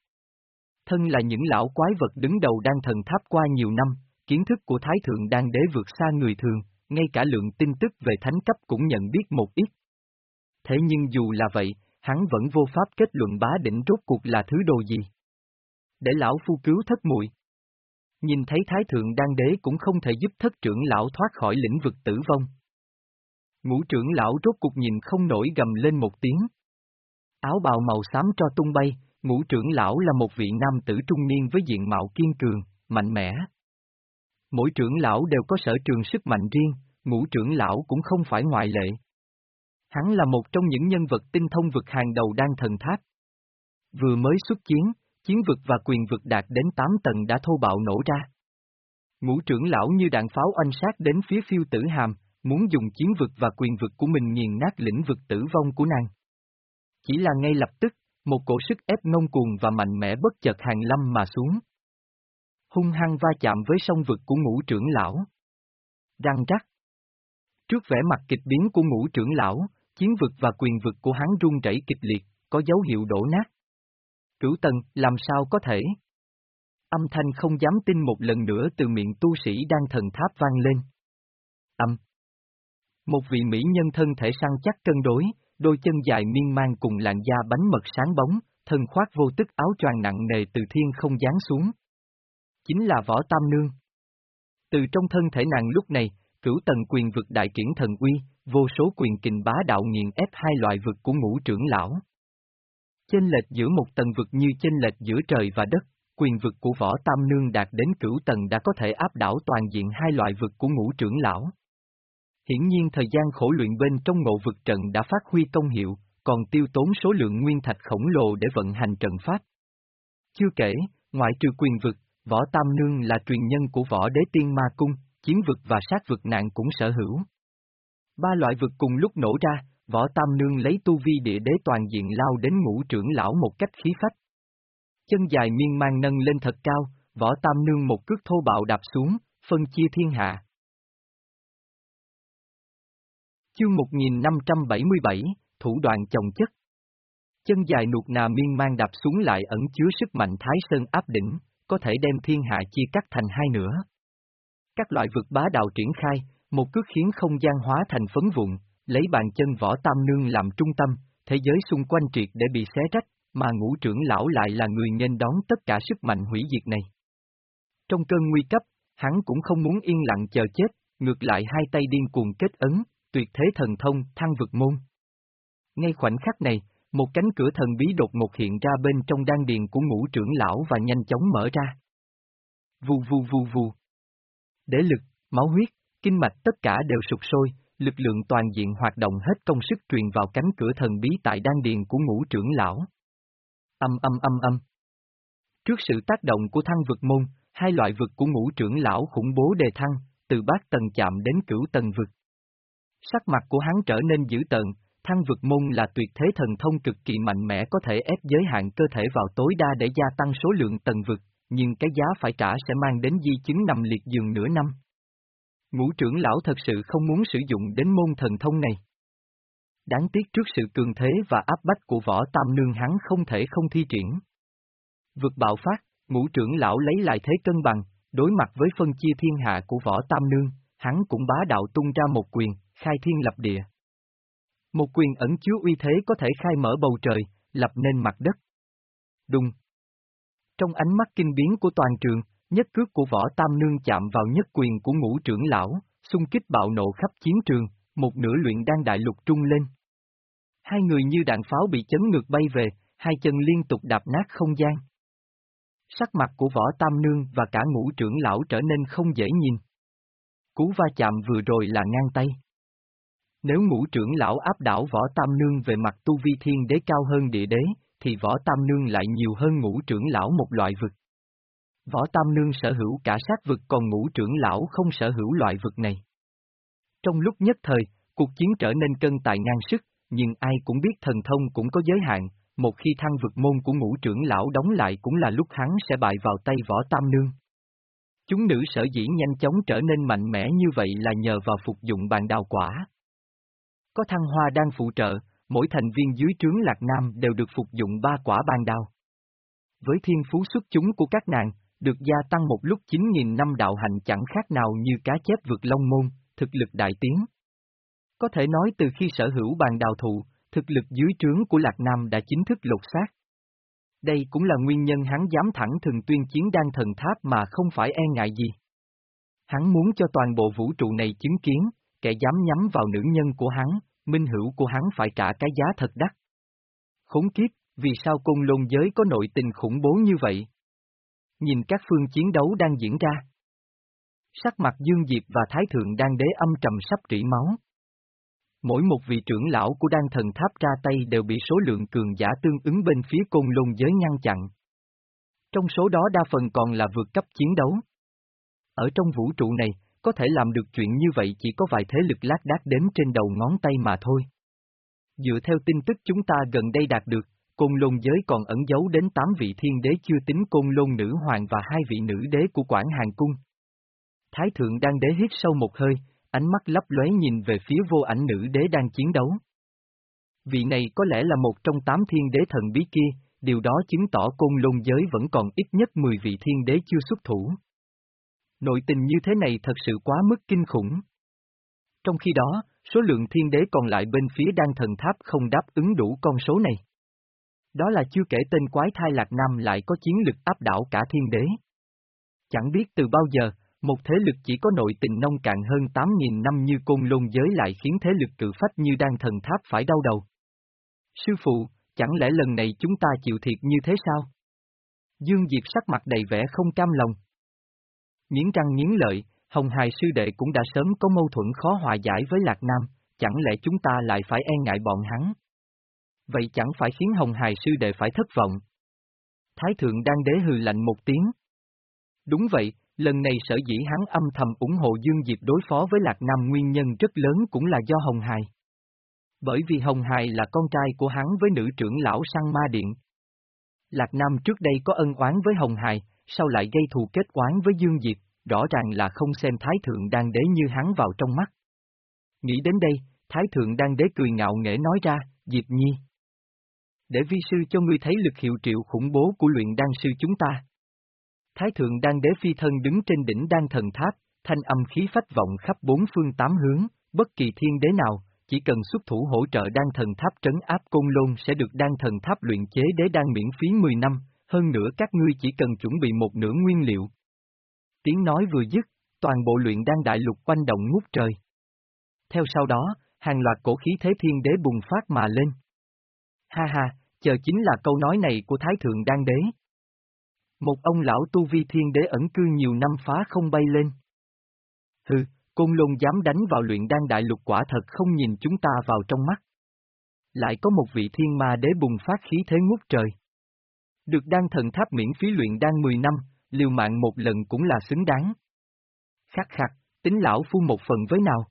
Thân là những lão quái vật đứng đầu đang thần tháp qua nhiều năm, kiến thức của Thái Thượng đang đế vượt xa người thường, ngay cả lượng tin tức về thánh cấp cũng nhận biết một ít. Thế nhưng dù là vậy, hắn vẫn vô pháp kết luận bá đỉnh rốt cuộc là thứ đồ gì. Để lão phu cứu thất muội Nhìn thấy Thái Thượng đang Đế cũng không thể giúp thất trưởng lão thoát khỏi lĩnh vực tử vong. Ngũ trưởng lão rốt cục nhìn không nổi gầm lên một tiếng. Áo bào màu xám cho tung bay, Ngũ trưởng lão là một vị nam tử trung niên với diện mạo kiên cường, mạnh mẽ. Mỗi trưởng lão đều có sở trường sức mạnh riêng, ngũ trưởng lão cũng không phải ngoại lệ. Hắn là một trong những nhân vật tinh thông vực hàng đầu đang thần tháp. Vừa mới xuất chiến, chiến vực và quyền vực đạt đến 8 tầng đã thô bạo nổ ra. Ngũ trưởng lão như đạn pháo oanh sát đến phía phiêu tử hàm, muốn dùng chiến vực và quyền vực của mình nghiền nát lĩnh vực tử vong của nàng. Chỉ là ngay lập tức, một cổ sức ép ngông cuồng và mạnh mẽ bất chợt hàng lâm mà xuống. Hung hăng va chạm với sông vực của ngũ trưởng lão. Răng rắc. Trước vẻ mặt kịch biến của ngũ trưởng lão, chiến vực và quyền vực của hắn rung rẩy kịch liệt, có dấu hiệu đổ nát. Cửu tần, làm sao có thể? Âm thanh không dám tin một lần nữa từ miệng tu sĩ đang thần tháp vang lên. Âm. Một vị mỹ nhân thân thể săn chắc cân đối, đôi chân dài miên man cùng làn da bánh mật sáng bóng, thân khoác vô tức áo choàng nặng nề từ thiên không giáng xuống. Chính là võ tam nương. Từ trong thân thể nàng lúc này, cửu tầng quyền vực đại triển thần uy, vô số quyền kình bá đạo nghiền ép hai loại vực của ngũ trưởng lão. Chênh lệch giữa một tầng vực như chênh lệch giữa trời và đất, quyền vực của võ tam nương đạt đến cửu tầng đã có thể áp đảo toàn diện hai loại vực của ngũ trưởng lão. Hiển nhiên thời gian khổ luyện bên trong ngộ vực trận đã phát huy công hiệu, còn tiêu tốn số lượng nguyên thạch khổng lồ để vận hành trận pháp. Chưa kể, ngoại trừ quyền vực, võ tam nương là truyền nhân của võ đế tiên ma cung, chiến vực và sát vực nạn cũng sở hữu. Ba loại vực cùng lúc nổ ra, võ tam nương lấy tu vi địa đế toàn diện lao đến ngũ trưởng lão một cách khí phách. Chân dài miên man nâng lên thật cao, võ tam nương một cước thô bạo đạp xuống, phân chia thiên hạ. Chương 1577, Thủ đoạn chồng chất Chân dài nuột nà miên man đạp xuống lại ẩn chứa sức mạnh thái sơn áp đỉnh, có thể đem thiên hạ chia cắt thành hai nửa. Các loại vực bá đạo triển khai, một cước khiến không gian hóa thành phấn vụn, lấy bàn chân võ tam nương làm trung tâm, thế giới xung quanh triệt để bị xé rách, mà ngũ trưởng lão lại là người nên đón tất cả sức mạnh hủy diệt này. Trong cơn nguy cấp, hắn cũng không muốn yên lặng chờ chết, ngược lại hai tay điên cuồng kết ấn, tuyệt thế thần thông, thăng vực môn. Ngay khoảnh khắc này, một cánh cửa thần bí đột ngột hiện ra bên trong đan điền của ngũ trưởng lão và nhanh chóng mở ra. Vù vù vù vù. Đế lực, máu huyết, kinh mạch tất cả đều sụp sôi, lực lượng toàn diện hoạt động hết công sức truyền vào cánh cửa thần bí tại đan điền của ngũ trưởng lão. Âm âm âm âm. Trước sự tác động của thăng vực môn, hai loại vực của ngũ trưởng lão khủng bố đề thăng, từ bát tầng chạm đến cửu tầng vực. Sắc mặt của hắn trở nên dữ tợn, thăng vực môn là tuyệt thế thần thông cực kỳ mạnh mẽ có thể ép giới hạn cơ thể vào tối đa để gia tăng số lượng tầng vực, nhưng cái giá phải trả sẽ mang đến di chứng nằm liệt giường nửa năm. Ngũ trưởng lão thật sự không muốn sử dụng đến môn thần thông này. Đáng tiếc trước sự cường thế và áp bách của võ tam nương hắn không thể không thi triển. Vực bạo phát, ngũ trưởng lão lấy lại thế cân bằng, đối mặt với phân chia thiên hạ của võ tam nương, hắn cũng bá đạo tung ra một quyền, khai thiên lập địa. Một quyền ẩn chứa uy thế có thể khai mở bầu trời, lập nên mặt đất. Đùng. Trong ánh mắt kinh biến của toàn trường, nhất cước của võ tam nương chạm vào nhất quyền của ngũ trưởng lão, xung kích bạo nộ khắp chiến trường, một nửa luyện đang đại lục trung lên. Hai người như đạn pháo bị chấn ngược bay về, hai chân liên tục đạp nát không gian. Sắc mặt của võ tam nương và cả ngũ trưởng lão trở nên không dễ nhìn. Cú va chạm vừa rồi là ngang tay. Nếu ngũ trưởng lão áp đảo võ tam nương về mặt tu vi thiên đế cao hơn địa đế, thì võ tam nương lại nhiều hơn ngũ trưởng lão một loại vực. Võ tam nương sở hữu cả sát vực còn ngũ trưởng lão không sở hữu loại vực này. Trong lúc nhất thời, cuộc chiến trở nên cân tài ngang sức, nhưng ai cũng biết thần thông cũng có giới hạn, một khi thăng vực môn của ngũ trưởng lão đóng lại cũng là lúc hắn sẽ bại vào tay võ tam nương. Chúng nữ sở dĩ nhanh chóng trở nên mạnh mẽ như vậy là nhờ vào phục dụng bàn đào quả. Có thăng hoa đang phụ trợ, mỗi thành viên dưới trướng Lạc Nam đều được phục dụng ba quả ban đào. Với thiên phú xuất chúng của các nàng, được gia tăng một lúc 9.000 năm đạo hành chẳng khác nào như cá chép vượt long môn, thực lực đại tiến. Có thể nói từ khi sở hữu bàn đào thụ, thực lực dưới trướng của Lạc Nam đã chính thức lột xác. Đây cũng là nguyên nhân hắn dám thẳng thường tuyên chiến đan thần tháp mà không phải e ngại gì. Hắn muốn cho toàn bộ vũ trụ này chứng kiến, kẻ dám nhắm vào nữ nhân của hắn, minh hữu của hắn phải trả cái giá thật đắt. Khốn kiếp, Vì sao côn lôn giới có nội tình khủng bố như vậy? Nhìn các phương chiến đấu đang diễn ra. Sắc mặt Dương Diệp và Thái Thượng đang Đế âm trầm sắp rỉ máu. Mỗi một vị trưởng lão của đan thần tháp ra tay đều bị số lượng cường giả tương ứng bên phía côn lôn giới ngăn chặn. Trong số đó đa phần còn là vượt cấp chiến đấu. Ở trong vũ trụ này, có thể làm được chuyện như vậy chỉ có vài thế lực lác đác đếm trên đầu ngón tay mà thôi. Dựa theo tin tức chúng ta gần đây đạt được, côn lôn giới còn ẩn giấu đến 8 vị thiên đế chưa tính côn lôn nữ hoàng và hai vị nữ đế của Quảng Hàng Cung. Thái thượng đang đế hít sâu một hơi, ánh mắt lấp lóe nhìn về phía vô ảnh nữ đế đang chiến đấu. Vị này có lẽ là một trong tám thiên đế thần bí kia, điều đó chứng tỏ côn lôn giới vẫn còn ít nhất 10 vị thiên đế chưa xuất thủ. Nội tình như thế này thật sự quá mức kinh khủng. Trong khi đó, số lượng thiên đế còn lại bên phía đan thần tháp không đáp ứng đủ con số này. Đó là chưa kể tên quái thai Lạc Nam lại có chiến lực áp đảo cả thiên đế. Chẳng biết từ bao giờ, một thế lực chỉ có nội tình nông cạn hơn 8.000 năm như côn lôn giới lại khiến thế lực cự phách như đan thần tháp phải đau đầu. Sư phụ, chẳng lẽ lần này chúng ta chịu thiệt như thế sao? Dương Diệp sắc mặt đầy vẻ không cam lòng. Nghiến răng nghiến lợi, Hồng Hài sư đệ cũng đã sớm có mâu thuẫn khó hòa giải với Lạc Nam, chẳng lẽ chúng ta lại phải e ngại bọn hắn? Vậy chẳng phải khiến Hồng Hài sư đệ phải thất vọng? Thái thượng đang đế hừ lạnh một tiếng. Đúng vậy, lần này sở dĩ hắn âm thầm ủng hộ Dương Diệp đối phó với Lạc Nam nguyên nhân rất lớn cũng là do Hồng Hài. Bởi vì Hồng Hài là con trai của hắn với nữ trưởng lão Sang Ma Điện. Lạc Nam trước đây có ân oán với Hồng Hài, sau lại gây thù kết oán với Dương Diệp, rõ ràng là không xem Thái Thượng Đan Đế như hắn vào trong mắt. Nghĩ đến đây, Thái Thượng Đan Đế cười ngạo nghễ nói ra, Diệp Nhi. Để vi sư cho ngươi thấy lực hiệu triệu khủng bố của luyện đan sư chúng ta. Thái Thượng Đan Đế phi thân đứng trên đỉnh đan thần tháp, thanh âm khí phách vọng khắp bốn phương tám hướng, bất kỳ thiên đế nào, chỉ cần xuất thủ hỗ trợ đan thần tháp trấn áp côn lôn sẽ được đan thần tháp luyện chế đế đan miễn phí 10 năm, hơn nữa các ngươi chỉ cần chuẩn bị một nửa nguyên liệu. Tiếng nói vừa dứt, toàn bộ luyện đan đại lục quanh động ngút trời. Theo sau đó, hàng loạt cổ khí thế thiên đế bùng phát mà lên. Ha ha, chờ chính là câu nói này của Thái Thượng Đan Đế. Một ông lão tu vi thiên đế ẩn cư nhiều năm phá không bay lên. Hừ, côn lôn dám đánh vào luyện đan đại lục quả thật không nhìn chúng ta vào trong mắt. Lại có một vị thiên ma đế bùng phát khí thế ngút trời. Được đan thần tháp miễn phí luyện đan 10 năm, liều mạng một lần cũng là xứng đáng. Khắc khắc, tính lão phu một phần với nào?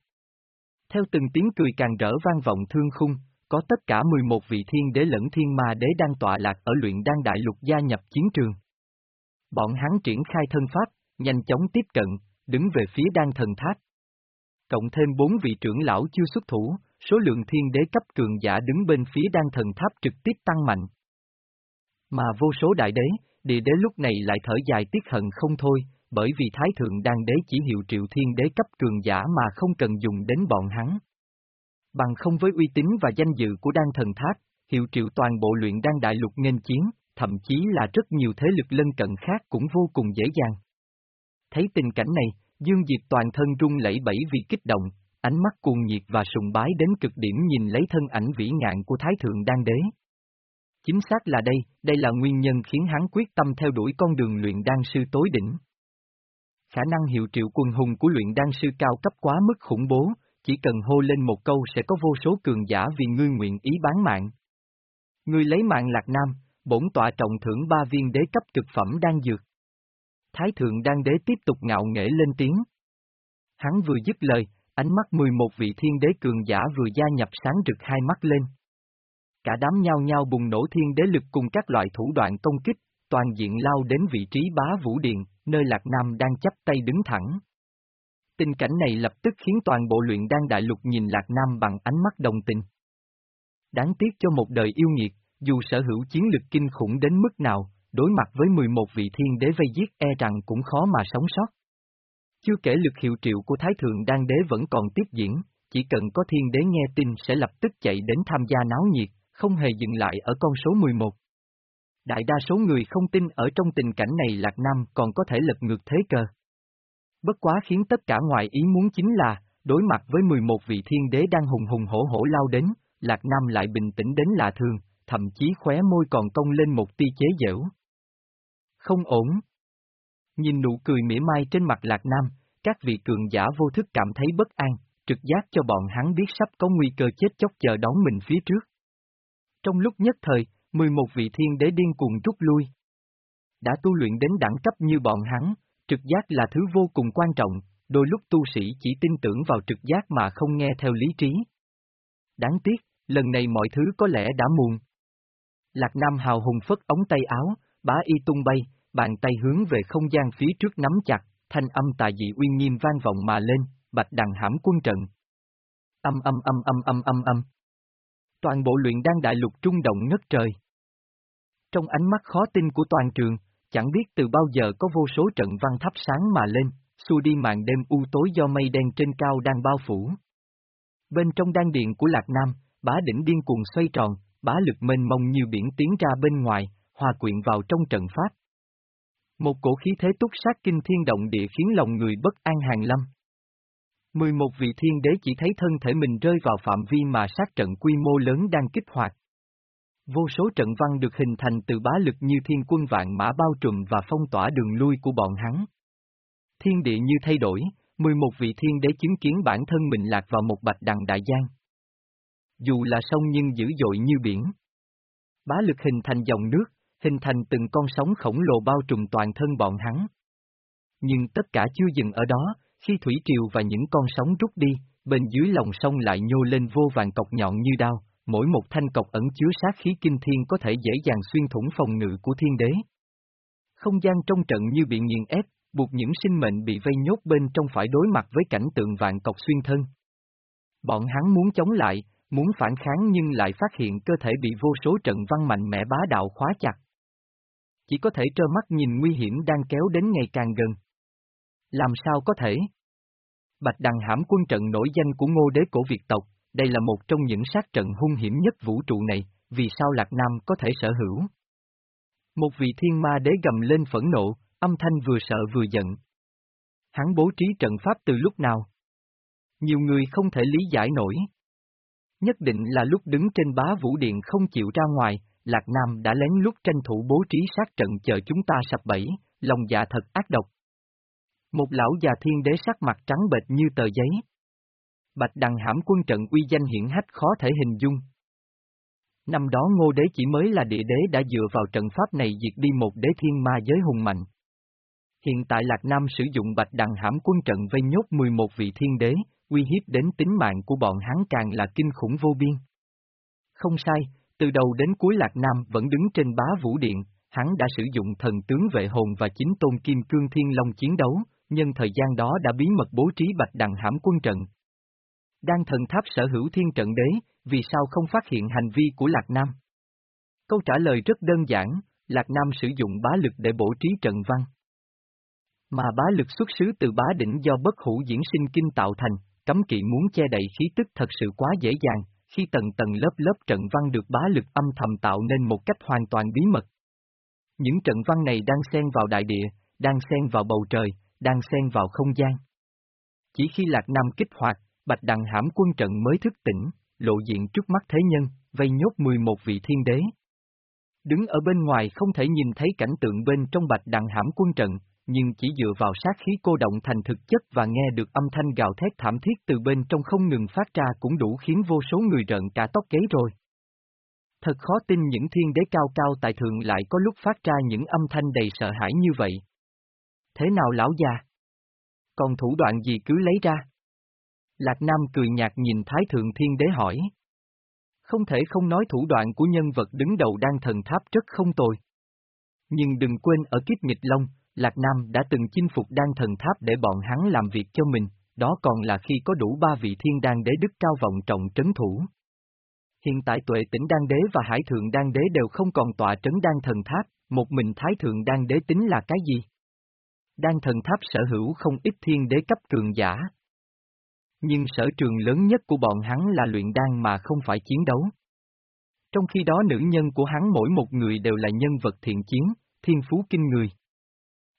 Theo từng tiếng cười càng rỡ vang vọng thương khung, có tất cả 11 vị thiên đế lẫn thiên ma đế đang tọa lạc ở luyện đan đại lục gia nhập chiến trường. Bọn hắn triển khai thân pháp, nhanh chóng tiếp cận, đứng về phía đan thần tháp. Cộng thêm bốn vị trưởng lão chưa xuất thủ, số lượng thiên đế cấp cường giả đứng bên phía đan thần tháp trực tiếp tăng mạnh. Mà vô số đại đế, địa đế lúc này lại thở dài tiếc hận không thôi, bởi vì Thái Thượng Đan Đế chỉ hiệu triệu thiên đế cấp cường giả mà không cần dùng đến bọn hắn. Bằng không với uy tín và danh dự của đan thần tháp, hiệu triệu toàn bộ luyện đan đại lục nghênh chiến, thậm chí là rất nhiều thế lực lân cận khác cũng vô cùng dễ dàng. Thấy tình cảnh này, Dương Diệp toàn thân rung lẫy bẫy vì kích động, ánh mắt cuồng nhiệt và sùng bái đến cực điểm nhìn lấy thân ảnh vĩ ngạn của Thái Thượng Đan Đế. Chính xác là đây, đây là nguyên nhân khiến hắn quyết tâm theo đuổi con đường luyện đan sư tối đỉnh. Khả năng hiệu triệu quân hùng của luyện đan sư cao cấp quá mức khủng bố, chỉ cần hô lên một câu sẽ có vô số cường giả vì ngươi nguyện ý bán mạng. Ngươi lấy mạng lạc nam, bổn tọa trọng thưởng ba viên đế cấp cực phẩm đang dược. Thái thượng đang đế tiếp tục ngạo nghễ lên tiếng. Hắn vừa dứt lời, ánh mắt 11 vị thiên đế cường giả vừa gia nhập sáng rực hai mắt lên cả đám nhao nhao bùng nổ thiên đế lực cùng các loại thủ đoạn công kích, toàn diện lao đến vị trí bá vũ điện, nơi Lạc Nam đang chấp tay đứng thẳng. Tình cảnh này lập tức khiến toàn bộ luyện đan đại lục nhìn Lạc Nam bằng ánh mắt đồng tình. Đáng tiếc cho một đời yêu nghiệt, dù sở hữu chiến lực kinh khủng đến mức nào, đối mặt với 11 vị thiên đế vây giết e rằng cũng khó mà sống sót. Chưa kể lực hiệu triệu của Thái Thượng Đan Đế vẫn còn tiếp diễn, chỉ cần có thiên đế nghe tin sẽ lập tức chạy đến tham gia náo nhiệt, không hề dừng lại ở con số 11. Đại đa số người không tin ở trong tình cảnh này Lạc Nam còn có thể lật ngược thế cơ. Bất quá khiến tất cả ngoài ý muốn chính là, đối mặt với 11 vị thiên đế đang hùng hùng hổ hổ lao đến, Lạc Nam lại bình tĩnh đến lạ thường, thậm chí khóe môi còn cong lên một tia chế giễu. Không ổn. Nhìn nụ cười mỉa mai trên mặt Lạc Nam, các vị cường giả vô thức cảm thấy bất an, trực giác cho bọn hắn biết sắp có nguy cơ chết chóc chờ đón mình phía trước. Trong lúc nhất thời, 11 vị thiên đế điên cuồng rút lui. Đã tu luyện đến đẳng cấp như bọn hắn, trực giác là thứ vô cùng quan trọng, đôi lúc tu sĩ chỉ tin tưởng vào trực giác mà không nghe theo lý trí. Đáng tiếc, lần này mọi thứ có lẽ đã muộn. Lạc Nam hào hùng phất ống tay áo, bá y tung bay, bàn tay hướng về không gian phía trước nắm chặt, thanh âm tà dị uy nghiêm vang vọng mà lên, bạch đằng hãm quân trận. Âm âm âm âm âm âm âm. Toàn bộ luyện đan đại lục trung động ngất trời. Trong ánh mắt khó tin của toàn trường, chẳng biết từ bao giờ có vô số trận văn thắp sáng mà lên, xua đi màn đêm u tối do mây đen trên cao đang bao phủ. Bên trong đan điện của Lạc Nam, bá đỉnh điên cuồng xoay tròn, bá lực mênh mông như biển tiến ra bên ngoài, hòa quyện vào trong trận pháp. Một cổ khí thế túc sát kinh thiên động địa khiến lòng người bất an hàng lâm. 11 vị thiên đế chỉ thấy thân thể mình rơi vào phạm vi mà sát trận quy mô lớn đang kích hoạt. Vô số trận văn được hình thành từ bá lực như thiên quân vạn mã bao trùm và phong tỏa đường lui của bọn hắn. Thiên địa như thay đổi, 11 vị thiên đế chứng kiến bản thân mình lạc vào một bạch đằng đại giang. Dù là sông nhưng dữ dội như biển. Bá lực hình thành dòng nước, hình thành từng con sóng khổng lồ bao trùm toàn thân bọn hắn. Nhưng tất cả chưa dừng ở đó, khi thủy triều và những con sóng rút đi, bên dưới lòng sông lại nhô lên vô vàng cọc nhọn như đao, mỗi một thanh cọc ẩn chứa sát khí kinh thiên có thể dễ dàng xuyên thủng phòng ngự của thiên đế. Không gian trong trận như bị nghiền ép, buộc những sinh mệnh bị vây nhốt bên trong phải đối mặt với cảnh tượng vạn cọc xuyên thân. Bọn hắn muốn chống lại, muốn phản kháng nhưng lại phát hiện cơ thể bị vô số trận văn mạnh mẽ bá đạo khóa chặt. Chỉ có thể trơ mắt nhìn nguy hiểm đang kéo đến ngày càng gần. Làm sao có thể? Bạch Đằng hãm quân trận nổi danh của ngô đế cổ Việt tộc, đây là một trong những sát trận hung hiểm nhất vũ trụ này, vì sao Lạc Nam có thể sở hữu? Một vị thiên ma đế gầm lên phẫn nộ, âm thanh vừa sợ vừa giận. Hắn bố trí trận pháp từ lúc nào? Nhiều người không thể lý giải nổi. Nhất định là lúc đứng trên bá vũ điện không chịu ra ngoài, Lạc Nam đã lén lút tranh thủ bố trí sát trận chờ chúng ta sập bẫy, lòng dạ thật ác độc. Một lão già thiên đế sắc mặt trắng bệch như tờ giấy. Bạch đằng hãm quân trận uy danh hiển hách khó thể hình dung. Năm đó ngô đế chỉ mới là địa đế đã dựa vào trận pháp này diệt đi một đế thiên ma giới hùng mạnh. Hiện tại Lạc Nam sử dụng bạch đằng hãm quân trận vây nhốt 11 vị thiên đế, uy hiếp đến tính mạng của bọn hắn càng là kinh khủng vô biên. Không sai, từ đầu đến cuối Lạc Nam vẫn đứng trên bá vũ điện, hắn đã sử dụng thần tướng vệ hồn và chính tôn kim cương thiên long chiến đấu, nhân thời gian đó đã bí mật bố trí bạch đằng hãm quân trận. Đang thần tháp sở hữu thiên trận đế, vì sao không phát hiện hành vi của Lạc Nam? Câu trả lời rất đơn giản, Lạc Nam sử dụng bá lực để bổ trí trận văn. Mà bá lực xuất xứ từ bá đỉnh do bất hữu diễn sinh kinh tạo thành, cấm kỵ muốn che đậy khí tức thật sự quá dễ dàng, khi tầng tầng lớp lớp trận văn được bá lực âm thầm tạo nên một cách hoàn toàn bí mật. Những trận văn này đang xen vào đại địa, đang xen vào bầu trời, đang xen vào không gian. Chỉ khi Lạc Nam kích hoạt, Bạch Đằng hãm quân trận mới thức tỉnh, lộ diện trước mắt thế nhân, vây nhốt 11 vị thiên đế. Đứng ở bên ngoài không thể nhìn thấy cảnh tượng bên trong Bạch Đằng hãm quân trận, nhưng chỉ dựa vào sát khí cô động thành thực chất và nghe được âm thanh gào thét thảm thiết từ bên trong không ngừng phát ra cũng đủ khiến vô số người rợn cả tóc gáy rồi. Thật khó tin những thiên đế cao cao tại thượng lại có lúc phát ra những âm thanh đầy sợ hãi như vậy. Thế nào lão già? Còn thủ đoạn gì cứ lấy ra? Lạc Nam cười nhạt nhìn Thái Thượng Thiên Đế hỏi. Không thể không nói thủ đoạn của nhân vật đứng đầu đang thần tháp rất không tồi. Nhưng đừng quên ở kiếp nghịch long, Lạc Nam đã từng chinh phục đan thần tháp để bọn hắn làm việc cho mình, đó còn là khi có đủ ba vị thiên đan đế đức cao vọng trọng trấn thủ. Hiện tại tuệ tỉnh đan đế và hải thượng đan đế đều không còn tọa trấn đan thần tháp, một mình thái thượng đan đế tính là cái gì? Đan thần tháp sở hữu không ít thiên đế cấp cường giả. Nhưng sở trường lớn nhất của bọn hắn là luyện đan mà không phải chiến đấu. Trong khi đó nữ nhân của hắn mỗi một người đều là nhân vật thiện chiến, thiên phú kinh người.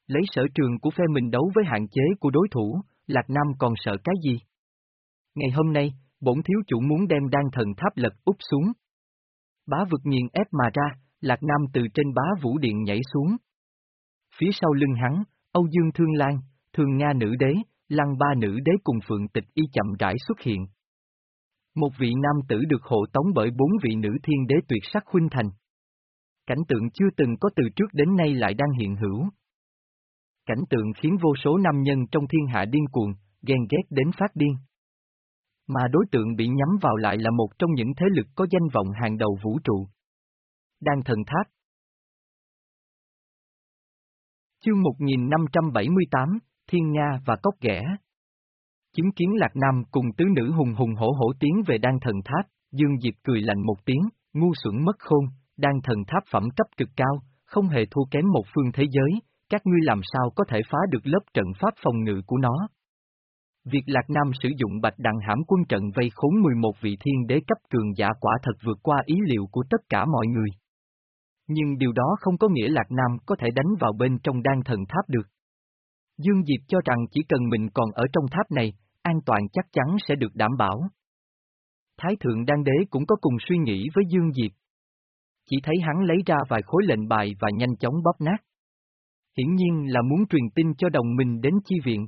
Lấy sở trường của phe mình đấu với hạn chế của đối thủ, Lạc Nam còn sợ cái gì? Ngày hôm nay, bổn thiếu chủ muốn đem đan thần tháp lật úp xuống. Bá vực nghiền ép mà ra, Lạc Nam từ trên bá vũ điện nhảy xuống. Phía sau lưng hắn, Âu Dương Thương Lan, Thường Nga nữ đế, Lăng ba nữ đế cùng Phượng Tịch Y chậm rãi xuất hiện. Một vị nam tử được hộ tống bởi bốn vị nữ thiên đế tuyệt sắc huynh thành. Cảnh tượng chưa từng có từ trước đến nay lại đang hiện hữu. Cảnh tượng khiến vô số nam nhân trong thiên hạ điên cuồng, ghen ghét đến phát điên. Mà đối tượng bị nhắm vào lại là một trong những thế lực có danh vọng hàng đầu vũ trụ. đang thần tháp. Chương 1578, Thiên Nga và Cốc Ghẻ Chứng kiến Lạc Nam cùng tứ nữ hùng hùng hổ hổ tiến về đan thần tháp, Dương Diệp cười lạnh một tiếng, ngu xuẩn mất khôn, đan thần tháp phẩm cấp cực cao, không hề thua kém một phương thế giới, các ngươi làm sao có thể phá được lớp trận pháp phòng ngự của nó. Việc Lạc Nam sử dụng bạch đằng hãm quân trận vây khốn 11 vị thiên đế cấp cường giả quả thật vượt qua ý liệu của tất cả mọi người. Nhưng điều đó không có nghĩa Lạc Nam có thể đánh vào bên trong đan thần tháp được. Dương Diệp cho rằng chỉ cần mình còn ở trong tháp này, an toàn chắc chắn sẽ được đảm bảo. Thái thượng đan đế cũng có cùng suy nghĩ với Dương Diệp. Chỉ thấy hắn lấy ra vài khối lệnh bài và nhanh chóng bóp nát. Hiển nhiên là muốn truyền tin cho đồng minh đến chi viện.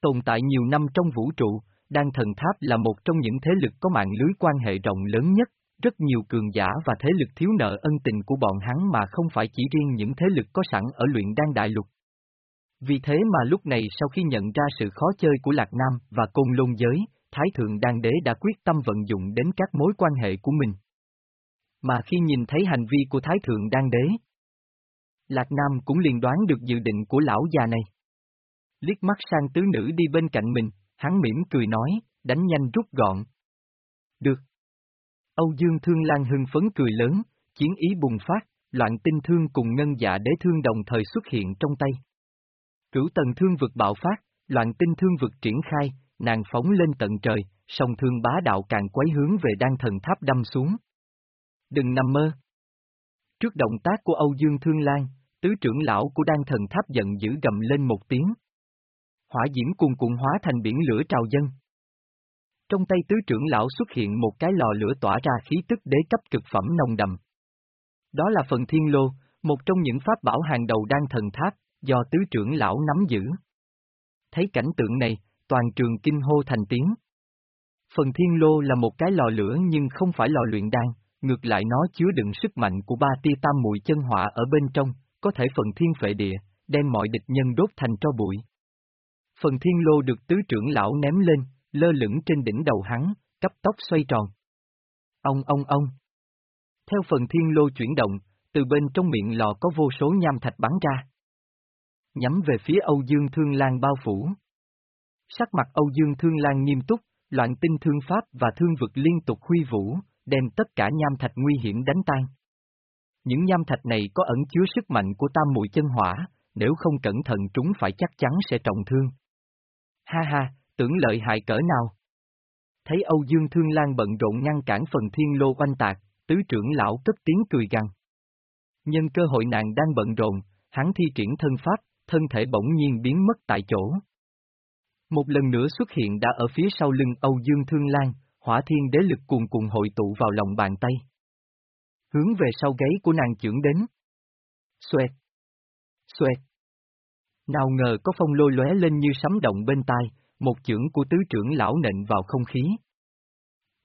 Tồn tại nhiều năm trong vũ trụ, Đan Thần Tháp là một trong những thế lực có mạng lưới quan hệ rộng lớn nhất, rất nhiều cường giả và thế lực thiếu nợ ân tình của bọn hắn mà không phải chỉ riêng những thế lực có sẵn ở luyện đan đại lục. Vì thế mà lúc này sau khi nhận ra sự khó chơi của Lạc Nam và Côn Lôn Giới, Thái Thượng Đan Đế đã quyết tâm vận dụng đến các mối quan hệ của mình. Mà khi nhìn thấy hành vi của Thái Thượng Đan Đế, Lạc Nam cũng liền đoán được dự định của lão già này. Liếc mắt sang tứ nữ đi bên cạnh mình, hắn mỉm cười nói, đánh nhanh rút gọn. Được. Âu Dương Thương Lan hưng phấn cười lớn, chiến ý bùng phát, loạn tinh thương cùng ngân dạ đế thương đồng thời xuất hiện trong tay. Cửu tầng thương vực bạo phát, loạn tinh thương vực triển khai, nàng phóng lên tận trời, song thương bá đạo càng quấy hướng về đan thần tháp đâm xuống. Đừng nằm mơ. Trước động tác của Âu Dương Thương Lan, tứ trưởng lão của đan thần tháp giận dữ gầm lên một tiếng. Hỏa diễm cuồn cuộn hóa thành biển lửa trào dân. Trong tay tứ trưởng lão xuất hiện một cái lò lửa tỏa ra khí tức đế cấp cực phẩm nồng đậm. Đó là phần thiên lô, một trong những pháp bảo hàng đầu đang thần tháp, do tứ trưởng lão nắm giữ. Thấy cảnh tượng này, toàn trường kinh hô thành tiếng. Phần thiên lô là một cái lò lửa nhưng không phải lò luyện đan, ngược lại nó chứa đựng sức mạnh của ba tia tam mùi chân hỏa ở bên trong, có thể phần thiên phệ địa, đem mọi địch nhân đốt thành tro bụi. Phần thiên lô được tứ trưởng lão ném lên, lơ lửng trên đỉnh đầu hắn, cấp tốc xoay tròn. Ông ông ông. Theo phần thiên lô chuyển động, từ bên trong miệng lò có vô số nham thạch bắn ra nhắm về phía Âu Dương Thương Lan bao phủ. Sắc mặt Âu Dương Thương Lan nghiêm túc, loạn tinh thương pháp và thương vực liên tục huy vũ, đem tất cả nham thạch nguy hiểm đánh tan. Những nham thạch này có ẩn chứa sức mạnh của tam muội chân hỏa, nếu không cẩn thận chúng phải chắc chắn sẽ trọng thương. Ha ha, tưởng lợi hại cỡ nào? Thấy Âu Dương Thương Lan bận rộn ngăn cản phần thiên lô oanh tạc, tứ trưởng lão cất tiếng cười gằn. Nhân cơ hội nàng đang bận rộn, hắn thi triển thân pháp, thân thể bỗng nhiên biến mất tại chỗ. Một lần nữa xuất hiện đã ở phía sau lưng Âu Dương Thương Lan, hỏa thiên đế lực cuồn cuộn hội tụ vào lòng bàn tay. Hướng về sau gáy của nàng trưởng đến. Xoẹt! Xoẹt! Nào ngờ có phong lôi lóe lên như sấm động bên tai, một chưởng của tứ trưởng lão nện vào không khí.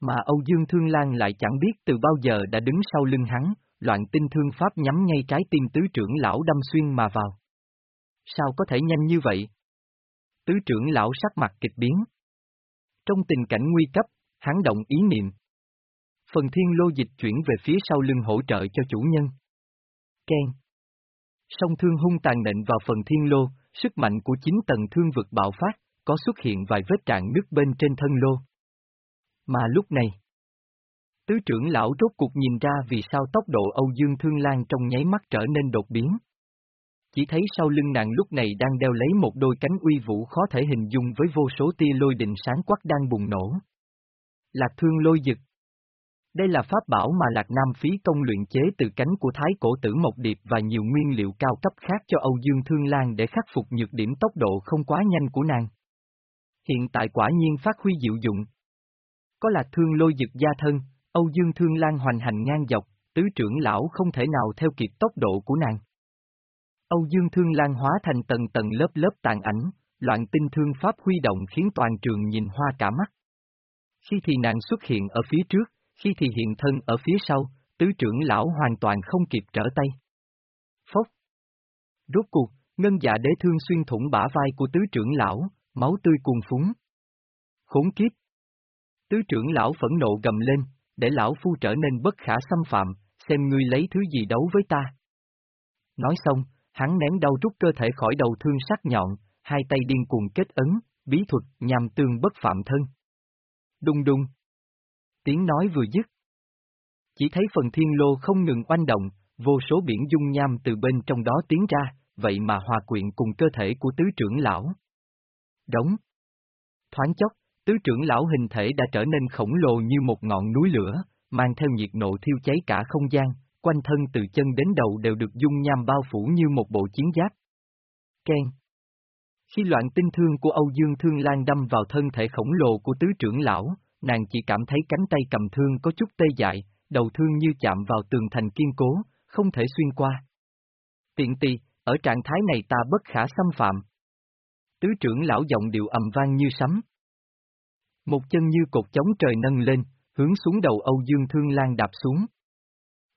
Mà Âu Dương Thương Lan lại chẳng biết từ bao giờ đã đứng sau lưng hắn, loạn tinh thương pháp nhắm ngay trái tim tứ trưởng lão đâm xuyên mà vào. Sao có thể nhanh như vậy? Tứ trưởng lão sắc mặt kịch biến. Trong tình cảnh nguy cấp, hắn động ý niệm. Phần thiên lô dịch chuyển về phía sau lưng hỗ trợ cho chủ nhân. Ken. Song thương hung tàn nện vào phần thiên lô, sức mạnh của chín tầng thương vực bạo phát, có xuất hiện vài vết trạng nứt bên trên thân lô. Mà lúc này, tứ trưởng lão rốt cuộc nhìn ra vì sao tốc độ Âu Dương Thương Lan trong nháy mắt trở nên đột biến chỉ thấy sau lưng nàng lúc này đang đeo lấy một đôi cánh uy vũ khó thể hình dung với vô số tia lôi đình sáng quắc đang bùng nổ. Lạc thương lôi dực Đây là pháp bảo mà Lạc Nam phí công luyện chế từ cánh của thái cổ tử mộc điệp và nhiều nguyên liệu cao cấp khác cho Âu Dương Thương Lan để khắc phục nhược điểm tốc độ không quá nhanh của nàng. Hiện tại quả nhiên phát huy diệu dụng. Có lạc thương lôi dực gia thân, Âu Dương Thương Lan hoành hành ngang dọc, tứ trưởng lão không thể nào theo kịp tốc độ của nàng. Âu Dương Thương Lan hóa thành tầng tầng lớp lớp tàn ảnh, loạn tinh thương pháp huy động khiến toàn trường nhìn hoa cả mắt. Khi thì nàng xuất hiện ở phía trước, khi thì hiện thân ở phía sau, tứ trưởng lão hoàn toàn không kịp trở tay. Phốc. Rốt cuộc, ngân dạ đế thương xuyên thủng bả vai của tứ trưởng lão, máu tươi cuồn phúng. Khốn kiếp. Tứ trưởng lão phẫn nộ gầm lên, để lão phu trở nên bất khả xâm phạm, xem ngươi lấy thứ gì đấu với ta. Nói xong, hắn nén đau rút cơ thể khỏi đầu thương sắc nhọn, hai tay điên cuồng kết ấn, bí thuật nhằm tương bất phạm thân. Đung đung. Tiếng nói vừa dứt. Chỉ thấy phần thiên lô không ngừng oanh động, vô số biển dung nham từ bên trong đó tiến ra, vậy mà hòa quyện cùng cơ thể của tứ trưởng lão. Đóng. Thoáng chốc, tứ trưởng lão hình thể đã trở nên khổng lồ như một ngọn núi lửa, mang theo nhiệt nộ thiêu cháy cả không gian, quanh thân từ chân đến đầu đều được dung nham bao phủ như một bộ chiến giáp. Ken. Khi loạn tinh thương của Âu Dương Thương Lan đâm vào thân thể khổng lồ của tứ trưởng lão, nàng chỉ cảm thấy cánh tay cầm thương có chút tê dại, đầu thương như chạm vào tường thành kiên cố, không thể xuyên qua. Tiện tì, ở trạng thái này ta bất khả xâm phạm. Tứ trưởng lão giọng điệu ầm vang như sấm. Một chân như cột chống trời nâng lên, hướng xuống đầu Âu Dương Thương Lan đạp xuống.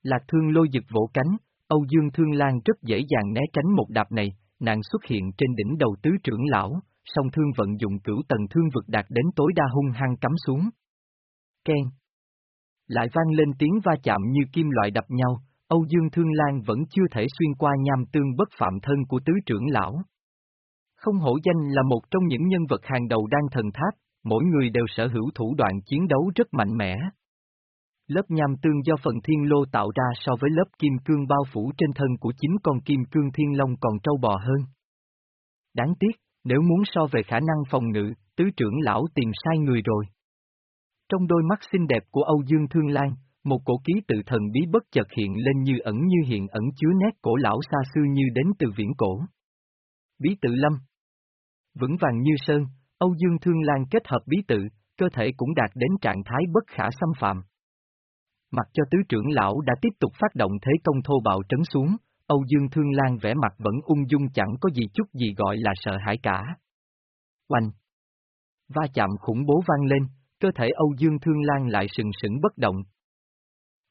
Lạc thương lôi giật vỗ cánh, Âu Dương Thương Lan rất dễ dàng né tránh một đạp này, nàng xuất hiện trên đỉnh đầu tứ trưởng lão, song thương vận dụng cửu tầng thương vực đạt đến tối đa hung hăng cắm xuống. Ken. Lại vang lên tiếng va chạm như kim loại đập nhau, Âu Dương Thương Lan vẫn chưa thể xuyên qua nham tương bất phạm thân của tứ trưởng lão. Không hổ danh là một trong những nhân vật hàng đầu đang thần tháp, mỗi người đều sở hữu thủ đoạn chiến đấu rất mạnh mẽ. Lớp nham tương do phần thiên lô tạo ra so với lớp kim cương bao phủ trên thân của chính con kim cương thiên long còn trâu bò hơn. Đáng tiếc, nếu muốn so về khả năng phòng ngự, tứ trưởng lão tìm sai người rồi. Trong đôi mắt xinh đẹp của Âu Dương Thương Lan, một cổ ký tự thần bí bất chợt hiện lên như ẩn như hiện ẩn chứa nét cổ lão xa xưa như đến từ viễn cổ. Bí tự lâm Vững vàng như sơn, Âu Dương Thương Lan kết hợp bí tự, cơ thể cũng đạt đến trạng thái bất khả xâm phạm. Mặc cho tứ trưởng lão đã tiếp tục phát động thế công thô bạo trấn xuống, Âu Dương Thương Lan vẻ mặt vẫn ung dung chẳng có gì chút gì gọi là sợ hãi cả. Oanh! Va chạm khủng bố vang lên, cơ thể Âu Dương Thương Lan lại sừng sững bất động.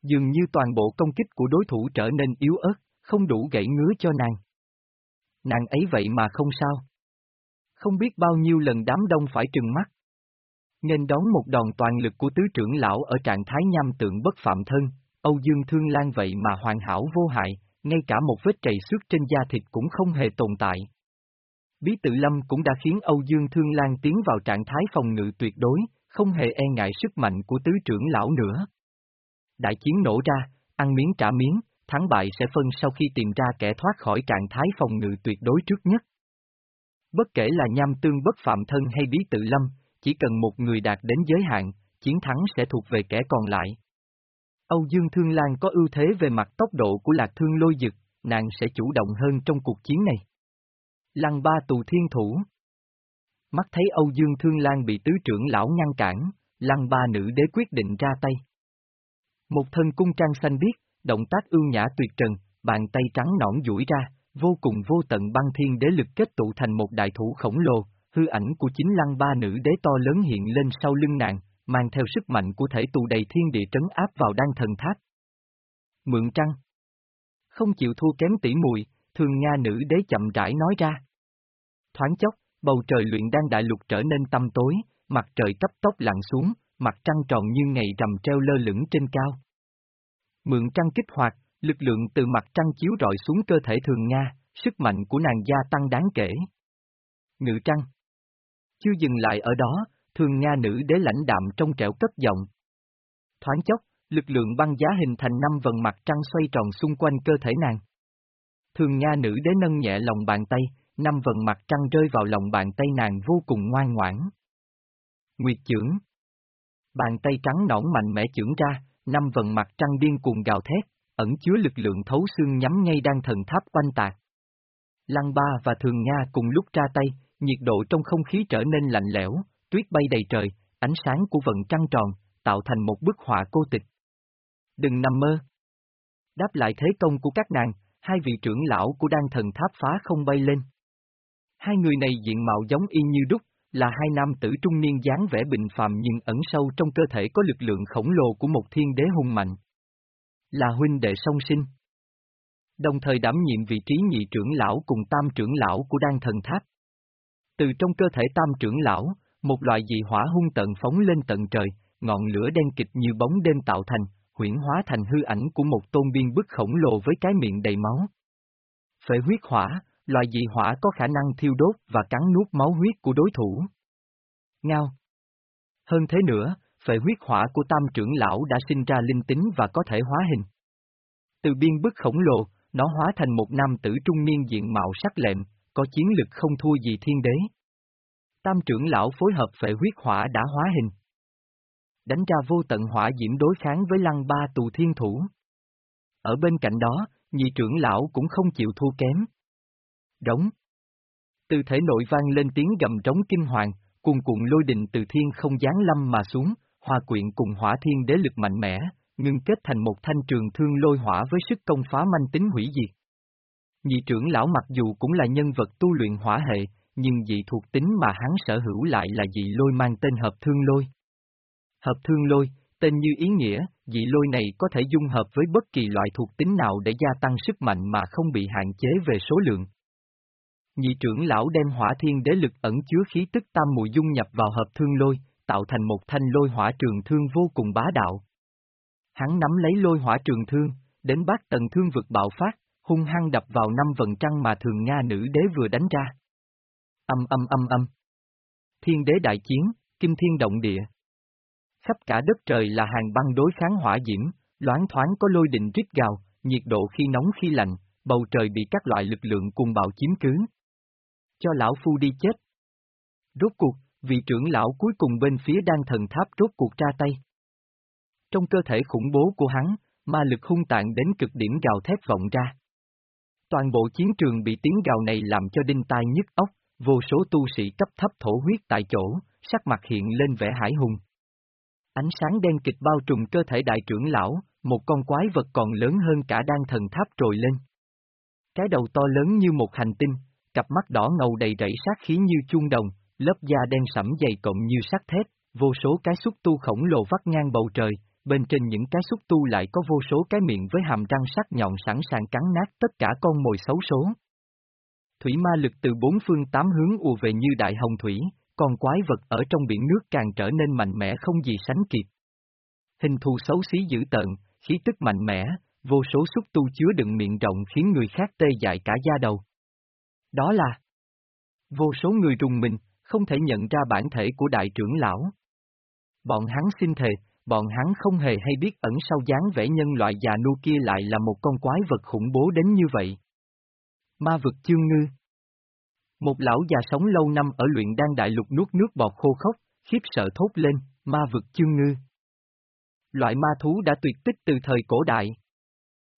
Dường như toàn bộ công kích của đối thủ trở nên yếu ớt, không đủ gãy ngứa cho nàng. Nàng ấy vậy mà không sao. Không biết bao nhiêu lần đám đông phải trừng mắt. Nên đón một đòn toàn lực của tứ trưởng lão ở trạng thái nham tượng bất phạm thân, Âu Dương Thương Lan vậy mà hoàn hảo vô hại, ngay cả một vết chảy xước trên da thịt cũng không hề tồn tại. Bí tự lâm cũng đã khiến Âu Dương Thương Lan tiến vào trạng thái phòng ngự tuyệt đối, không hề e ngại sức mạnh của tứ trưởng lão nữa. Đại chiến nổ ra, ăn miếng trả miếng, thắng bại sẽ phân sau khi tìm ra kẻ thoát khỏi trạng thái phòng ngự tuyệt đối trước nhất. Bất kể là nham tương bất phạm thân hay bí tự lâm, chỉ cần một người đạt đến giới hạn, chiến thắng sẽ thuộc về kẻ còn lại. Âu Dương Thương Lan có ưu thế về mặt tốc độ của lạc thương lôi dực, nàng sẽ chủ động hơn trong cuộc chiến này. Lăng ba tù thiên thủ Mắt thấy Âu Dương Thương Lan bị tứ trưởng lão ngăn cản, lăng ba nữ đế quyết định ra tay. Một thân cung trang xanh biếc, động tác ưu nhã tuyệt trần, bàn tay trắng nõn duỗi ra, vô cùng vô tận băng thiên đế lực kết tụ thành một đại thủ khổng lồ, hư ảnh của chính lăng ba nữ đế to lớn hiện lên sau lưng nàng, mang theo sức mạnh của thể tù đầy thiên địa trấn áp vào đan thần tháp. Mượn trăng Không chịu thua kém tỉ mùi, thường Nga nữ đế chậm rãi nói ra. Thoáng chốc, bầu trời luyện đan đại lục trở nên tăm tối, mặt trời cấp tốc lặn xuống, mặt trăng tròn như ngày rằm treo lơ lửng trên cao. Mượn trăng kích hoạt, lực lượng từ mặt trăng chiếu rọi xuống cơ thể thường Nga, sức mạnh của nàng gia tăng đáng kể. Ngự trăng Chưa dừng lại ở đó, thường Nga nữ đế lãnh đạm trong trẻo cất giọng. Thoáng chốc, lực lượng băng giá hình thành năm vần mặt trăng xoay tròn xung quanh cơ thể nàng. Thường Nga nữ đế nâng nhẹ lòng bàn tay, năm vần mặt trăng rơi vào lòng bàn tay nàng vô cùng ngoan ngoãn. Nguyệt trưởng Bàn tay trắng nõn mạnh mẽ trưởng ra, năm vần mặt trăng điên cuồng gào thét, ẩn chứa lực lượng thấu xương nhắm ngay đang thần tháp quanh tạc. Lăng ba và thường Nga cùng lúc ra tay, nhiệt độ trong không khí trở nên lạnh lẽo, tuyết bay đầy trời, ánh sáng của vận trăng tròn, tạo thành một bức họa cô tịch. Đừng nằm mơ. Đáp lại thế công của các nàng, hai vị trưởng lão của đan thần tháp phá không bay lên. Hai người này diện mạo giống y như đúc, là hai nam tử trung niên dáng vẻ bình phàm nhưng ẩn sâu trong cơ thể có lực lượng khổng lồ của một thiên đế hung mạnh. Là huynh đệ song sinh. Đồng thời đảm nhiệm vị trí nhị trưởng lão cùng tam trưởng lão của đan thần tháp. Từ trong cơ thể tam trưởng lão, một loại dị hỏa hung tận phóng lên tận trời, ngọn lửa đen kịch như bóng đêm tạo thành, huyển hóa thành hư ảnh của một tôn biên bức khổng lồ với cái miệng đầy máu. Phệ huyết hỏa, loại dị hỏa có khả năng thiêu đốt và cắn nuốt máu huyết của đối thủ. Ngao. Hơn thế nữa, về huyết hỏa của tam trưởng lão đã sinh ra linh tính và có thể hóa hình. Từ biên bức khổng lồ, nó hóa thành một nam tử trung niên diện mạo sắc lẹm, có chiến lực không thua gì thiên đế. Tam trưởng lão phối hợp phệ huyết hỏa đã hóa hình. Đánh ra vô tận hỏa diễm đối kháng với lăng ba tù thiên thủ. Ở bên cạnh đó, nhị trưởng lão cũng không chịu thua kém. Rống. Từ thể nội vang lên tiếng gầm trống kinh hoàng, cuồn cuộn lôi đình từ thiên không giáng lâm mà xuống, hòa quyện cùng hỏa thiên đế lực mạnh mẽ, ngưng kết thành một thanh trường thương lôi hỏa với sức công phá manh tính hủy diệt. Nhị trưởng lão mặc dù cũng là nhân vật tu luyện hỏa hệ, nhưng dị thuộc tính mà hắn sở hữu lại là dị lôi mang tên hợp thương lôi. Hợp thương lôi, tên như ý nghĩa, dị lôi này có thể dung hợp với bất kỳ loại thuộc tính nào để gia tăng sức mạnh mà không bị hạn chế về số lượng. Nhị trưởng lão đem hỏa thiên đế lực ẩn chứa khí tức tam mùi dung nhập vào hợp thương lôi, tạo thành một thanh lôi hỏa trường thương vô cùng bá đạo. Hắn nắm lấy lôi hỏa trường thương, đến bát tầng thương vực bạo phát, hung hăng đập vào năm vần trăng mà thường Nga nữ đế vừa đánh ra. Âm âm âm âm. Thiên đế đại chiến, kim thiên động địa. Khắp cả đất trời là hàng băng đối kháng hỏa diễm, loáng thoáng có lôi định rít gào, nhiệt độ khi nóng khi lạnh, bầu trời bị các loại lực lượng cùng bạo chiếm cứ. Cho lão phu đi chết. Rốt cuộc, vị trưởng lão cuối cùng bên phía đan thần tháp rốt cuộc ra tay. Trong cơ thể khủng bố của hắn, ma lực hung tàn đến cực điểm gào thét vọng ra. Toàn bộ chiến trường bị tiếng gào này làm cho đinh tai nhức óc, vô số tu sĩ cấp thấp thổ huyết tại chỗ, sắc mặt hiện lên vẻ hải hùng. Ánh sáng đen kịch bao trùm cơ thể đại trưởng lão, một con quái vật còn lớn hơn cả đan thần tháp trồi lên. Cái đầu to lớn như một hành tinh, cặp mắt đỏ ngầu đầy rẫy sát khí như chuông đồng, lớp da đen sẫm dày cộng như sắt thép, vô số cái xúc tu khổng lồ vắt ngang bầu trời, bên trên những cái xúc tu lại có vô số cái miệng với hàm răng sắc nhọn sẵn sàng cắn nát tất cả con mồi xấu số. Thủy ma lực từ bốn phương tám hướng ùa về như đại hồng thủy, con quái vật ở trong biển nước càng trở nên mạnh mẽ không gì sánh kịp. Hình thù xấu xí dữ tợn, khí tức mạnh mẽ, vô số xúc tu chứa đựng miệng rộng khiến người khác tê dại cả da đầu. Đó là vô số người rùng mình, không thể nhận ra bản thể của đại trưởng lão. Bọn hắn xin thề, bọn hắn không hề hay biết ẩn sau dáng vẻ nhân loại già nu kia lại là một con quái vật khủng bố đến như vậy. Ma vực chương ngư Một lão già sống lâu năm ở luyện đan đại lục nuốt nước bọt khô khốc, khiếp sợ thốt lên, ma vực chương ngư. Loại ma thú đã tuyệt tích từ thời cổ đại.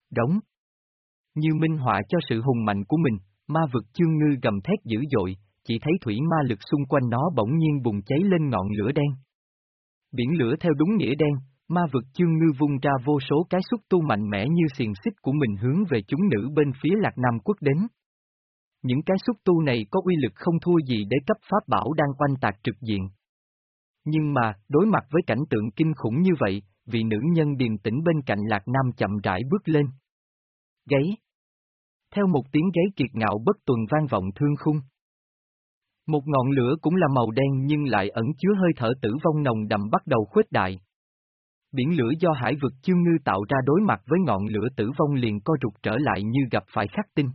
Đóng. Như minh họa cho sự hùng mạnh của mình, ma vực chương ngư gầm thét dữ dội, chỉ thấy thủy ma lực xung quanh nó bỗng nhiên bùng cháy lên ngọn lửa đen. Biển lửa theo đúng nghĩa đen, ma vực chương ngư vung ra vô số cái xúc tu mạnh mẽ như xiềng xích của mình hướng về chúng nữ bên phía lạc nam quốc đến. Những cái xúc tu này có uy lực không thua gì để cấp pháp bảo đang quanh tạc trực diện. Nhưng mà, đối mặt với cảnh tượng kinh khủng như vậy, vị nữ nhân điềm tĩnh bên cạnh lạc nam chậm rãi bước lên. Gáy. Theo một tiếng gáy kiệt ngạo bất tuần vang vọng thương khung. Một ngọn lửa cũng là màu đen nhưng lại ẩn chứa hơi thở tử vong nồng đậm bắt đầu khuếch đại. Biển lửa do hải vực chương ngư tạo ra đối mặt với ngọn lửa tử vong liền co rụt trở lại như gặp phải khắc tinh.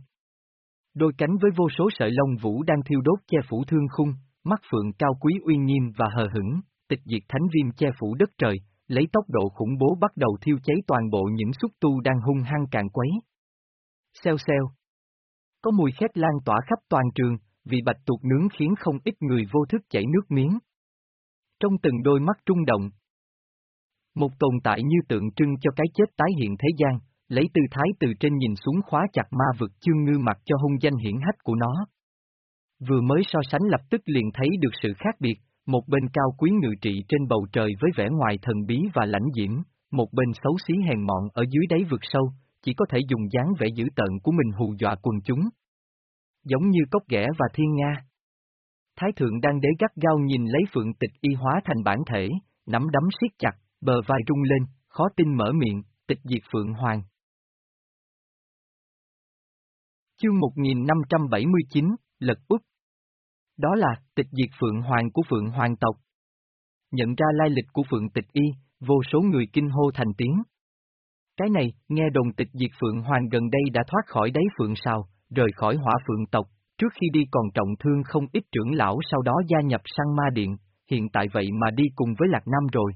Đôi cánh với vô số sợi lông vũ đang thiêu đốt che phủ thương khung, mắt phượng cao quý uy nghiêm và hờ hững, tịch diệt thánh viêm che phủ đất trời, lấy tốc độ khủng bố bắt đầu thiêu cháy toàn bộ những xúc tu đang hung hăng càng quấy. Xeo xeo. Có mùi khét lan tỏa khắp toàn trường, vì bạch tuộc nướng khiến không ít người vô thức chảy nước miếng. Trong từng đôi mắt trung động, một tồn tại như tượng trưng cho cái chết tái hiện thế gian, lấy tư thái từ trên nhìn xuống khóa chặt ma vực chương ngư mặt cho hung danh hiển hách của nó. Vừa mới so sánh lập tức liền thấy được sự khác biệt, một bên cao quý ngự trị trên bầu trời với vẻ ngoài thần bí và lãnh diễm, một bên xấu xí hèn mọn ở dưới đáy vực sâu, chỉ có thể dùng dáng vẻ dữ tợn của mình hù dọa quần chúng. Giống như cốc ghẻ và thiên nga. Thái thượng đang đế gắt gao nhìn lấy phượng tịch y hóa thành bản thể, nắm đấm siết chặt, bờ vai rung lên, khó tin mở miệng, tịch diệt phượng hoàng. Chương 1579, Lật Úc Đó là, tịch diệt phượng hoàng của phượng hoàng tộc. Nhận ra lai lịch của phượng tịch y, vô số người kinh hô thành tiếng. Cái này, nghe đồn tịch diệt Phượng Hoàng gần đây đã thoát khỏi đáy Phượng sao? Rời khỏi hỏa Phượng tộc, trước khi đi còn trọng thương không ít trưởng lão sau đó gia nhập sang ma điện, hiện tại vậy mà đi cùng với Lạc Nam rồi.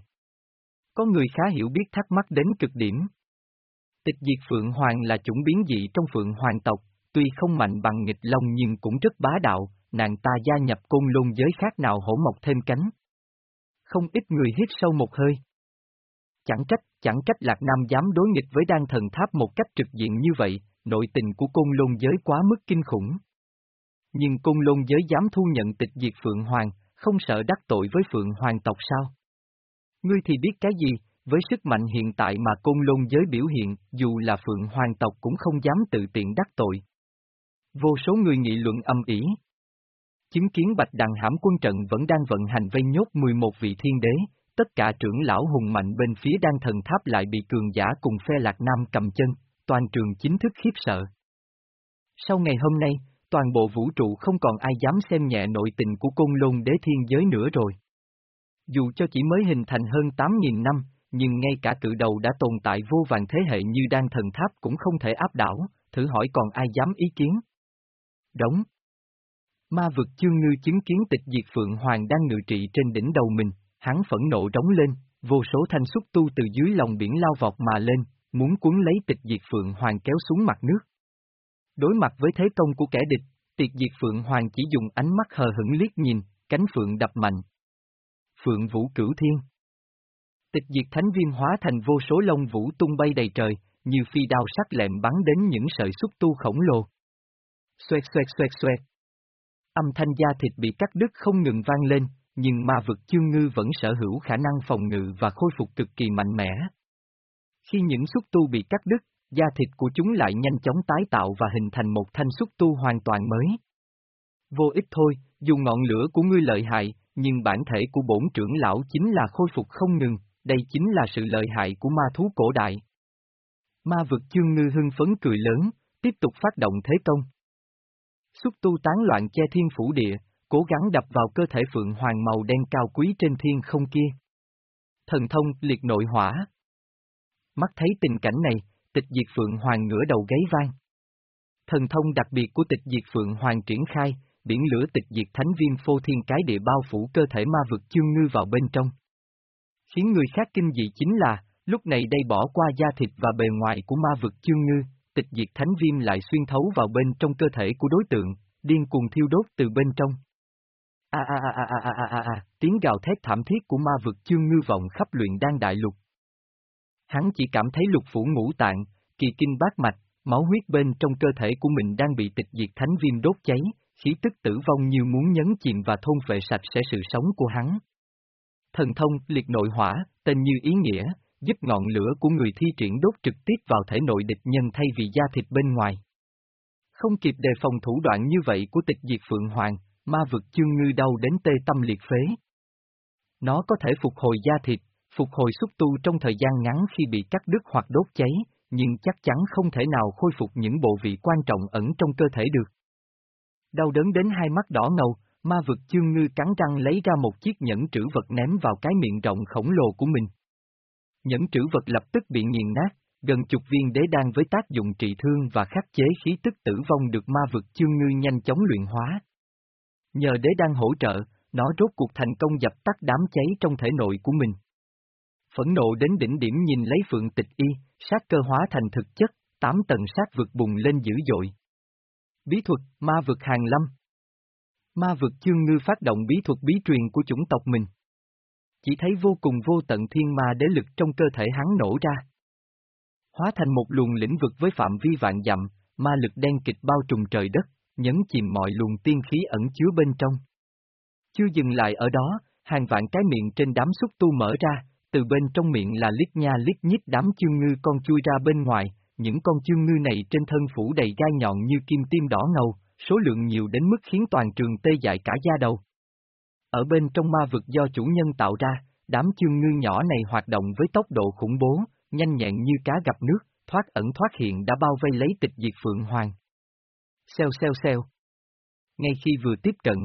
Có người khá hiểu biết thắc mắc đến cực điểm. Tịch diệt Phượng Hoàng là chủng biến dị trong Phượng Hoàng tộc, tuy không mạnh bằng nghịch long nhưng cũng rất bá đạo, nàng ta gia nhập côn lôn giới khác nào hổ mọc thêm cánh. Không ít người hít sâu một hơi. Chẳng trách, chẳng trách Lạc Nam dám đối nghịch với đan thần tháp một cách trực diện như vậy, nội tình của côn lôn giới quá mức kinh khủng. Nhưng côn lôn giới dám thu nhận tịch diệt Phượng Hoàng, không sợ đắc tội với Phượng Hoàng tộc sao? Ngươi thì biết cái gì, với sức mạnh hiện tại mà côn lôn giới biểu hiện, dù là Phượng Hoàng tộc cũng không dám tự tiện đắc tội. Vô số người nghị luận âm ỉ. Chứng kiến Bạch Đằng hãm quân trận vẫn đang vận hành vây nhốt 11 vị thiên đế, tất cả trưởng lão hùng mạnh bên phía đang thần tháp lại bị cường giả cùng phe lạc nam cầm chân, toàn trường chính thức khiếp sợ. Sau ngày hôm nay, toàn bộ vũ trụ không còn ai dám xem nhẹ nội tình của côn lôn đế thiên giới nữa rồi. Dù cho chỉ mới hình thành hơn 8.000 năm, nhưng ngay cả cự đầu đã tồn tại vô vàng thế hệ như đan thần tháp cũng không thể áp đảo, thử hỏi còn ai dám ý kiến. Đóng. Ma vực chương ngư chứng kiến tịch diệt Phượng Hoàng đang ngự trị trên đỉnh đầu mình, Hắn phẫn nộ đóng lên, vô số thanh xúc tu từ dưới lòng biển lao vọt mà lên, muốn cuốn lấy tịch diệt Phượng Hoàng kéo xuống mặt nước. Đối mặt với thế công của kẻ địch, tịch diệt Phượng Hoàng chỉ dùng ánh mắt hờ hững liếc nhìn, cánh Phượng đập mạnh. Phượng Vũ Cửu Thiên Tịch diệt thánh viên hóa thành vô số lông vũ tung bay đầy trời, như phi đao sắc lẹm bắn đến những sợi xúc tu khổng lồ. Xoẹt xoẹt xoẹt xoẹt. Âm thanh da thịt bị cắt đứt không ngừng vang lên, nhưng ma vực chương ngư vẫn sở hữu khả năng phòng ngự và khôi phục cực kỳ mạnh mẽ. Khi những xúc tu bị cắt đứt, da thịt của chúng lại nhanh chóng tái tạo và hình thành một thanh xúc tu hoàn toàn mới. Vô ích thôi, dù ngọn lửa của ngươi lợi hại, nhưng bản thể của bổn trưởng lão chính là khôi phục không ngừng, đây chính là sự lợi hại của ma thú cổ đại. Ma vực chương ngư hưng phấn cười lớn, tiếp tục phát động thế công. Xúc tu tán loạn che thiên phủ địa, cố gắng đập vào cơ thể Phượng Hoàng màu đen cao quý trên thiên không kia. Thần thông liệt nội hỏa. Mắt thấy tình cảnh này, tịch diệt Phượng Hoàng ngửa đầu gáy vang. Thần thông đặc biệt của tịch diệt Phượng Hoàng triển khai, biển lửa tịch diệt thánh viêm phô thiên cái địa bao phủ cơ thể ma vực chương ngư vào bên trong. Khiến người khác kinh dị chính là, lúc này đây bỏ qua da thịt và bề ngoài của ma vực chương ngư, tịch diệt thánh viêm lại xuyên thấu vào bên trong cơ thể của đối tượng, điên cuồng thiêu đốt từ bên trong. A a a a a a a a, tiếng gào thét thảm thiết của ma vực chương ngư vọng khắp luyện đan đại lục. Hắn chỉ cảm thấy lục phủ ngũ tạng, kỳ kinh bát mạch, máu huyết bên trong cơ thể của mình đang bị tịch diệt thánh viêm đốt cháy, khí tức tử vong như muốn nhấn chìm và thôn phệ sạch sẽ sự sống của hắn. Thần thông, liệt nội hỏa, tên như ý nghĩa, giúp ngọn lửa của người thi triển đốt trực tiếp vào thể nội địch nhân thay vì da thịt bên ngoài. Không kịp đề phòng thủ đoạn như vậy của tịch diệt Phượng Hoàng, ma vực chương ngư đau đến tê tâm liệt phế. Nó có thể phục hồi da thịt, phục hồi xúc tu trong thời gian ngắn khi bị cắt đứt hoặc đốt cháy, nhưng chắc chắn không thể nào khôi phục những bộ vị quan trọng ẩn trong cơ thể được. Đau đớn đến hai mắt đỏ ngầu, ma vực chương ngư cắn răng lấy ra một chiếc nhẫn trữ vật ném vào cái miệng rộng khổng lồ của mình. Nhẫn trữ vật lập tức bị nghiền nát, gần chục viên đế đan với tác dụng trị thương và khắc chế khí tức tử vong được ma vực chương ngư nhanh chóng luyện hóa. Nhờ đế đan hỗ trợ, nó rốt cuộc thành công dập tắt đám cháy trong thể nội của mình. Phẫn nộ đến đỉnh điểm nhìn lấy phượng tịch y, sát cơ hóa thành thực chất, tám tầng sát vực bùng lên dữ dội. Bí thuật, ma vực hàng lâm. Ma vực chương ngư phát động bí thuật bí truyền của chủng tộc mình. Chỉ thấy vô cùng vô tận thiên ma đế lực trong cơ thể hắn nổ ra. Hóa thành một luồng lĩnh vực với phạm vi vạn dặm, ma lực đen kịch bao trùm trời đất, nhấn chìm mọi luồng tiên khí ẩn chứa bên trong. Chưa dừng lại ở đó, hàng vạn cái miệng trên đám xúc tu mở ra, từ bên trong miệng là lít nha lít nhít đám chương ngư con chui ra bên ngoài, những con chương ngư này trên thân phủ đầy gai nhọn như kim tim đỏ ngầu, số lượng nhiều đến mức khiến toàn trường tê dại cả da đầu. Ở bên trong ma vực do chủ nhân tạo ra, đám chương ngư nhỏ này hoạt động với tốc độ khủng bố, nhanh nhẹn như cá gặp nước, thoát ẩn thoát hiện đã bao vây lấy tịch diệt Phượng Hoàng. Xeo xeo xeo. Ngay khi vừa tiếp cận,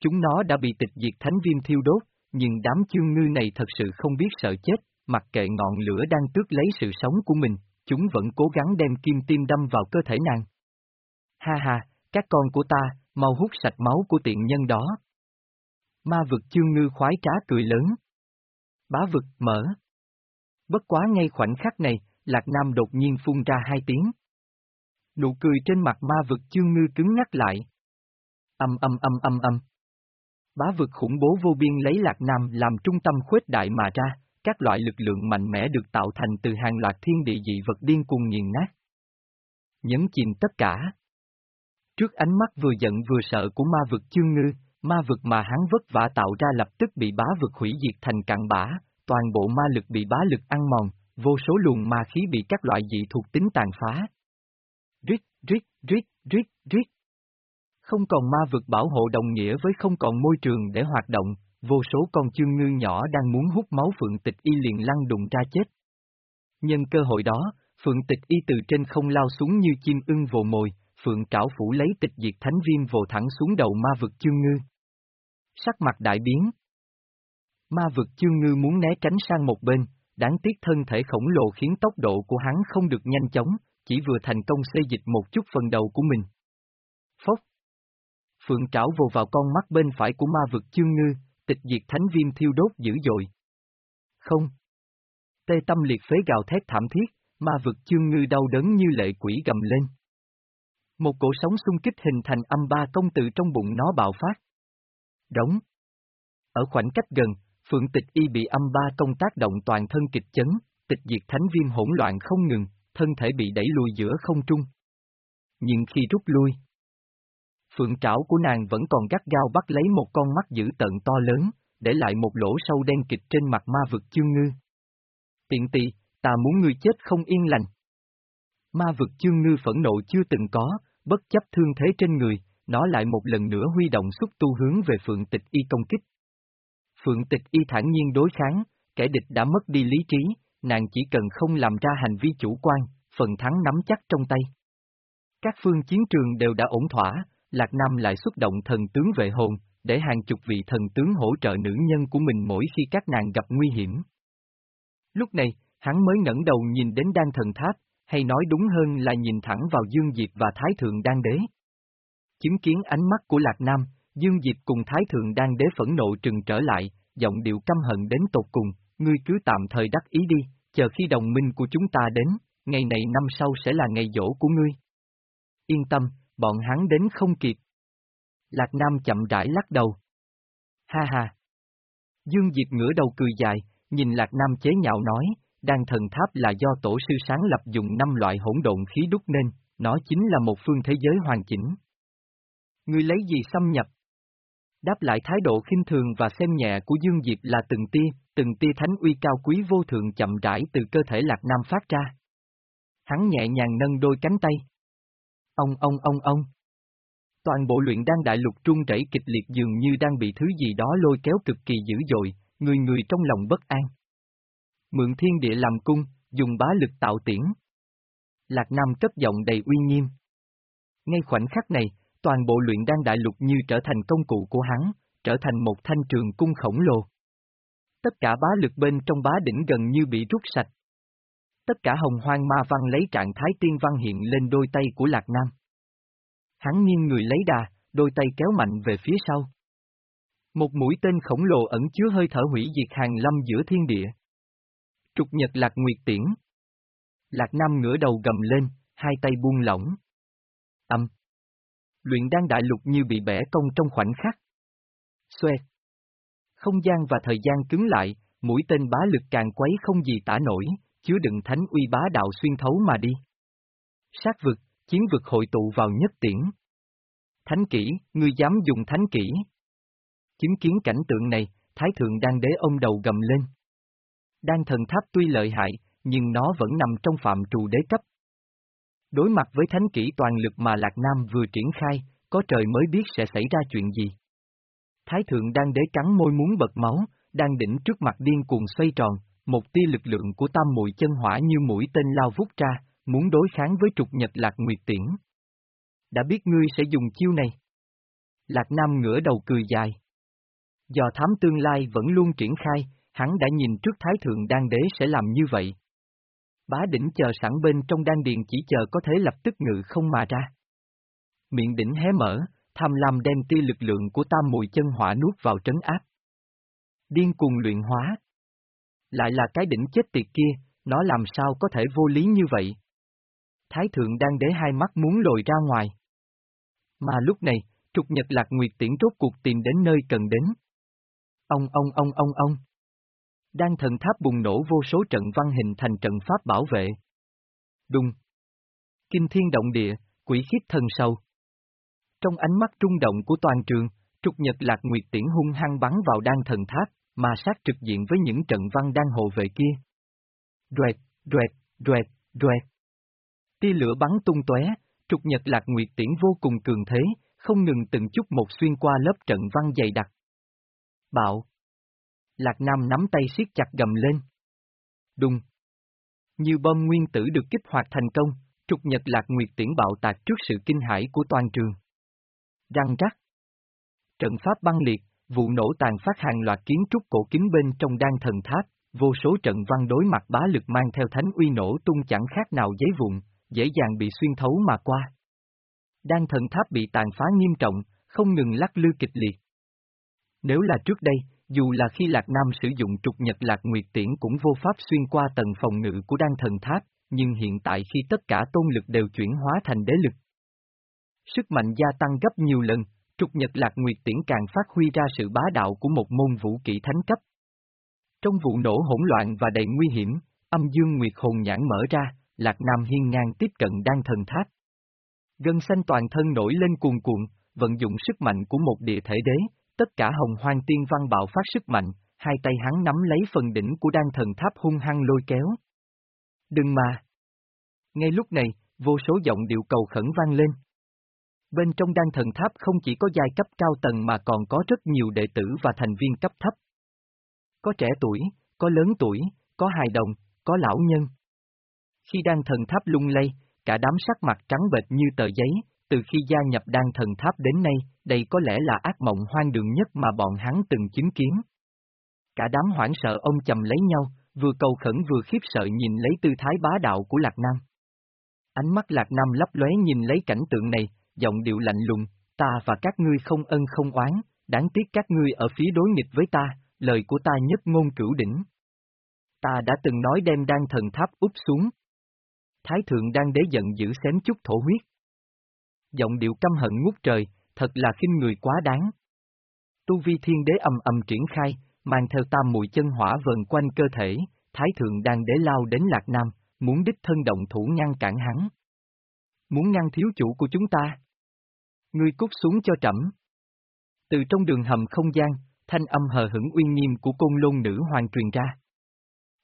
chúng nó đã bị tịch diệt thánh viêm thiêu đốt, nhưng đám chương ngư này thật sự không biết sợ chết, mặc kệ ngọn lửa đang tước lấy sự sống của mình, chúng vẫn cố gắng đem kim tim đâm vào cơ thể nàng. Ha ha, các con của ta, mau hút sạch máu của tiện nhân đó. Ma vực chương ngư khoái trá cười lớn. Bá vực mở. Bất quá ngay khoảnh khắc này, Lạc Nam đột nhiên phun ra hai tiếng. Nụ cười trên mặt ma vực chương ngư cứng ngắt lại. Âm âm âm âm âm. Bá vực khủng bố vô biên lấy Lạc Nam làm trung tâm khuếch đại mà ra, các loại lực lượng mạnh mẽ được tạo thành từ hàng loạt thiên địa dị vật điên cuồng nghiền nát. Nhấn chìm tất cả. Trước ánh mắt vừa giận vừa sợ của ma vực chương ngư, ma vực mà hắn vất vả tạo ra lập tức bị bá vực hủy diệt thành cạn bã, toàn bộ ma lực bị bá lực ăn mòn, vô số luồng ma khí bị các loại dị thuộc tính tàn phá. Rít, rít, rít, rít, rít. Không còn ma vực bảo hộ đồng nghĩa với không còn môi trường để hoạt động, vô số con chương ngư nhỏ đang muốn hút máu Phượng Tịch Y liền lăn đụng ra chết. Nhân cơ hội đó, Phượng Tịch Y từ trên không lao xuống như chim ưng vồ mồi, Phượng trảo phủ lấy tịch diệt thánh viêm vồ thẳng xuống đầu ma vực chương ngư. Sắc mặt đại biến. Ma vực chương ngư muốn né tránh sang một bên, đáng tiếc thân thể khổng lồ khiến tốc độ của hắn không được nhanh chóng, chỉ vừa thành công xây dịch một chút phần đầu của mình. Phốc. Phượng trảo vồ vào con mắt bên phải của ma vực chương ngư, tịch diệt thánh viêm thiêu đốt dữ dội. Không. Tê tâm liệt phế gào thét thảm thiết, ma vực chương ngư đau đớn như lệ quỷ gầm lên. Một cổ sóng xung kích hình thành âm ba công tự trong bụng nó bạo phát. Đóng. Ở khoảnh cách gần, Phượng Tịch Y bị âm ba công tác động toàn thân kịch chấn, tịch diệt thánh viêm hỗn loạn không ngừng, thân thể bị đẩy lùi giữa không trung. Nhưng khi rút lui, phượng trảo của nàng vẫn còn gắt gao bắt lấy một con mắt dữ tận to lớn, để lại một lỗ sâu đen kịch trên mặt ma vực chương ngư. Tiện tỳ, ta muốn ngươi chết không yên lành. Ma vực chương ngư phẫn nộ chưa từng có, bất chấp thương thế trên người, nó lại một lần nữa huy động xúc tu hướng về phượng tịch y công kích. Phượng tịch y thản nhiên đối kháng, kẻ địch đã mất đi lý trí, nàng chỉ cần không làm ra hành vi chủ quan, phần thắng nắm chắc trong tay. Các phương chiến trường đều đã ổn thỏa, Lạc Nam lại xuất động thần tướng vệ hồn, để hàng chục vị thần tướng hỗ trợ nữ nhân của mình mỗi khi các nàng gặp nguy hiểm. Lúc này, hắn mới ngẩng đầu nhìn đến đan thần tháp, hay nói đúng hơn là nhìn thẳng vào Dương Diệp và Thái Thượng Đan Đế. Chứng kiến ánh mắt của Lạc Nam, Dương Diệp cùng Thái Thượng Đan Đế phẫn nộ trừng trở lại, giọng điệu căm hận đến tột cùng, ngươi cứ tạm thời đắc ý đi, chờ khi đồng minh của chúng ta đến, ngày này năm sau sẽ là ngày dỗ của ngươi. Yên tâm, bọn hắn đến không kịp. Lạc Nam chậm rãi lắc đầu. Ha ha. Dương Diệp ngửa đầu cười dài, nhìn Lạc Nam chế nhạo nói, đan thần tháp là do tổ sư sáng lập dùng năm loại hỗn độn khí đúc nên, nó chính là một phương thế giới hoàn chỉnh. Ngươi lấy gì xâm nhập? Đáp lại thái độ khinh thường và xem nhẹ của Dương Diệp là từng tia, từng tia thánh uy cao quý vô thượng chậm rãi từ cơ thể Lạc Nam phát ra. Hắn nhẹ nhàng nâng đôi cánh tay. Ông ông ông ông. Toàn bộ luyện đan đại lục trung rẩy kịch liệt dường như đang bị thứ gì đó lôi kéo cực kỳ dữ dội, người người trong lòng bất an. Mượn thiên địa làm cung, dùng bá lực tạo tiễn. Lạc Nam cất giọng đầy uy nghiêm. Ngay khoảnh khắc này, toàn bộ luyện đan đại lục như trở thành công cụ của hắn, trở thành một thanh trường cung khổng lồ. Tất cả bá lực bên trong bá đỉnh gần như bị rút sạch. Tất cả hồng hoang ma văn lấy trạng thái tiên văn hiện lên đôi tay của Lạc Nam. Hắn nghiêng người lấy đà, đôi tay kéo mạnh về phía sau. Một mũi tên khổng lồ ẩn chứa hơi thở hủy diệt hàng lâm giữa thiên địa. Trục nhật lạc nguyệt tiễn. Lạc Nam ngửa đầu gầm lên, hai tay buông lỏng. Âm. Luyện đan đại lục như bị bẻ cong trong khoảnh khắc. Xoẹt. Không gian và thời gian cứng lại, mũi tên bá lực càng quấy không gì tả nổi, chứa đựng thánh uy bá đạo xuyên thấu mà đi. Sát vực, chiến vực hội tụ vào nhất tiễn. Thánh kỹ, ngươi dám dùng thánh kỹ. Chứng kiến cảnh tượng này, Thái Thượng đang đế ông đầu gầm lên. Đan thần tháp tuy lợi hại, nhưng nó vẫn nằm trong phạm trù đế cấp. Đối mặt với thánh kỹ toàn lực mà Lạc Nam vừa triển khai, có trời mới biết sẽ xảy ra chuyện gì. Thái thượng đang đế cắn môi muốn bật máu, đang đỉnh trước mặt điên cuồng xoay tròn, một tia lực lượng của tam mùi chân hỏa như mũi tên lao vút ra, muốn đối kháng với trục nhật lạc nguyệt tiễn. Đã biết ngươi sẽ dùng chiêu này. Lạc Nam ngửa đầu cười dài. Do thám tương lai vẫn luôn triển khai, hắn đã nhìn trước Thái Thượng Đan Đế sẽ làm như vậy. Bá đỉnh chờ sẵn bên trong đan điền chỉ chờ có thể lập tức ngự không mà ra. Miệng đỉnh hé mở, tham lam đem tia lực lượng của tam mùi chân hỏa nuốt vào trấn áp. Điên cuồng luyện hóa. Lại là cái đỉnh chết tiệt kia, nó làm sao có thể vô lý như vậy? Thái thượng đang đế hai mắt muốn lồi ra ngoài. Mà lúc này, trục nhật lạc nguyệt tiễn rốt cuộc tìm đến nơi cần đến. Ông ông ông ông ông. Đang thần tháp bùng nổ vô số trận văn hình thành trận pháp bảo vệ. Đùng. Kinh thiên động địa, quỷ khiếp thần sâu. Trong ánh mắt trung động của toàn trường, trục nhật lạc nguyệt tiễn hung hăng bắn vào đan thần tháp, mà sát trực diện với những trận văn đang hộ về kia. Đoẹt, đoẹt, đoẹt, đoẹt. Tia lửa bắn tung tóe, trục nhật lạc nguyệt tiễn vô cùng cường thế, không ngừng từng chút một xuyên qua lớp trận văn dày đặc. Bạo. Lạc Nam nắm tay siết chặt gầm lên. Đùng. Như bom nguyên tử được kích hoạt thành công, trục nhật lạc nguyệt tiễn bạo tạc trước sự kinh hãi của toàn trường. Răng rắc. Trận pháp băng liệt, vụ nổ tàn phát hàng loạt kiến trúc cổ kính bên trong đan thần tháp, vô số trận văn đối mặt bá lực mang theo thánh uy nổ tung chẳng khác nào giấy vụn, dễ dàng bị xuyên thấu mà qua. Đan thần tháp bị tàn phá nghiêm trọng, không ngừng lắc lư kịch liệt. Nếu là trước đây, dù là khi Lạc Nam sử dụng trục nhật Lạc Nguyệt Tiễn cũng vô pháp xuyên qua tầng phòng ngự của đan thần tháp, nhưng hiện tại khi tất cả tôn lực đều chuyển hóa thành đế lực. Sức mạnh gia tăng gấp nhiều lần, trục nhật Lạc Nguyệt Tiễn càng phát huy ra sự bá đạo của một môn vũ kỹ thánh cấp. Trong vụ nổ hỗn loạn và đầy nguy hiểm, âm dương Nguyệt hồn nhãn mở ra, Lạc Nam hiên ngang tiếp cận đan thần tháp. Gân xanh toàn thân nổi lên cuồn cuộn, vận dụng sức mạnh của một địa thể đế, tất cả hồng hoang tiên văn bạo phát sức mạnh, hai tay hắn nắm lấy phần đỉnh của đan thần tháp hung hăng lôi kéo. Đừng mà! Ngay lúc này, vô số giọng điệu cầu khẩn vang lên. Bên trong đan thần tháp không chỉ có giai cấp cao tầng mà còn có rất nhiều đệ tử và thành viên cấp thấp. Có trẻ tuổi, có lớn tuổi, có hài đồng, có lão nhân. Khi đan thần tháp lung lay, cả đám sắc mặt trắng bệch như tờ giấy, từ khi gia nhập đan thần tháp đến nay, đây có lẽ là ác mộng hoang đường nhất mà bọn hắn từng chứng kiến. Cả đám hoảng sợ ông chầm lấy nhau, vừa cầu khẩn vừa khiếp sợ nhìn lấy tư thái bá đạo của Lạc Nam. Ánh mắt Lạc Nam lấp lóe nhìn lấy cảnh tượng này, giọng điệu lạnh lùng, ta và các ngươi không ân không oán, đáng tiếc các ngươi ở phía đối nghịch với ta, lời của ta nhất ngôn cửu đỉnh. Ta đã từng nói đem đan thần tháp úp xuống. Thái thượng đang đế giận dữ xém chút thổ huyết. Giọng điệu căm hận ngút trời, thật là khinh người quá đáng. Tu vi thiên đế ầm ầm triển khai, mang theo tam mùi chân hỏa vần quanh cơ thể, thái thượng đang đế lao đến Lạc Nam, muốn đích thân động thủ ngăn cản hắn. Muốn ngăn thiếu chủ của chúng ta. Ngươi cút xuống cho trẫm. Từ trong đường hầm không gian, thanh âm hờ hững uy nghiêm của côn lôn nữ hoàng truyền ra.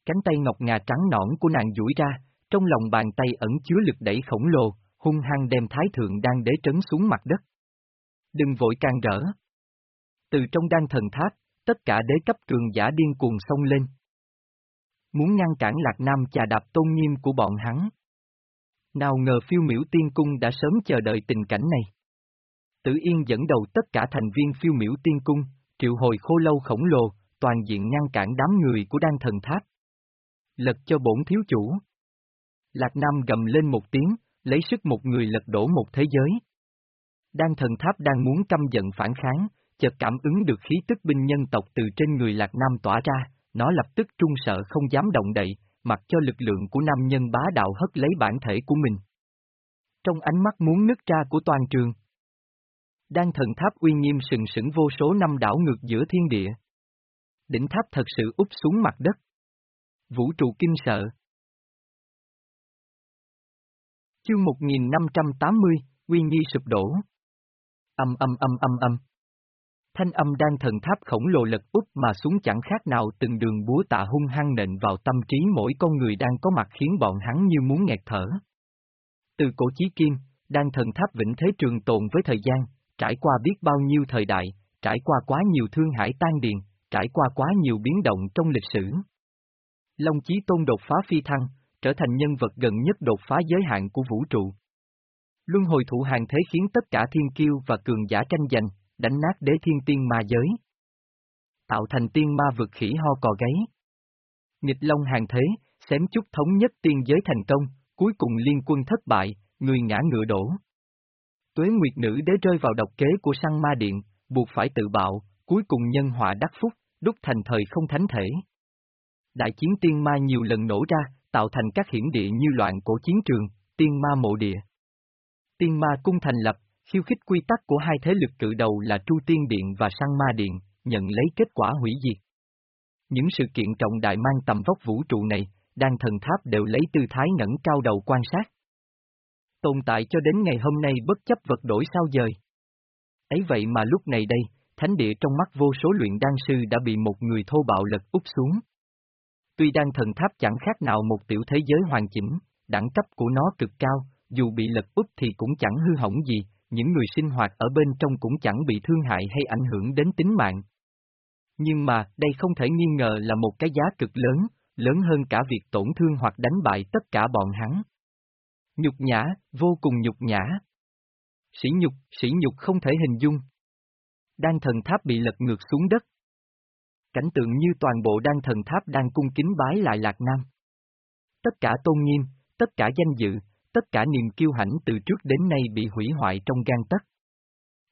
Cánh tay ngọc ngà trắng nõn của nàng duỗi ra, trong lòng bàn tay ẩn chứa lực đẩy khổng lồ, hung hăng đem thái thượng đang đế trấn xuống mặt đất. Đừng vội can rỡ. Từ trong đan thần tháp, tất cả đế cấp trường giả điên cuồng xông lên. Muốn ngăn cản Lạc Nam chà đạp tôn nghiêm của bọn hắn. Nào ngờ phiêu miểu tiên cung đã sớm chờ đợi tình cảnh này. Tử Yên dẫn đầu tất cả thành viên phiêu miểu tiên cung, triệu hồi khô lâu khổng lồ, toàn diện ngăn cản đám người của đan thần tháp. Lật cho bổn thiếu chủ. Lạc Nam gầm lên một tiếng, lấy sức một người lật đổ một thế giới. Đan thần tháp đang muốn căm giận phản kháng, chợt cảm ứng được khí tức binh nhân tộc từ trên người Lạc Nam tỏa ra, nó lập tức trung sợ không dám động đậy, mặc cho lực lượng của nam nhân bá đạo hất lấy bản thể của mình. Trong ánh mắt muốn nứt ra của toàn trường. Đan thần tháp uy nghiêm sừng sững vô số năm đảo ngược giữa thiên địa. Đỉnh tháp thật sự úp xuống mặt đất. Vũ trụ kinh sợ. Chương 1580, Uy Nhi sụp đổ. Âm âm âm âm âm. Thanh âm đang thần tháp khổng lồ lật úp mà xuống chẳng khác nào từng đường búa tạ hung hăng nện vào tâm trí mỗi con người đang có mặt khiến bọn hắn như muốn nghẹt thở. Từ cổ chí kim, đang thần tháp vĩnh thế trường tồn với thời gian, trải qua biết bao nhiêu thời đại, trải qua quá nhiều thương hải tan điền, trải qua quá nhiều biến động trong lịch sử. Long Chí Tôn đột phá phi thăng, trở thành nhân vật gần nhất đột phá giới hạn của vũ trụ. Luân hồi thủ hàng thế khiến tất cả thiên kiêu và cường giả tranh giành, đánh nát đế thiên tiên ma giới. Tạo thành tiên ma vực khỉ ho cò gáy. Nghịch long hàng thế, xém chút thống nhất tiên giới thành công, cuối cùng liên quân thất bại, người ngã ngựa đổ. Tuế Nguyệt Nữ đế rơi vào độc kế của săn ma điện, buộc phải tự bạo, cuối cùng nhân họa đắc phúc, đúc thành thời không thánh thể. Đại chiến tiên ma nhiều lần nổ ra, tạo thành các hiển địa như loạn cổ chiến trường, tiên ma mộ địa. Tiên ma cung thành lập, khiêu khích quy tắc của hai thế lực cự đầu là Tru Tiên Điện và Sang Ma Điện, nhận lấy kết quả hủy diệt. Những sự kiện trọng đại mang tầm vóc vũ trụ này, đang thần tháp đều lấy tư thái ngẩng cao đầu quan sát. Tồn tại cho đến ngày hôm nay bất chấp vật đổi sao dời. Ấy vậy mà lúc này đây, thánh địa trong mắt vô số luyện đan sư đã bị một người thô bạo lật úp xuống. Tuy đan thần tháp chẳng khác nào một tiểu thế giới hoàn chỉnh, đẳng cấp của nó cực cao, dù bị lật úp thì cũng chẳng hư hỏng gì, những người sinh hoạt ở bên trong cũng chẳng bị thương hại hay ảnh hưởng đến tính mạng. Nhưng mà, đây không thể nghi ngờ là một cái giá cực lớn, lớn hơn cả việc tổn thương hoặc đánh bại tất cả bọn hắn. Nhục nhã, vô cùng nhục nhã. Sỉ nhục, sỉ nhục không thể hình dung. Đan thần tháp bị lật ngược xuống đất. Cảnh tượng như toàn bộ đan thần tháp đang cung kính bái lại Lạc Nam. Tất cả tôn nghiêm, tất cả danh dự, tất cả niềm kiêu hãnh từ trước đến nay bị hủy hoại trong gan tất.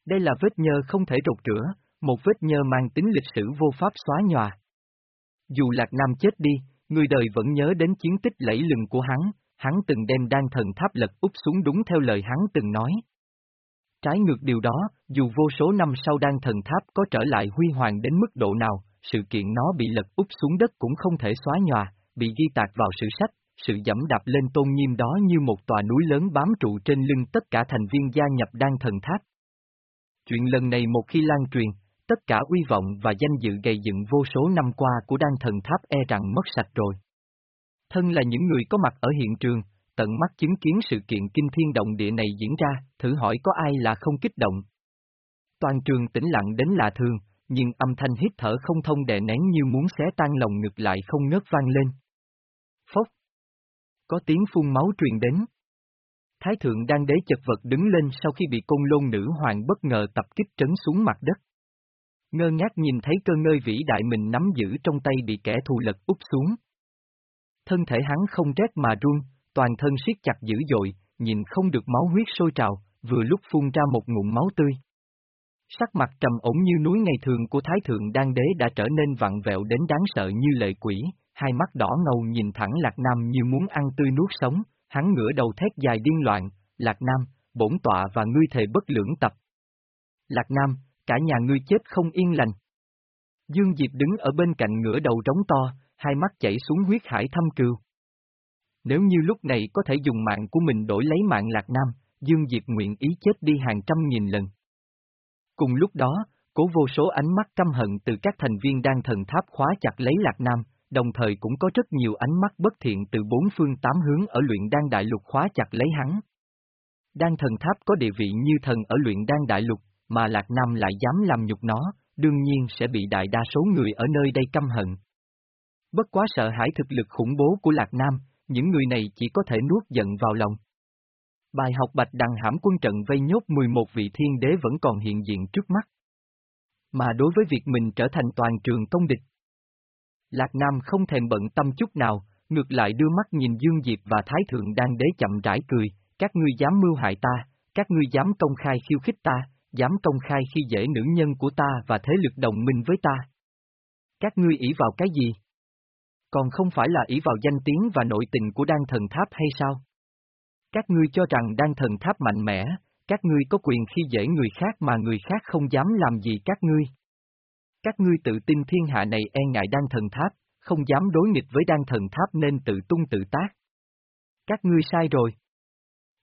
Đây là vết nhơ không thể rột rửa, một vết nhơ mang tính lịch sử vô pháp xóa nhòa. Dù Lạc Nam chết đi, người đời vẫn nhớ đến chiến tích lẫy lừng của hắn, hắn từng đem đan thần tháp lật úp xuống đúng theo lời hắn từng nói. Trái ngược điều đó, dù vô số năm sau đan thần tháp có trở lại huy hoàng đến mức độ nào, sự kiện nó bị lật úp xuống đất cũng không thể xóa nhòa, bị ghi tạc vào sử sách, sự dẫm đạp lên tôn nghiêm đó như một tòa núi lớn bám trụ trên lưng tất cả thành viên gia nhập đan thần tháp. Chuyện lần này một khi lan truyền, tất cả uy vọng và danh dự gây dựng vô số năm qua của đan thần tháp e rằng mất sạch rồi. Thân là những người có mặt ở hiện trường, tận mắt chứng kiến sự kiện kinh thiên động địa này diễn ra, thử hỏi có ai là không kích động. Toàn trường tĩnh lặng đến lạ thường, nhưng âm thanh hít thở không thông đè nén như muốn xé tan lòng ngực lại không ngớt vang lên. Có tiếng phun máu truyền đến. Thái thượng đang đế chật vật đứng lên sau khi bị côn lôn nữ hoàng bất ngờ tập kích trấn xuống mặt đất. Ngơ ngác nhìn thấy cơ ngơi vĩ đại mình nắm giữ trong tay bị kẻ thù lật úp xuống. Thân thể hắn không rét mà run, toàn thân siết chặt dữ dội, nhìn không được máu huyết sôi trào, vừa lúc phun ra một ngụm máu tươi. Sắc mặt trầm ổn như núi ngày thường của Thái Thượng Đan Đế đã trở nên vặn vẹo đến đáng sợ như lệ quỷ, hai mắt đỏ ngầu nhìn thẳng Lạc Nam như muốn ăn tươi nuốt sống, hắn ngửa đầu thét dài điên loạn, Lạc Nam, bổn tọa và ngươi thề bất lưỡng tập. Lạc Nam, cả nhà ngươi chết không yên lành. Dương Diệp đứng ở bên cạnh ngửa đầu trống to, hai mắt chảy xuống huyết hải thâm cừu. Nếu như lúc này có thể dùng mạng của mình đổi lấy mạng Lạc Nam, Dương Diệp nguyện ý chết đi hàng trăm nghìn lần. Cùng lúc đó, cố vô số ánh mắt căm hận từ các thành viên đang thần tháp khóa chặt lấy Lạc Nam, đồng thời cũng có rất nhiều ánh mắt bất thiện từ bốn phương tám hướng ở luyện đan đại lục khóa chặt lấy hắn. Đan thần tháp có địa vị như thần ở luyện đan đại lục, mà Lạc Nam lại dám làm nhục nó, đương nhiên sẽ bị đại đa số người ở nơi đây căm hận. Bất quá sợ hãi thực lực khủng bố của Lạc Nam, những người này chỉ có thể nuốt giận vào lòng. Bài học bạch đằng hãm quân trận vây nhốt 11 vị thiên đế vẫn còn hiện diện trước mắt. Mà đối với việc mình trở thành toàn trường công địch, Lạc Nam không thèm bận tâm chút nào, ngược lại đưa mắt nhìn Dương Diệp và Thái Thượng đang đế chậm rãi cười, các ngươi dám mưu hại ta, các ngươi dám công khai khiêu khích ta, dám công khai khi dễ nữ nhân của ta và thế lực đồng minh với ta. Các ngươi ỷ vào cái gì? Còn không phải là ỷ vào danh tiếng và nội tình của đan thần tháp hay sao? Các ngươi cho rằng đan thần tháp mạnh mẽ, các ngươi có quyền khi dễ người khác mà người khác không dám làm gì các ngươi. Các ngươi tự tin thiên hạ này e ngại đan thần tháp, không dám đối nghịch với đan thần tháp nên tự tung tự tác. Các ngươi sai rồi.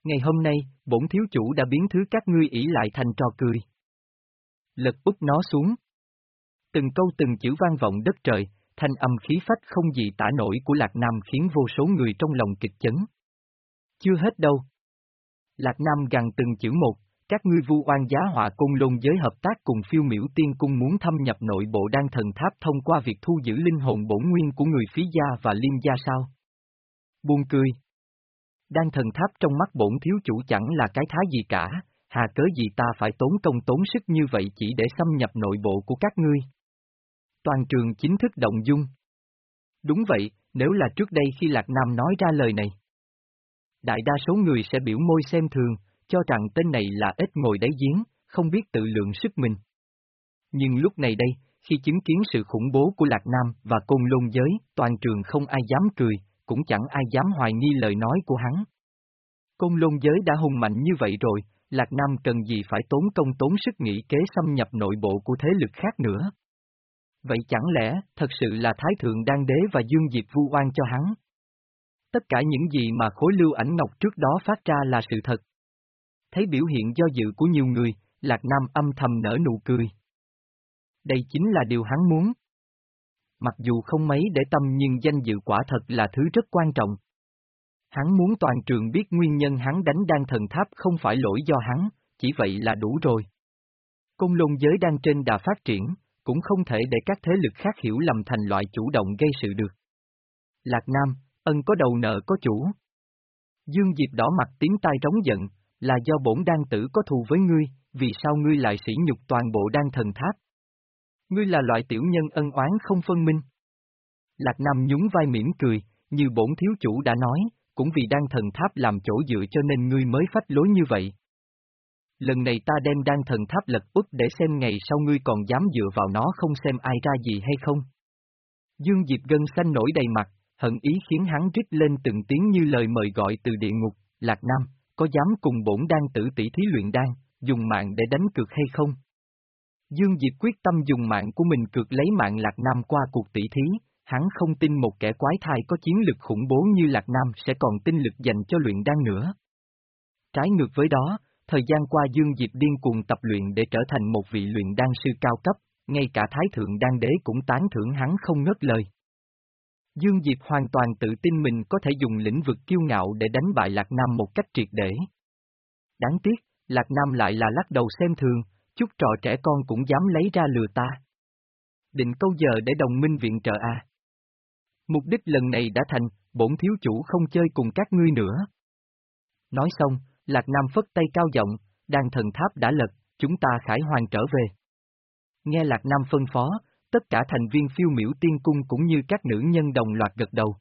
Ngày hôm nay, bổn thiếu chủ đã biến thứ các ngươi ỷ lại thành trò cười. Lật úp nó xuống. Từng câu từng chữ vang vọng đất trời, thanh âm khí phách không gì tả nổi của Lạc Nam khiến vô số người trong lòng kịch chấn. Chưa hết đâu. Lạc Nam gằn từng chữ một, các ngươi vu oan giá họa cung lôn giới hợp tác cùng phiêu miểu tiên cung muốn thâm nhập nội bộ đan thần tháp thông qua việc thu giữ linh hồn bổn nguyên của người phí gia và liêm gia sao? Buông cười. Đan thần tháp trong mắt bổn thiếu chủ chẳng là cái thái gì cả, hà cớ gì ta phải tốn công tốn sức như vậy chỉ để xâm nhập nội bộ của các ngươi. Toàn trường chính thức động dung. Đúng vậy, nếu là trước đây khi Lạc Nam nói ra lời này. Đại đa số người sẽ biểu môi xem thường, cho rằng tên này là ít ngồi đáy giếng, không biết tự lượng sức mình. Nhưng lúc này đây, khi chứng kiến sự khủng bố của Lạc Nam và Côn Lôn giới, toàn trường không ai dám cười, cũng chẳng ai dám hoài nghi lời nói của hắn. Côn Lôn giới đã hùng mạnh như vậy rồi, Lạc Nam cần gì phải tốn công tốn sức nghĩ kế xâm nhập nội bộ của thế lực khác nữa. Vậy chẳng lẽ, thật sự là Thái Thượng Đan Đế và Dương Diệp vu oan cho hắn? Tất cả những gì mà khối lưu ảnh ngọc trước đó phát ra là sự thật. Thấy biểu hiện do dự của nhiều người, Lạc Nam âm thầm nở nụ cười. Đây chính là điều hắn muốn. Mặc dù không mấy để tâm nhưng danh dự quả thật là thứ rất quan trọng. Hắn muốn toàn trường biết nguyên nhân hắn đánh đan thần tháp không phải lỗi do hắn, chỉ vậy là đủ rồi. Công lôn giới đang trên đà phát triển, cũng không thể để các thế lực khác hiểu lầm thành loại chủ động gây sự được. Lạc Nam, ân có đầu nợ có chủ. Dương Diệp đỏ mặt tiếng tai trống giận, là do bổn đan tử có thù với ngươi, vì sao ngươi lại sỉ nhục toàn bộ đan thần tháp? Ngươi là loại tiểu nhân ân oán không phân minh. Lạc Nam nhún vai mỉm cười, như bổn thiếu chủ đã nói, cũng vì đan thần tháp làm chỗ dựa cho nên ngươi mới phách lối như vậy. Lần này ta đem đan thần tháp lật úp để xem ngày sau ngươi còn dám dựa vào nó không xem ai ra gì hay không. Dương Diệp gân xanh nổi đầy mặt, hận ý khiến hắn rít lên từng tiếng như lời mời gọi từ địa ngục, Lạc Nam, có dám cùng bổn đan tử tỷ thí luyện đan, dùng mạng để đánh cược hay không? Dương Diệp quyết tâm dùng mạng của mình cược lấy mạng Lạc Nam qua cuộc tỷ thí, hắn không tin một kẻ quái thai có chiến lực khủng bố như Lạc Nam sẽ còn tinh lực dành cho luyện đan nữa. Trái ngược với đó, thời gian qua Dương Diệp điên cuồng tập luyện để trở thành một vị luyện đan sư cao cấp, ngay cả Thái Thượng Đan Đế cũng tán thưởng hắn không ngớt lời. Dương Diệp hoàn toàn tự tin mình có thể dùng lĩnh vực kiêu ngạo để đánh bại Lạc Nam một cách triệt để. Đáng tiếc, Lạc Nam lại là lắc đầu xem thường, chút trò trẻ con cũng dám lấy ra lừa ta. Định câu giờ để đồng minh viện trợ à. Mục đích lần này đã thành, bổn thiếu chủ không chơi cùng các ngươi nữa. Nói xong, Lạc Nam phất tay cao giọng, đàn thần tháp đã lật, chúng ta khải hoàn trở về. Nghe Lạc Nam phân phó, tất cả thành viên phiêu miểu tiên cung cũng như các nữ nhân đồng loạt gật đầu.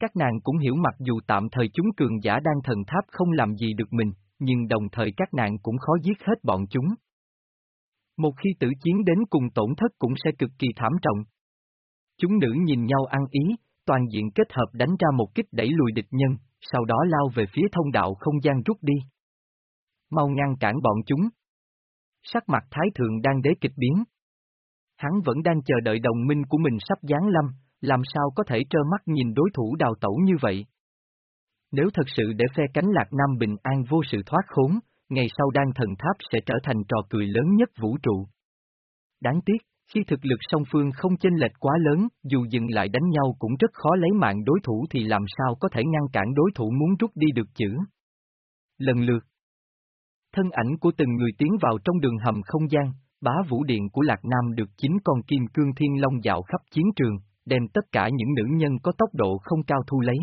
Các nàng cũng hiểu mặc dù tạm thời chúng cường giả đang thần tháp không làm gì được mình, nhưng đồng thời các nàng cũng khó giết hết bọn chúng. Một khi tử chiến đến cùng tổn thất cũng sẽ cực kỳ thảm trọng. Chúng nữ nhìn nhau ăn ý, toàn diện kết hợp đánh ra một kích đẩy lùi địch nhân, sau đó lao về phía thông đạo không gian rút đi. Mau ngăn cản bọn chúng. Sắc mặt thái thượng đang đế kịch biến. Hắn vẫn đang chờ đợi đồng minh của mình sắp giáng lâm, làm sao có thể trơ mắt nhìn đối thủ đào tẩu như vậy. Nếu thật sự để phe cánh lạc nam bình an vô sự thoát khốn, ngày sau đan thần tháp sẽ trở thành trò cười lớn nhất vũ trụ. Đáng tiếc, khi thực lực song phương không chênh lệch quá lớn, dù dừng lại đánh nhau cũng rất khó lấy mạng đối thủ thì làm sao có thể ngăn cản đối thủ muốn rút đi được chữ. Lần lượt, thân ảnh của từng người tiến vào trong đường hầm không gian, bá vũ điện của Lạc Nam được chính con kim cương thiên long dạo khắp chiến trường, đem tất cả những nữ nhân có tốc độ không cao thu lấy.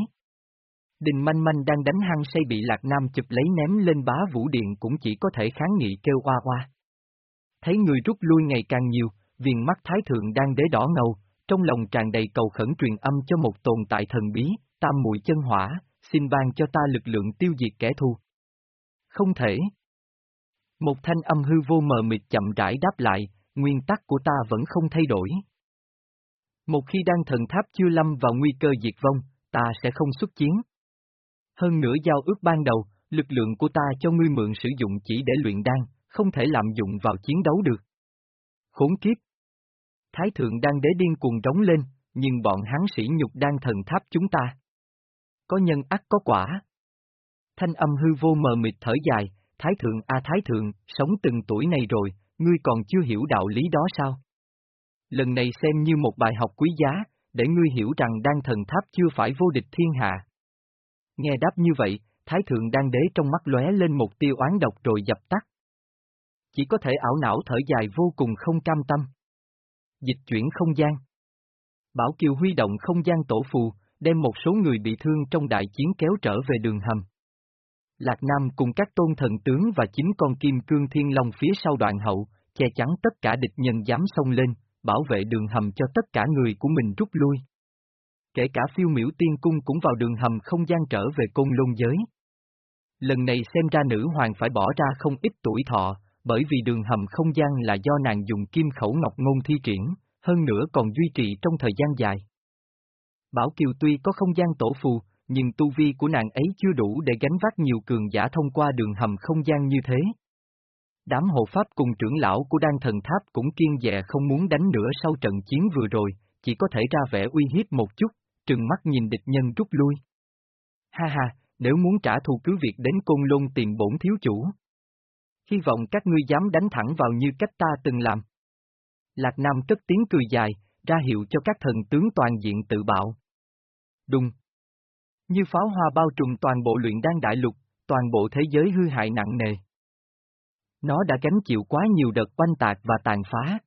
Đình manh manh đang đánh hăng say bị Lạc Nam chụp lấy ném lên bá vũ điện cũng chỉ có thể kháng nghị kêu hoa hoa. Thấy người rút lui ngày càng nhiều, viền mắt thái thượng đang đế đỏ ngầu, trong lòng tràn đầy cầu khẩn truyền âm cho một tồn tại thần bí, tam mùi chân hỏa, xin ban cho ta lực lượng tiêu diệt kẻ thù. Không thể. Một thanh âm hư vô mờ mịt chậm rãi đáp lại, nguyên tắc của ta vẫn không thay đổi. Một khi đan thần tháp chưa lâm vào nguy cơ diệt vong, ta sẽ không xuất chiến. Hơn nữa giao ước ban đầu, lực lượng của ta cho ngươi mượn sử dụng chỉ để luyện đan, không thể lạm dụng vào chiến đấu được. Khốn kiếp! Thái thượng đang đế điên cuồng trống lên, nhưng bọn hắn sĩ nhục đang thần tháp chúng ta. Có nhân ắt có quả. Thanh âm hư vô mờ mịt thở dài, Thái thượng a Thái thượng, sống từng tuổi này rồi, ngươi còn chưa hiểu đạo lý đó sao? Lần này xem như một bài học quý giá, để ngươi hiểu rằng đan thần tháp chưa phải vô địch thiên hạ. Nghe đáp như vậy, Thái Thượng đang Đế trong mắt lóe lên một tiêu oán độc rồi dập tắt. Chỉ có thể ảo não thở dài vô cùng không cam tâm. Dịch chuyển không gian Bảo Kiều huy động không gian tổ phù, đem một số người bị thương trong đại chiến kéo trở về đường hầm. Lạc Nam cùng các tôn thần tướng và chính con kim cương thiên long phía sau đoạn hậu, che chắn tất cả địch nhân dám xông lên, bảo vệ đường hầm cho tất cả người của mình rút lui. Kể cả phiêu miểu tiên cung cũng vào đường hầm không gian trở về côn lôn giới. Lần này xem ra nữ hoàng phải bỏ ra không ít tuổi thọ, bởi vì đường hầm không gian là do nàng dùng kim khẩu ngọc ngôn thi triển, hơn nữa còn duy trì trong thời gian dài. Bảo Kiều tuy có không gian tổ phù, nhưng tu vi của nàng ấy chưa đủ để gánh vác nhiều cường giả thông qua đường hầm không gian như thế. Đám hộ pháp cùng trưởng lão của đan thần tháp cũng kiên dè không muốn đánh nữa sau trận chiến vừa rồi, chỉ có thể ra vẻ uy hiếp một chút, trừng mắt nhìn địch nhân rút lui. Ha ha, nếu muốn trả thù cứ việc đến côn lôn tiền bổn thiếu chủ. Hy vọng các ngươi dám đánh thẳng vào như cách ta từng làm. Lạc Nam cất tiếng cười dài, ra hiệu cho các thần tướng toàn diện tự bạo. Đùng. Như pháo hoa bao trùm toàn bộ luyện đan đại lục, toàn bộ thế giới hư hại nặng nề. Nó đã gánh chịu quá nhiều đợt oanh tạc và tàn phá.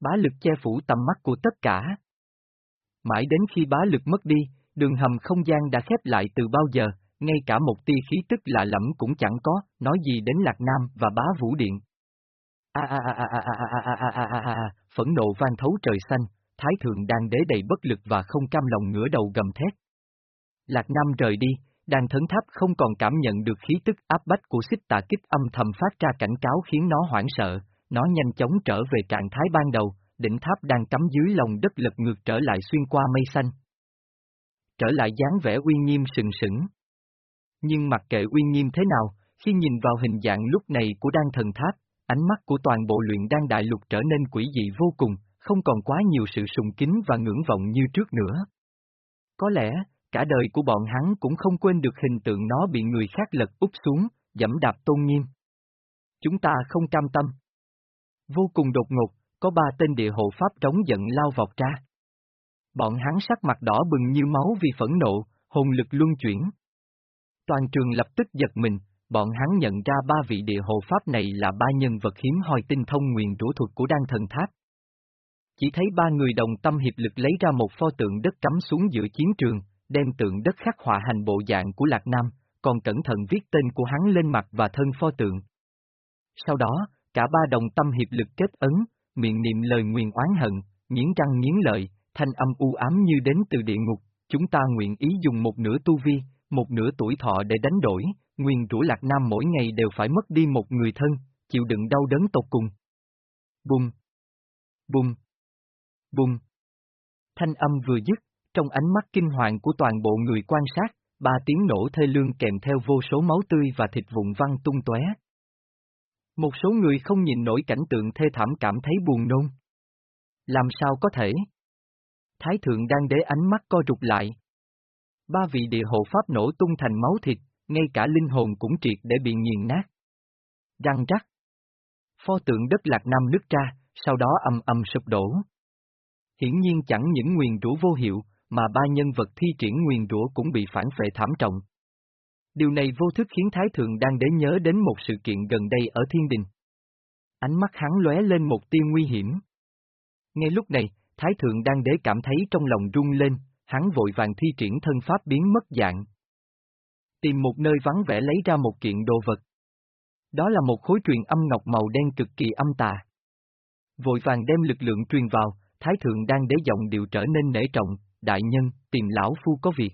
Bá lực che phủ tầm mắt của tất cả. Mãi đến khi bá lực mất đi, đường hầm không gian đã khép lại từ bao giờ, ngay cả một tia khí tức lạ lẫm cũng chẳng có, nói gì đến Lạc Nam và bá vũ điện. A a a a a a a a a a phẫn nộ vang thấu trời xanh, Thái thượng đang đế đầy bất lực và không cam lòng ngửa đầu gầm thét. Lạc Nam rời đi, đàn thấn tháp không còn cảm nhận được khí tức áp bách của xích tà kích âm thầm phát ra cảnh cáo khiến nó hoảng sợ, nó nhanh chóng trở về trạng thái ban đầu, đỉnh tháp đang cắm dưới lòng đất lật ngược trở lại xuyên qua mây xanh. Trở lại dáng vẻ uy nghiêm sừng sững. Nhưng mặc kệ uy nghiêm thế nào, khi nhìn vào hình dạng lúc này của đan thần tháp, ánh mắt của toàn bộ luyện đan đại lục trở nên quỷ dị vô cùng, không còn quá nhiều sự sùng kính và ngưỡng vọng như trước nữa. Có lẽ, cả đời của bọn hắn cũng không quên được hình tượng nó bị người khác lật úp xuống, dẫm đạp tôn nghiêm. Chúng ta không cam tâm. Vô cùng đột ngột, có ba tên địa hộ pháp trống giận lao vọt ra. Bọn hắn sắc mặt đỏ bừng như máu vì phẫn nộ, hồn lực luân chuyển. Toàn trường lập tức giật mình, bọn hắn nhận ra ba vị địa hộ pháp này là ba nhân vật hiếm hoi tinh thông nguyền rũ thuật của đan thần tháp. Chỉ thấy ba người đồng tâm hiệp lực lấy ra một pho tượng đất cắm xuống giữa chiến trường, đem tượng đất khắc họa hành bộ dạng của Lạc Nam, còn cẩn thận viết tên của hắn lên mặt và thân pho tượng. Sau đó, cả ba đồng tâm hiệp lực kết ấn, miệng niệm lời nguyện oán hận, nghiến răng nghiến lợi, thanh âm u ám như đến từ địa ngục, chúng ta nguyện ý dùng một nửa tu vi, một nửa tuổi thọ để đánh đổi, nguyên rủa Lạc Nam mỗi ngày đều phải mất đi một người thân, chịu đựng đau đớn tột cùng. Bùng! Bùng! Bùng! Thanh âm vừa dứt, trong ánh mắt kinh hoàng của toàn bộ người quan sát, ba tiếng nổ thê lương kèm theo vô số máu tươi và thịt vụn văng tung tóe. Một số người không nhìn nổi cảnh tượng thê thảm cảm thấy buồn nôn. Làm sao có thể? Thái thượng đang để ánh mắt co rụt lại. Ba vị địa hộ pháp nổ tung thành máu thịt, ngay cả linh hồn cũng triệt để bị nghiền nát. Răng rắc. Pho tượng đất lạc nam nứt ra, sau đó âm âm sụp đổ. Hiển nhiên chẳng những nguyền rũ vô hiệu, mà ba nhân vật thi triển nguyền rủa cũng bị phản phệ thảm trọng. Điều này vô thức khiến Thái Thượng đang để nhớ đến một sự kiện gần đây ở thiên đình. Ánh mắt hắn lóe lên một tia nguy hiểm. Ngay lúc này, Thái Thượng đang đế cảm thấy trong lòng rung lên, hắn vội vàng thi triển thân pháp biến mất dạng. Tìm một nơi vắng vẻ lấy ra một kiện đồ vật. Đó là một khối truyền âm ngọc màu đen cực kỳ âm tà. Vội vàng đem lực lượng truyền vào, Thái Thượng đang đế giọng điệu trở nên nể trọng, đại nhân, tìm lão phu có việc.